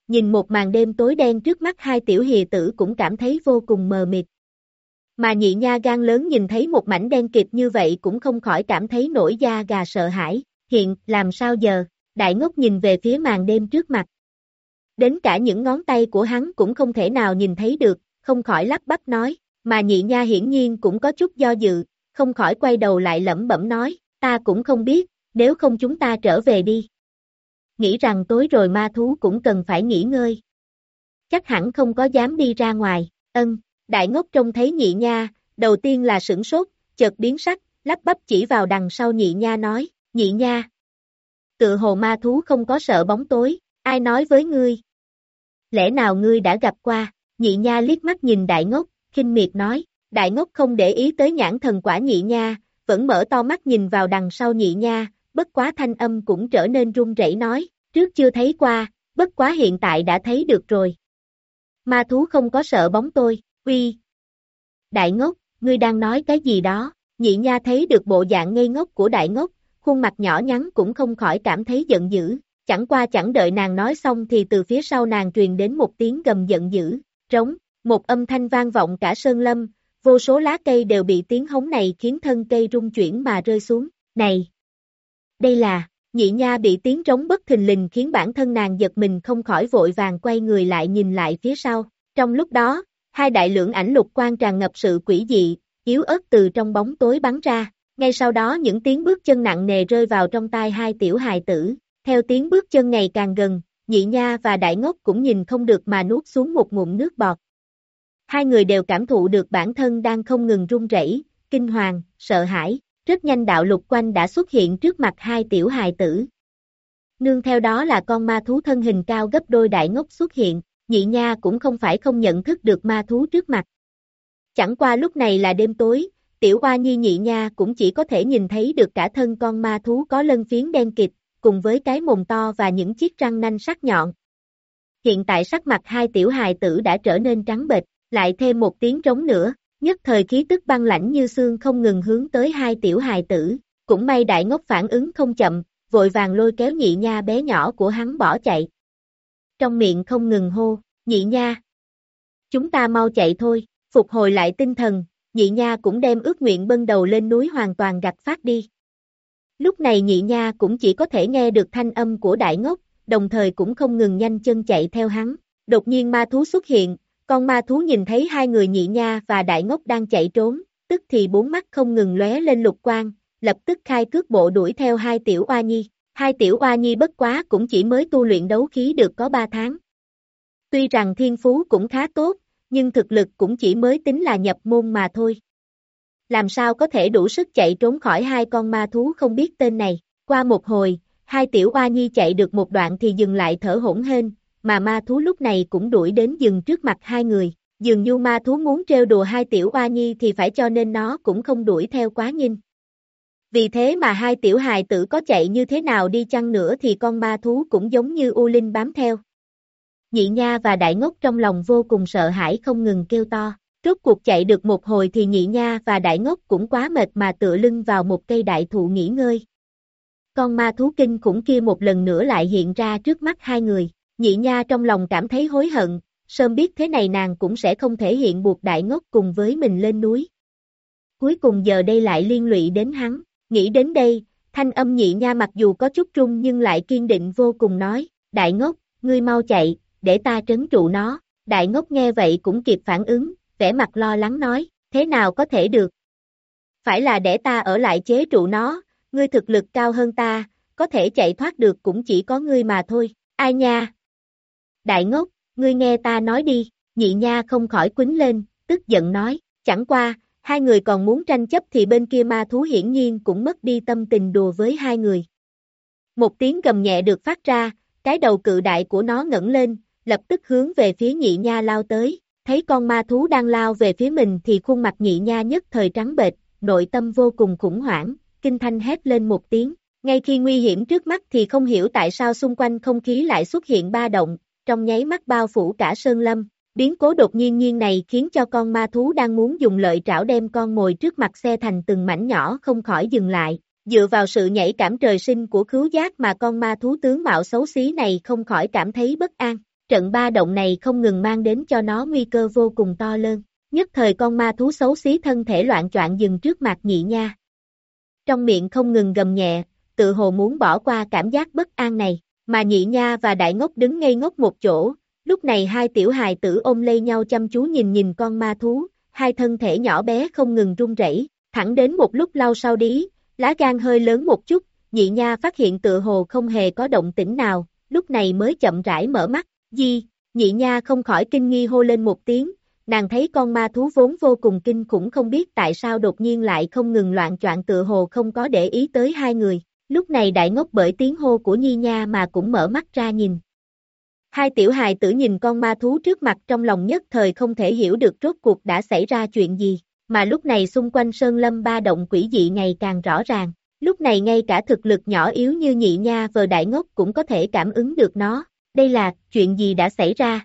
Nhìn một màn đêm tối đen trước mắt hai tiểu hìa tử cũng cảm thấy vô cùng mờ mịt. Mà nhị nha gan lớn nhìn thấy một mảnh đen kịt như vậy cũng không khỏi cảm thấy nổi da gà sợ hãi. Hiện, làm sao giờ? Đại ngốc nhìn về phía màn đêm trước mặt. Đến cả những ngón tay của hắn cũng không thể nào nhìn thấy được, không khỏi lắp bắp nói, mà nhị nha hiển nhiên cũng có chút do dự, không khỏi quay đầu lại lẩm bẩm nói, ta cũng không biết, nếu không chúng ta trở về đi. Nghĩ rằng tối rồi ma thú cũng cần phải nghỉ ngơi. Chắc hẳn không có dám đi ra ngoài, ân, đại ngốc trông thấy nhị nha, đầu tiên là sửng sốt, chợt biến sắc, lắp bắp chỉ vào đằng sau nhị nha nói, nhị nha. Tự hồ ma thú không có sợ bóng tối, ai nói với ngươi? Lẽ nào ngươi đã gặp qua? Nhị nha liếc mắt nhìn đại ngốc, khinh miệt nói, đại ngốc không để ý tới nhãn thần quả nhị nha, vẫn mở to mắt nhìn vào đằng sau nhị nha, bất quá thanh âm cũng trở nên run rẩy nói, trước chưa thấy qua, bất quá hiện tại đã thấy được rồi. Ma thú không có sợ bóng tôi, uy. Đại ngốc, ngươi đang nói cái gì đó, nhị nha thấy được bộ dạng ngây ngốc của đại ngốc, khuôn mặt nhỏ nhắn cũng không khỏi cảm thấy giận dữ, chẳng qua chẳng đợi nàng nói xong thì từ phía sau nàng truyền đến một tiếng gầm giận dữ, trống, một âm thanh vang vọng cả sơn lâm, vô số lá cây đều bị tiếng hống này khiến thân cây rung chuyển mà rơi xuống, này! Đây là, nhị nha bị tiếng trống bất thình lình khiến bản thân nàng giật mình không khỏi vội vàng quay người lại nhìn lại phía sau, trong lúc đó, hai đại lượng ảnh lục quan tràn ngập sự quỷ dị, yếu ớt từ trong bóng tối bắn ra, ngay sau đó những tiếng bước chân nặng nề rơi vào trong tai hai tiểu hài tử, theo tiếng bước chân ngày càng gần, nhị nha và đại ngốc cũng nhìn không được mà nuốt xuống một ngụm nước bọt. Hai người đều cảm thụ được bản thân đang không ngừng run rẩy, kinh hoàng, sợ hãi, rất nhanh đạo lục quanh đã xuất hiện trước mặt hai tiểu hài tử. Nương theo đó là con ma thú thân hình cao gấp đôi đại ngốc xuất hiện, nhị nha cũng không phải không nhận thức được ma thú trước mặt. Chẳng qua lúc này là đêm tối, tiểu hoa nhi nhị nha cũng chỉ có thể nhìn thấy được cả thân con ma thú có lân phiến đen kịt, cùng với cái mồm to và những chiếc răng nanh sắc nhọn. Hiện tại sắc mặt hai tiểu hài tử đã trở nên trắng bệch, lại thêm một tiếng trống nữa, nhất thời khí tức băng lãnh như xương không ngừng hướng tới hai tiểu hài tử, cũng may đại ngốc phản ứng không chậm, vội vàng lôi kéo nhị nha bé nhỏ của hắn bỏ chạy. Trong miệng không ngừng hô, nhị nha. Chúng ta mau chạy thôi, phục hồi lại tinh thần, nhị nha cũng đem ước nguyện bân đầu lên núi hoàn toàn gặt phát đi. Lúc này nhị nha cũng chỉ có thể nghe được thanh âm của đại ngốc, đồng thời cũng không ngừng nhanh chân chạy theo hắn. Đột nhiên ma thú xuất hiện, con ma thú nhìn thấy hai người nhị nha và đại ngốc đang chạy trốn, tức thì bốn mắt không ngừng lóe lên lục quang, lập tức khai cước bộ đuổi theo hai tiểu oa nhi. Hai tiểu oa nhi bất quá cũng chỉ mới tu luyện đấu khí được có ba tháng. Tuy rằng thiên phú cũng khá tốt, nhưng thực lực cũng chỉ mới tính là nhập môn mà thôi. Làm sao có thể đủ sức chạy trốn khỏi hai con ma thú không biết tên này, Qua một hồi, hai tiểu oa nhi chạy được một đoạn thì dừng lại thở hổn hên, mà ma thú lúc này cũng đuổi đến dừng trước mặt hai người. Dường như ma thú muốn trêu đùa hai tiểu oa nhi thì phải cho nên nó cũng không đuổi theo quá nhanh. Vì thế mà hai tiểu hài tử có chạy như thế nào đi chăng nữa thì con ma thú cũng giống như U Linh bám theo. Nhị Nha và Đại Ngốc trong lòng vô cùng sợ hãi không ngừng kêu to. Rốt cuộc chạy được một hồi thì Nhị Nha và Đại Ngốc cũng quá mệt mà tựa lưng vào một cây đại thụ nghỉ ngơi. Con ma thú kinh khủng kia một lần nữa lại hiện ra trước mắt hai người. Nhị Nha trong lòng cảm thấy hối hận, sớm biết thế này nàng cũng sẽ không thể hiện buộc Đại Ngốc cùng với mình lên núi. Cuối cùng giờ đây lại liên lụy đến hắn. Nghĩ đến đây, thanh âm nhị nha mặc dù có chút trung nhưng lại kiên định vô cùng nói, đại ngốc, ngươi mau chạy, để ta trấn trụ nó. Đại ngốc nghe vậy cũng kịp phản ứng, vẻ mặt lo lắng nói, thế nào có thể được? Phải là để ta ở lại chế trụ nó, ngươi thực lực cao hơn ta, có thể chạy thoát được cũng chỉ có ngươi mà thôi, ai nha? Đại ngốc, ngươi nghe ta nói đi, nhị nha không khỏi quính lên, tức giận nói, chẳng qua, hai người còn muốn tranh chấp thì bên kia ma thú hiển nhiên cũng mất đi tâm tình đùa với hai người. Một tiếng gầm nhẹ được phát ra, cái đầu cự đại của nó ngẩng lên, lập tức hướng về phía nhị nha lao tới, thấy con ma thú đang lao về phía mình thì khuôn mặt nhị nha nhất thời trắng bệch, nội tâm vô cùng khủng hoảng, kinh thanh hét lên một tiếng, ngay khi nguy hiểm trước mắt thì không hiểu tại sao xung quanh không khí lại xuất hiện ba động, trong nháy mắt bao phủ cả sơn lâm, Biến cố đột nhiên nhiên này khiến cho con ma thú đang muốn dùng lợi trảo đem con mồi trước mặt xe thành từng mảnh nhỏ không khỏi dừng lại. Dựa vào sự nhảy cảm trời sinh của khứu giác mà con ma thú tướng mạo xấu xí này không khỏi cảm thấy bất an. Trận ba động này không ngừng mang đến cho nó nguy cơ vô cùng to lớn. Nhất thời con ma thú xấu xí thân thể loạn troạn dừng trước mặt nhị nha. Trong miệng không ngừng gầm nhẹ, tự hồ muốn bỏ qua cảm giác bất an này, mà nhị nha và đại ngốc đứng ngây ngốc một chỗ, Lúc này hai tiểu hài tử ôm lây nhau chăm chú nhìn nhìn con ma thú, hai thân thể nhỏ bé không ngừng run rẩy, thẳng đến một lúc lau sau đi, lá gan hơi lớn một chút, nhị nha phát hiện tựa hồ không hề có động tĩnh nào, lúc này mới chậm rãi mở mắt, di, nhị nha không khỏi kinh nghi hô lên một tiếng, nàng thấy con ma thú vốn vô cùng kinh khủng không biết tại sao đột nhiên lại không ngừng loạn choạng tựa hồ không có để ý tới hai người, lúc này đại ngốc bởi tiếng hô của nhi nha mà cũng mở mắt ra nhìn, Hai tiểu hài tử nhìn con ma thú trước mặt trong lòng nhất thời không thể hiểu được rốt cuộc đã xảy ra chuyện gì, mà lúc này xung quanh sơn lâm ba động quỷ dị ngày càng rõ ràng, lúc này ngay cả thực lực nhỏ yếu như nhị nha vờ đại ngốc cũng có thể cảm ứng được nó, đây là, chuyện gì đã xảy ra?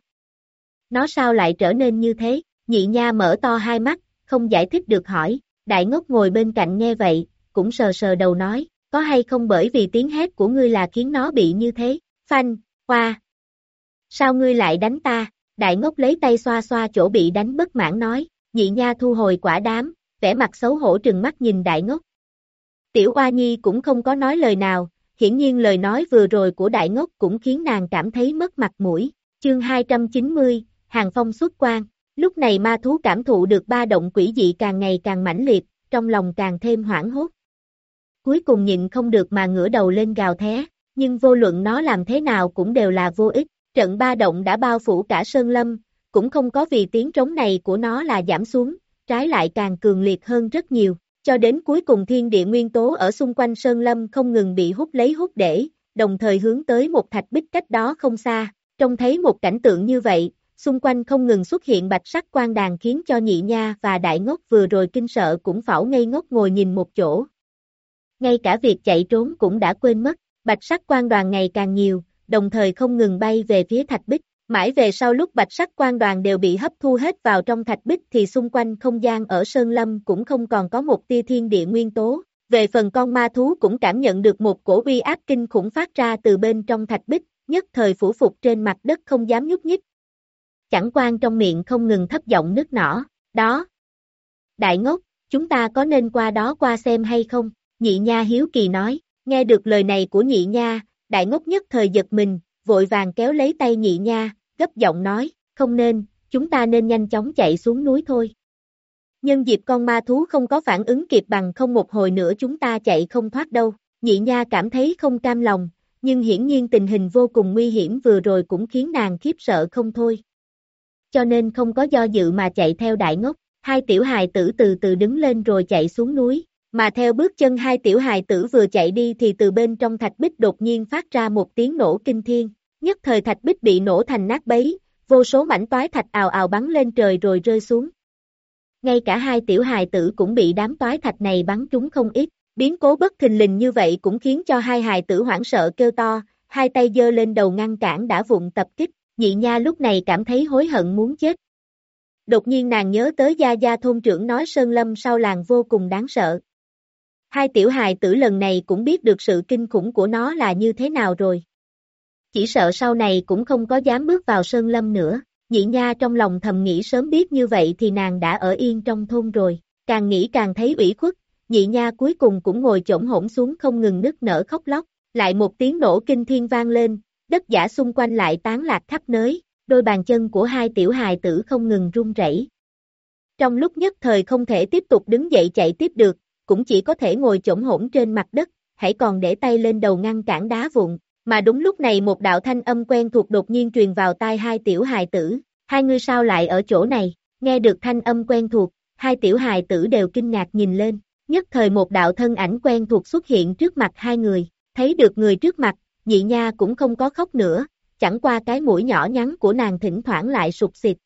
Nó sao lại trở nên như thế? Nhị nha mở to hai mắt, không giải thích được hỏi, đại ngốc ngồi bên cạnh nghe vậy, cũng sờ sờ đầu nói, có hay không bởi vì tiếng hét của ngươi là khiến nó bị như thế? Phanh, hoa, Sao ngươi lại đánh ta? Đại ngốc lấy tay xoa xoa chỗ bị đánh bất mãn nói, nhị nha thu hồi quả đám, vẻ mặt xấu hổ trừng mắt nhìn đại ngốc. Tiểu Oa Nhi cũng không có nói lời nào, hiển nhiên lời nói vừa rồi của đại ngốc cũng khiến nàng cảm thấy mất mặt mũi. Chương 290, Hàng Phong xuất quan. Lúc này ma thú cảm thụ được ba động quỷ dị càng ngày càng mãnh liệt, trong lòng càng thêm hoảng hốt. Cuối cùng nhịn không được mà ngửa đầu lên gào thé, nhưng vô luận nó làm thế nào cũng đều là vô ích. Trận ba động đã bao phủ cả Sơn Lâm, cũng không có vì tiếng trống này của nó là giảm xuống, trái lại càng cường liệt hơn rất nhiều, cho đến cuối cùng thiên địa nguyên tố ở xung quanh Sơn Lâm không ngừng bị hút lấy hút để, đồng thời hướng tới một thạch bích cách đó không xa, trông thấy một cảnh tượng như vậy, xung quanh không ngừng xuất hiện bạch sắc quan đàn khiến cho nhị nha và đại ngốc vừa rồi kinh sợ cũng phảo ngây ngốc ngồi nhìn một chỗ. Ngay cả việc chạy trốn cũng đã quên mất, bạch sắc quan đoàn ngày càng nhiều, đồng thời không ngừng bay về phía thạch bích. Mãi về sau lúc bạch sắc quan đoàn đều bị hấp thu hết vào trong thạch bích thì xung quanh không gian ở Sơn Lâm cũng không còn có một tia thiên địa nguyên tố. Về phần con ma thú cũng cảm nhận được một cổ uy áp kinh khủng phát ra từ bên trong thạch bích, nhất thời phủ phục trên mặt đất không dám nhúc nhích. Chẳng quan trong miệng không ngừng thấp giọng nước nỏ, đó. Đại ngốc, chúng ta có nên qua đó qua xem hay không? Nhị nha hiếu kỳ nói, nghe được lời này của nhị nha, đại ngốc nhất thời giật mình, vội vàng kéo lấy tay nhị nha, gấp giọng nói, không nên, chúng ta nên nhanh chóng chạy xuống núi thôi. Nhân dịp con ma thú không có phản ứng kịp bằng không một hồi nữa chúng ta chạy không thoát đâu, nhị nha cảm thấy không cam lòng, nhưng hiển nhiên tình hình vô cùng nguy hiểm vừa rồi cũng khiến nàng khiếp sợ không thôi. Cho nên không có do dự mà chạy theo đại ngốc, hai tiểu hài tử từ từ đứng lên rồi chạy xuống núi, mà theo bước chân hai tiểu hài tử vừa chạy đi thì từ bên trong thạch bích đột nhiên phát ra một tiếng nổ kinh thiên, nhất thời thạch bích bị nổ thành nát bấy, vô số mảnh toái thạch ào ào bắn lên trời rồi rơi xuống. Ngay cả hai tiểu hài tử cũng bị đám toái thạch này bắn trúng không ít, biến cố bất thình lình như vậy cũng khiến cho hai hài tử hoảng sợ kêu to, hai tay giơ lên đầu ngăn cản đã vụng tập kích, nhị nha lúc này cảm thấy hối hận muốn chết. Đột nhiên nàng nhớ tới gia gia thôn trưởng nói Sơn Lâm sau làng vô cùng đáng sợ. Hai tiểu hài tử lần này cũng biết được sự kinh khủng của nó là như thế nào rồi. Chỉ sợ sau này cũng không có dám bước vào Sơn Lâm nữa. Nhị nha trong lòng thầm nghĩ sớm biết như vậy thì nàng đã ở yên trong thôn rồi. Càng nghĩ càng thấy ủy khuất, nhị nha cuối cùng cũng ngồi chổng hỗn xuống không ngừng nức nở khóc lóc. Lại một tiếng nổ kinh thiên vang lên, đất giả xung quanh lại tán lạc khắp nới, đôi bàn chân của hai tiểu hài tử không ngừng run rẩy. Trong lúc nhất thời không thể tiếp tục đứng dậy chạy tiếp được, cũng chỉ có thể ngồi chổng hỗn trên mặt đất, hãy còn để tay lên đầu ngăn cản đá vụn, mà đúng lúc này một đạo thanh âm quen thuộc đột nhiên truyền vào tai hai tiểu hài tử, hai người sao lại ở chỗ này, nghe được thanh âm quen thuộc, hai tiểu hài tử đều kinh ngạc nhìn lên, nhất thời một đạo thân ảnh quen thuộc xuất hiện trước mặt hai người, thấy được người trước mặt, nhị nha cũng không có khóc nữa, chẳng qua cái mũi nhỏ nhắn của nàng thỉnh thoảng lại sụt xịt.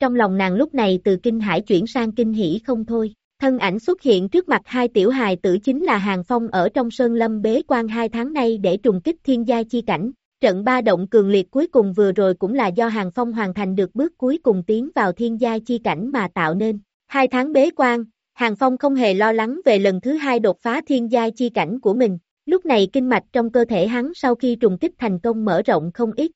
Trong lòng nàng lúc này từ kinh hải chuyển sang kinh hỉ không thôi, thân ảnh xuất hiện trước mặt hai tiểu hài tử chính là Hàng Phong ở trong Sơn Lâm bế quan hai tháng nay để trùng kích thiên gia chi cảnh. Trận ba động cường liệt cuối cùng vừa rồi cũng là do Hàng Phong hoàn thành được bước cuối cùng tiến vào thiên gia chi cảnh mà tạo nên. Hai tháng bế quan, Hàng Phong không hề lo lắng về lần thứ hai đột phá thiên gia chi cảnh của mình. Lúc này kinh mạch trong cơ thể hắn sau khi trùng kích thành công mở rộng không ít.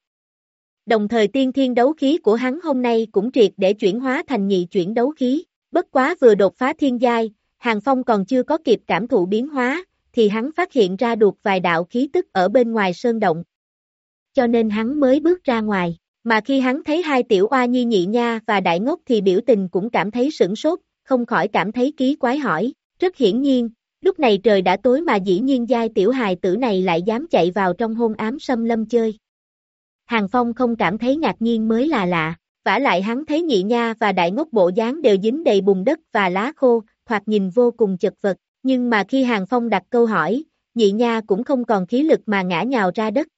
Đồng thời tiên thiên đấu khí của hắn hôm nay cũng triệt để chuyển hóa thành nhị chuyển đấu khí. Bất quá vừa đột phá thiên giai, Hàng Phong còn chưa có kịp cảm thụ biến hóa, thì hắn phát hiện ra được vài đạo khí tức ở bên ngoài sơn động. Cho nên hắn mới bước ra ngoài, mà khi hắn thấy hai tiểu oa nhi nhị nha và đại ngốc thì biểu tình cũng cảm thấy sửng sốt, không khỏi cảm thấy ký quái hỏi, rất hiển nhiên, lúc này trời đã tối mà dĩ nhiên giai tiểu hài tử này lại dám chạy vào trong hôn ám xâm lâm chơi. Hàng Phong không cảm thấy ngạc nhiên mới là lạ, vả lại hắn thấy nhị nha và đại ngốc bộ dáng đều dính đầy bùn đất và lá khô, thoạt nhìn vô cùng chật vật, nhưng mà khi Hàng Phong đặt câu hỏi, nhị nha cũng không còn khí lực mà ngã nhào ra đất.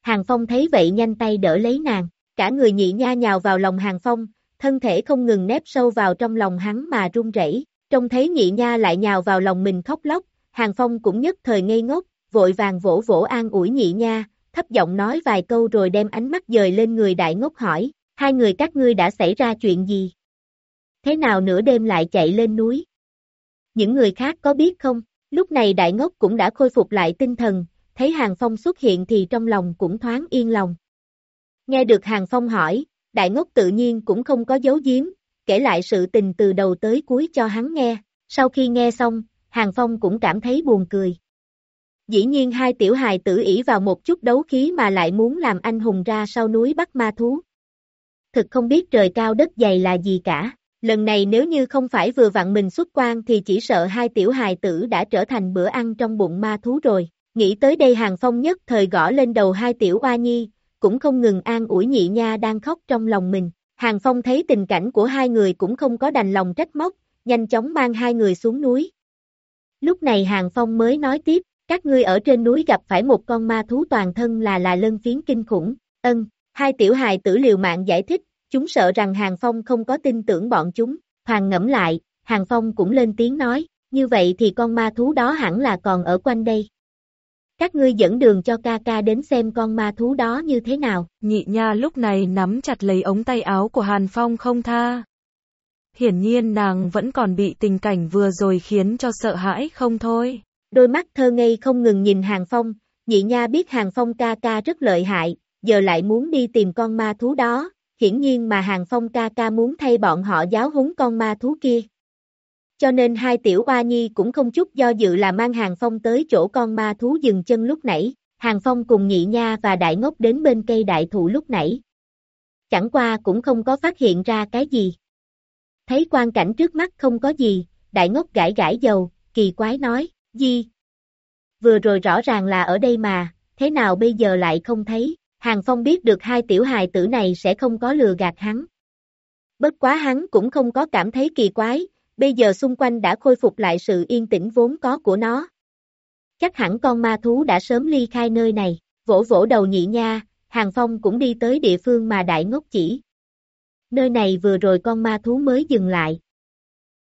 Hàng Phong thấy vậy nhanh tay đỡ lấy nàng, cả người nhị nha nhào vào lòng Hàng Phong, thân thể không ngừng nép sâu vào trong lòng hắn mà run rẩy. Trông thấy nhị nha lại nhào vào lòng mình khóc lóc, Hàng Phong cũng nhất thời ngây ngốc, vội vàng vỗ vỗ an ủi nhị nha, thấp giọng nói vài câu rồi đem ánh mắt dời lên người đại ngốc hỏi, hai người các ngươi đã xảy ra chuyện gì? Thế nào nửa đêm lại chạy lên núi? Những người khác có biết không? Lúc này đại ngốc cũng đã khôi phục lại tinh thần, thấy Hàng Phong xuất hiện thì trong lòng cũng thoáng yên lòng. Nghe được Hàng Phong hỏi, đại ngốc tự nhiên cũng không có giấu giếm, kể lại sự tình từ đầu tới cuối cho hắn nghe. Sau khi nghe xong, Hàng Phong cũng cảm thấy buồn cười. Dĩ nhiên hai tiểu hài tử ỷ vào một chút đấu khí mà lại muốn làm anh hùng ra sau núi bắt ma thú thực không biết trời cao đất dày là gì cả. Lần này nếu như không phải vừa vặn mình xuất quan thì chỉ sợ hai tiểu hài tử đã trở thành bữa ăn trong bụng ma thú rồi. Nghĩ tới đây hàng phong nhất thời gõ lên đầu hai tiểu oa nhi, cũng không ngừng an ủi nhị nha đang khóc trong lòng mình. Hàng phong thấy tình cảnh của hai người cũng không có đành lòng trách móc, nhanh chóng mang hai người xuống núi. Lúc này hàng phong mới nói tiếp, các ngươi ở trên núi gặp phải một con ma thú toàn thân là là lân phiến kinh khủng, ân, Hai tiểu hài tử liều mạng giải thích, chúng sợ rằng Hàng Phong không có tin tưởng bọn chúng, Hoàng ngẫm lại, Hàng Phong cũng lên tiếng nói, như vậy thì con ma thú đó hẳn là còn ở quanh đây. Các ngươi dẫn đường cho ca ca đến xem con ma thú đó như thế nào. Nhị nha lúc này nắm chặt lấy ống tay áo của Hàn Phong không tha. Hiển nhiên nàng vẫn còn bị tình cảnh vừa rồi khiến cho sợ hãi không thôi. Đôi mắt thơ ngây không ngừng nhìn Hàng Phong, nhị nha biết Hàng Phong ca ca rất lợi hại, giờ lại muốn đi tìm con ma thú đó, hiển nhiên mà Hàng Phong ca ca muốn thay bọn họ giáo huấn con ma thú kia. Cho nên hai tiểu oa nhi cũng không chút do dự là mang Hàng Phong tới chỗ con ma thú dừng chân lúc nãy, Hàng Phong cùng nhị nha và đại ngốc đến bên cây đại thụ lúc nãy. Chẳng qua cũng không có phát hiện ra cái gì. Thấy quan cảnh trước mắt không có gì, đại ngốc gãi gãi dầu, kỳ quái nói, gì? Vừa rồi rõ ràng là ở đây mà, thế nào bây giờ lại không thấy? Hàng Phong biết được hai tiểu hài tử này sẽ không có lừa gạt hắn. Bất quá hắn cũng không có cảm thấy kỳ quái, Bây giờ xung quanh đã khôi phục lại sự yên tĩnh vốn có của nó. Chắc hẳn con ma thú đã sớm ly khai nơi này, vỗ vỗ đầu nhị nha, Hàng Phong cũng đi tới địa phương mà đại ngốc chỉ. Nơi này vừa rồi con ma thú mới dừng lại.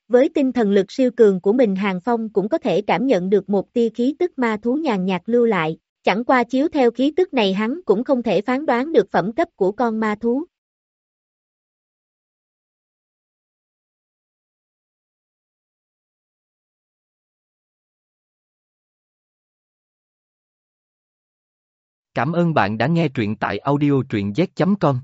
Với tinh thần lực siêu cường của mình Hàng Phong cũng có thể cảm nhận được một tia khí tức ma thú nhàn nhạt lưu lại, chẳng qua chiếu theo khí tức này hắn cũng không thể phán đoán được phẩm cấp của con ma thú. Cảm ơn bạn đã nghe truyện tại audio truyện z.com.